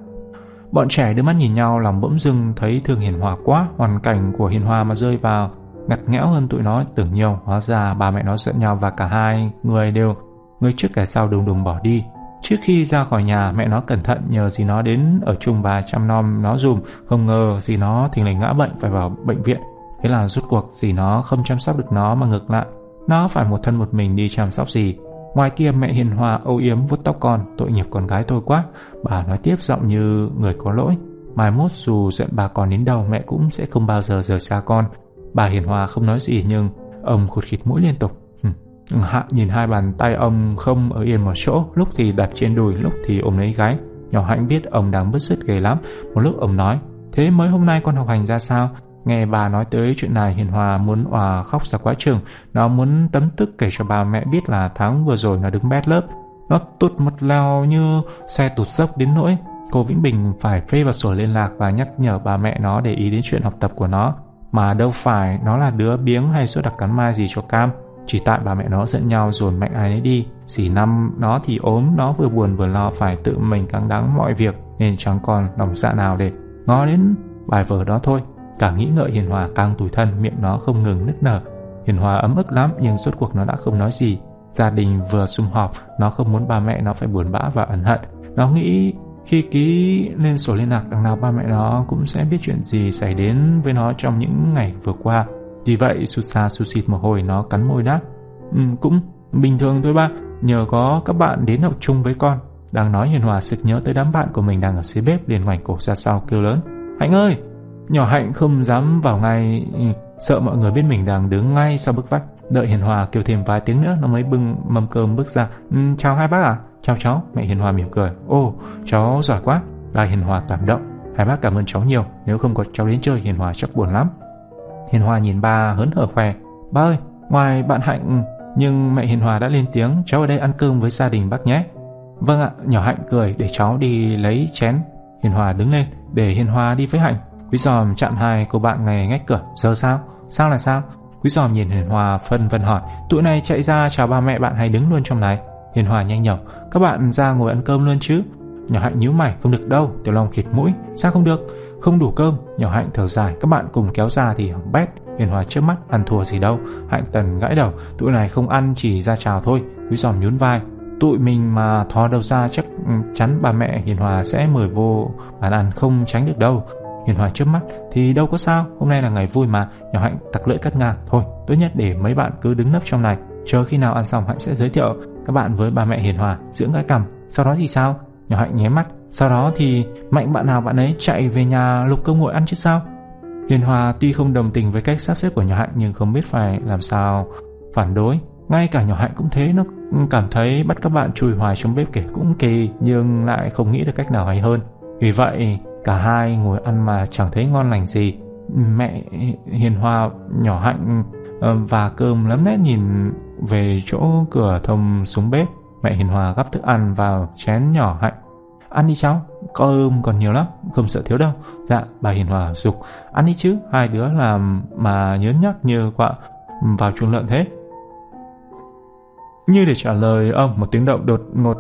Bọn trẻ đưa mắt nhìn nhau lòng bỗng dưng thấy thương Hiền Hòa quá, hoàn cảnh của Hiền Hòa mà rơi vào ngặt nghẽo hơn tụi nó tưởng nhiều, hóa ra bà mẹ nó giận nhau và cả hai người đều người trước kẻ sau đùng đùng bỏ đi. Trước khi ra khỏi nhà, mẹ nó cẩn thận nhờ gì nó đến ở chung và chăm nom nó dùm, không ngờ gì nó thình lình ngã bệnh phải vào bệnh viện. Thế là rút cuộc gì nó không chăm sóc được nó mà ngược lại, nó phải một thân một mình đi chăm sóc gì. Ngoài kia mẹ hiền hòa âu yếm vuốt tóc con, tội nghiệp con gái tôi quá. Bà nói tiếp giọng như người có lỗi. Mai mốt dù giận bà còn đến đâu mẹ cũng sẽ không bao giờ rời xa con. Bà hiền hòa không nói gì nhưng ông khụt khịt mũi liên tục. Hạ nhìn hai bàn tay ông không ở yên một chỗ, lúc thì đặt trên đùi, lúc thì ôm lấy gái. Nhỏ hạnh biết ông đang bứt rứt ghê lắm. Một lúc ông nói, thế mới hôm nay con học hành ra sao? Nghe bà nói tới chuyện này Hiền Hòa muốn òa khóc ra quá trường Nó muốn tấm tức kể cho bà mẹ biết là tháng vừa rồi nó đứng bét lớp Nó tụt một leo như xe tụt dốc đến nỗi Cô Vĩnh Bình phải phê vào sổ liên lạc và nhắc nhở bà mẹ nó để ý đến chuyện học tập của nó Mà đâu phải nó là đứa biếng hay sữa đặc cắn mai gì cho cam chỉ tại bà mẹ nó giận nhau rồi mạnh ai nấy đi Dì năm nó thì ốm Nó vừa buồn vừa lo phải tự mình căng đắng mọi việc Nên chẳng còn lòng dạ nào để ngó đến bài vở đó thôi Càng nghĩ ngợi Hiền Hòa càng tủi thân, miệng nó không ngừng nức nở. Hiền Hòa ấm ức lắm nhưng suốt cuộc nó đã không nói gì. Gia đình vừa sum họp, nó không muốn ba mẹ nó phải buồn bã và ẩn hận. Nó nghĩ Khi ký lên sổ liên lạc đằng nào ba mẹ nó cũng sẽ biết chuyện gì xảy đến với nó trong những ngày vừa qua. Vì vậy sụt xa sụt xịt một hồi nó cắn môi đáp. Ừ, cũng bình thường thôi ba, nhờ có các bạn đến học chung với con. Đang nói Hiền Hòa sực nhớ tới đám bạn của mình đang ở dưới bếp liền ngoảnh cổ ra sau kêu lớn. Hạnh ơi! Nhỏ Hạnh không dám vào ngay, ừ, sợ mọi người biết mình đang đứng ngay sau bức vách. Đợi Hiền Hòa kêu thêm vài tiếng nữa nó mới bưng mâm cơm bước ra. Ừ, chào hai bác. À? Chào cháu, mẹ Hiền Hòa mỉm cười. Ô, cháu giỏi quá. Bà Hiền Hòa cảm động. Hai bác cảm ơn cháu nhiều, nếu không có cháu đến chơi Hiền Hòa chắc buồn lắm. Hiền Hòa nhìn ba hớn hở khỏe. Ba ơi, ngoài bạn Hạnh, nhưng mẹ Hiền Hòa đã lên tiếng, cháu ở đây ăn cơm với gia đình bác nhé. Vâng ạ, nhỏ Hạnh cười để cháu đi lấy chén. Hiền Hòa đứng lên, để Hiền Hòa đi với Hạnh. Quý giòm chặn hai cô bạn ngày ngách cửa. Giờ sao? Sao là sao? Quý giòm nhìn Hiền Hòa phân vân hỏi. Tụi này chạy ra chào ba mẹ bạn hay đứng luôn trong này? Hiền Hòa nhanh nhở. Các bạn ra ngồi ăn cơm luôn chứ? Nhỏ Hạnh nhíu mày, không được đâu. Tiểu Long khịt mũi. Sao không được? Không đủ cơm. Nhỏ Hạnh thở dài. Các bạn cùng kéo ra thì hỏng bét. Hiền Hòa trước mắt ăn thua gì đâu. Hạnh tần gãi đầu. Tụi này không ăn chỉ ra chào thôi. Quý giòm nhún vai. Tụi mình mà thò đầu ra chắc ừ, chắn bà mẹ Hiền Hòa sẽ mời vô bàn ăn không tránh được đâu. Hiền Hòa trước mắt thì đâu có sao, hôm nay là ngày vui mà, nhỏ Hạnh tặc lưỡi cắt ngang. Thôi, tốt nhất để mấy bạn cứ đứng nấp trong này, chờ khi nào ăn xong Hạnh sẽ giới thiệu các bạn với bà mẹ Hiền Hòa, dưỡng cái cằm. Sau đó thì sao? Nhỏ Hạnh nhé mắt, sau đó thì mạnh bạn nào bạn ấy chạy về nhà lục cơm nguội ăn chứ sao? Hiền Hòa tuy không đồng tình với cách sắp xếp của nhỏ Hạnh nhưng không biết phải làm sao phản đối. Ngay cả nhỏ Hạnh cũng thế, nó cảm thấy bắt các bạn chui hoài trong bếp kể cũng kỳ nhưng lại không nghĩ được cách nào hay hơn. Vì vậy, cả hai ngồi ăn mà chẳng thấy ngon lành gì. Mẹ Hiền Hòa nhỏ Hạnh ờ, và cơm lấm nét nhìn về chỗ cửa thông xuống bếp. Mẹ Hiền Hòa gắp thức ăn vào chén nhỏ Hạnh. Ăn đi cháu, cơm còn nhiều lắm, không sợ thiếu đâu. Dạ, bà Hiền Hòa dục ăn đi chứ, hai đứa làm mà nhớ nhắc như quạ vào chuồng lợn thế. Như để trả lời ông, một tiếng động đột ngột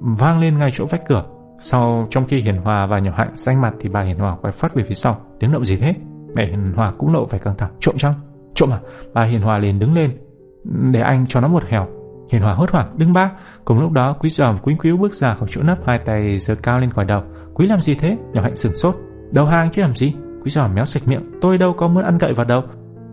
vang lên ngay chỗ vách cửa. Sau trong khi Hiền Hòa và nhỏ Hạnh xanh mặt thì bà Hiền Hòa quay phát về phía sau. Tiếng động gì thế? Mẹ Hiền Hòa cũng lộ vẻ căng thẳng. Trộm chăng? Trộm à? Bà Hiền Hòa liền đứng lên. Để anh cho nó một hẻo. Hiền Hòa hốt hoảng. Đừng ba. Cùng lúc đó quý giòm quý quýu bước ra khỏi chỗ nấp hai tay giơ cao lên khỏi đầu. Quý làm gì thế? Nhỏ Hạnh sửng sốt. Đầu hàng chứ làm gì? Quý giòm méo sạch miệng. Tôi đâu có muốn ăn cậy vào đâu.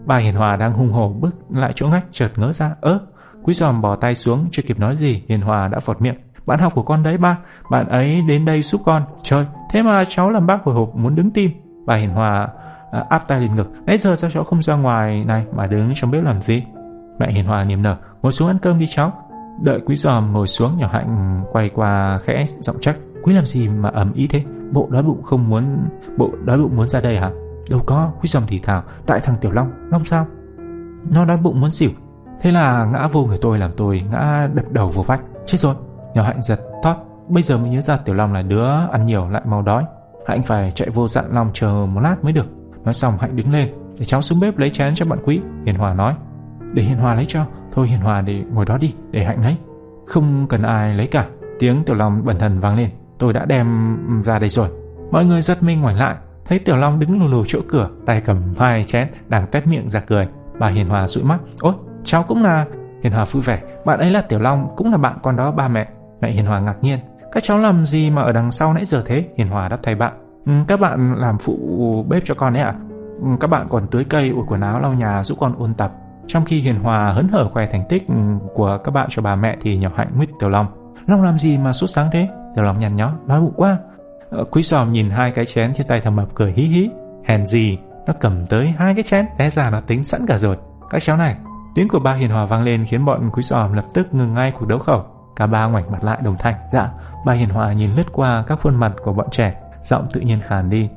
Bà Hiền Hòa đang hung hổ bước lại chỗ ngách chợt ngỡ ra. Ơ, Quý giòm bỏ tay xuống, chưa kịp nói gì, Hiền Hòa đã vọt miệng. Bạn học của con đấy ba, bạn ấy đến đây giúp con. Trời, thế mà cháu làm bác hồi hộp muốn đứng tim. Bà Hiền Hòa à, áp tay lên ngực. Nãy giờ sao cháu không ra ngoài này mà đứng trong bếp làm gì? Mẹ Hiền Hòa niềm nở, ngồi xuống ăn cơm đi cháu. Đợi quý giòm ngồi xuống nhỏ hạnh quay qua khẽ giọng trách Quý làm gì mà ẩm ý thế? Bộ đói bụng không muốn... Bộ đói bụng muốn ra đây hả? Đâu có, quý giòm thì thào. Tại thằng Tiểu Long, Long sao? Nó đói bụng muốn xỉu, Thế là ngã vô người tôi làm tôi ngã đập đầu vô vách. Chết rồi. Nhỏ Hạnh giật thoát. Bây giờ mới nhớ ra Tiểu Long là đứa ăn nhiều lại mau đói. Hạnh phải chạy vô dặn Long chờ một lát mới được. Nói xong Hạnh đứng lên. Để cháu xuống bếp lấy chén cho bạn quý. Hiền Hòa nói. Để Hiền Hòa lấy cho. Thôi Hiền Hòa để ngồi đó đi. Để Hạnh lấy. Không cần ai lấy cả. Tiếng Tiểu Long bẩn thần vang lên. Tôi đã đem ra đây rồi. Mọi người giật mình ngoảnh lại. Thấy Tiểu Long đứng lù lù chỗ cửa. Tay cầm hai chén. Đang tét miệng ra cười. Bà Hiền Hòa dụi mắt. Ôi Cháu cũng là... Hiền Hòa vui vẻ. Bạn ấy là Tiểu Long, cũng là bạn con đó ba mẹ. Mẹ Hiền Hòa ngạc nhiên. Các cháu làm gì mà ở đằng sau nãy giờ thế? Hiền Hòa đáp thay bạn. Ừ, các bạn làm phụ bếp cho con ấy à? Ừ, các bạn còn tưới cây, ủi quần áo, lau nhà giúp con ôn tập. Trong khi Hiền Hòa hớn hở khoe thành tích của các bạn cho bà mẹ thì nhỏ hạnh nguyết Tiểu Long. Long làm gì mà sốt sáng thế? Tiểu Long nhăn nhó, nói bụng quá. Ờ, quý giòm nhìn hai cái chén trên tay thầm mập cười hí hí. Hèn gì, nó cầm tới hai cái chén, té ra nó tính sẵn cả rồi. Các cháu này, Tiếng của ba hiền hòa vang lên khiến bọn quý giòm lập tức ngừng ngay cuộc đấu khẩu. Cả ba ngoảnh mặt lại đồng thanh. Dạ, ba hiền hòa nhìn lướt qua các khuôn mặt của bọn trẻ, giọng tự nhiên khàn đi.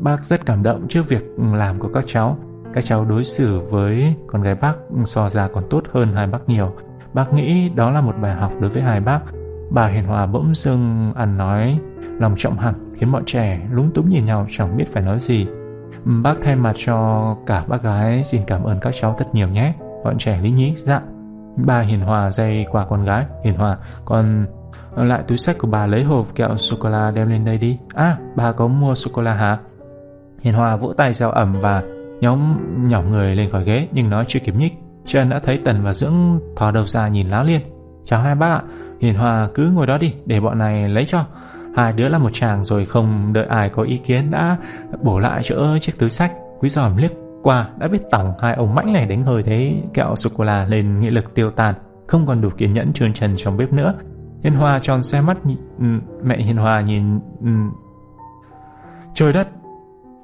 bác rất cảm động trước việc làm của các cháu. Các cháu đối xử với con gái bác so ra còn tốt hơn hai bác nhiều. Bác nghĩ đó là một bài học đối với hai bác. Bà hiền hòa bỗng dưng ăn nói, lòng trọng hẳn, khiến mọi trẻ lúng túng nhìn nhau, chẳng biết phải nói gì. Bác thay mặt cho cả bác gái xin cảm ơn các cháu thật nhiều nhé. Bọn trẻ lý nhí dạ Bà Hiền Hòa dây qua con gái Hiền Hòa Còn lại túi sách của bà lấy hộp kẹo sô-cô-la đem lên đây đi À bà có mua sô-cô-la hả Hiền Hòa vỗ tay reo ẩm và nhóm nhỏ người lên khỏi ghế nhưng nó chưa kịp nhích Trần đã thấy Tần và Dưỡng thò đầu ra nhìn láo liên Chào hai bác ạ Hiền Hòa cứ ngồi đó đi để bọn này lấy cho Hai đứa là một chàng rồi không đợi ai có ý kiến đã bổ lại chỗ chiếc túi sách. Quý giòm liếc qua đã biết tỏng hai ông mãnh này đánh hơi thấy kẹo sô-cô-la lên nghị lực tiêu tan, không còn đủ kiên nhẫn trơn trần trong bếp nữa. Hiền hòa tròn xe mắt nh... mẹ Hiền hòa nhìn Trời đất,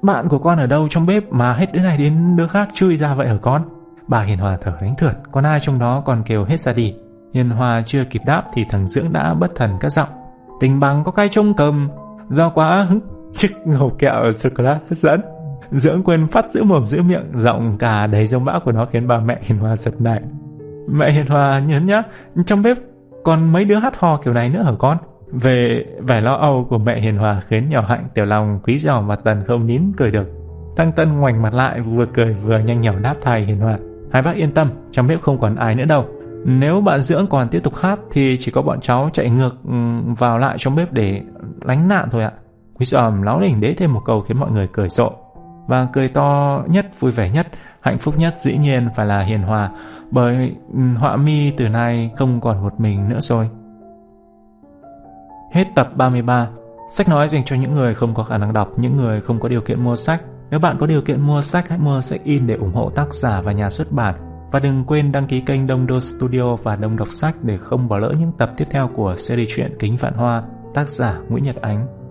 bạn của con ở đâu trong bếp mà hết đứa này đến đứa khác chui ra vậy hả con? Bà Hiền Hòa thở đánh thượt, con ai trong đó còn kêu hết ra đi. Hiền Hòa chưa kịp đáp thì thằng Dưỡng đã bất thần các giọng. Tình bằng có cái trông cầm, do quá hứng chiếc hộp kẹo sô-cô-la hấp dẫn. Dưỡng quên phát giữ mồm giữ miệng, giọng cả đầy rông bão của nó khiến bà mẹ Hiền Hòa giật nảy. Mẹ Hiền Hòa nhớ nhá trong bếp còn mấy đứa hát hò kiểu này nữa hả con? Về vẻ lo âu của mẹ Hiền Hòa khiến nhỏ hạnh tiểu lòng quý giò mặt tần không nín cười được. Tăng Tân ngoảnh mặt lại vừa cười vừa nhanh nhỏ đáp thầy Hiền Hòa. Hai bác yên tâm, trong bếp không còn ai nữa đâu. Nếu bạn dưỡng còn tiếp tục hát thì chỉ có bọn cháu chạy ngược ừ, vào lại trong bếp để lánh nạn thôi ạ. Quý giòm láo lỉnh đế thêm một câu khiến mọi người cười rộ. Và cười to nhất, vui vẻ nhất, hạnh phúc nhất dĩ nhiên phải là Hiền Hòa, bởi ừ, họa mi từ nay không còn một mình nữa rồi. Hết tập 33. Sách nói dành cho những người không có khả năng đọc, những người không có điều kiện mua sách. Nếu bạn có điều kiện mua sách, hãy mua sách in để ủng hộ tác giả và nhà xuất bản. Và đừng quên đăng ký kênh Đông Đô Studio và Đông Đọc Sách để không bỏ lỡ những tập tiếp theo của series truyện Kính Vạn Hoa, tác giả Nguyễn Nhật Ánh.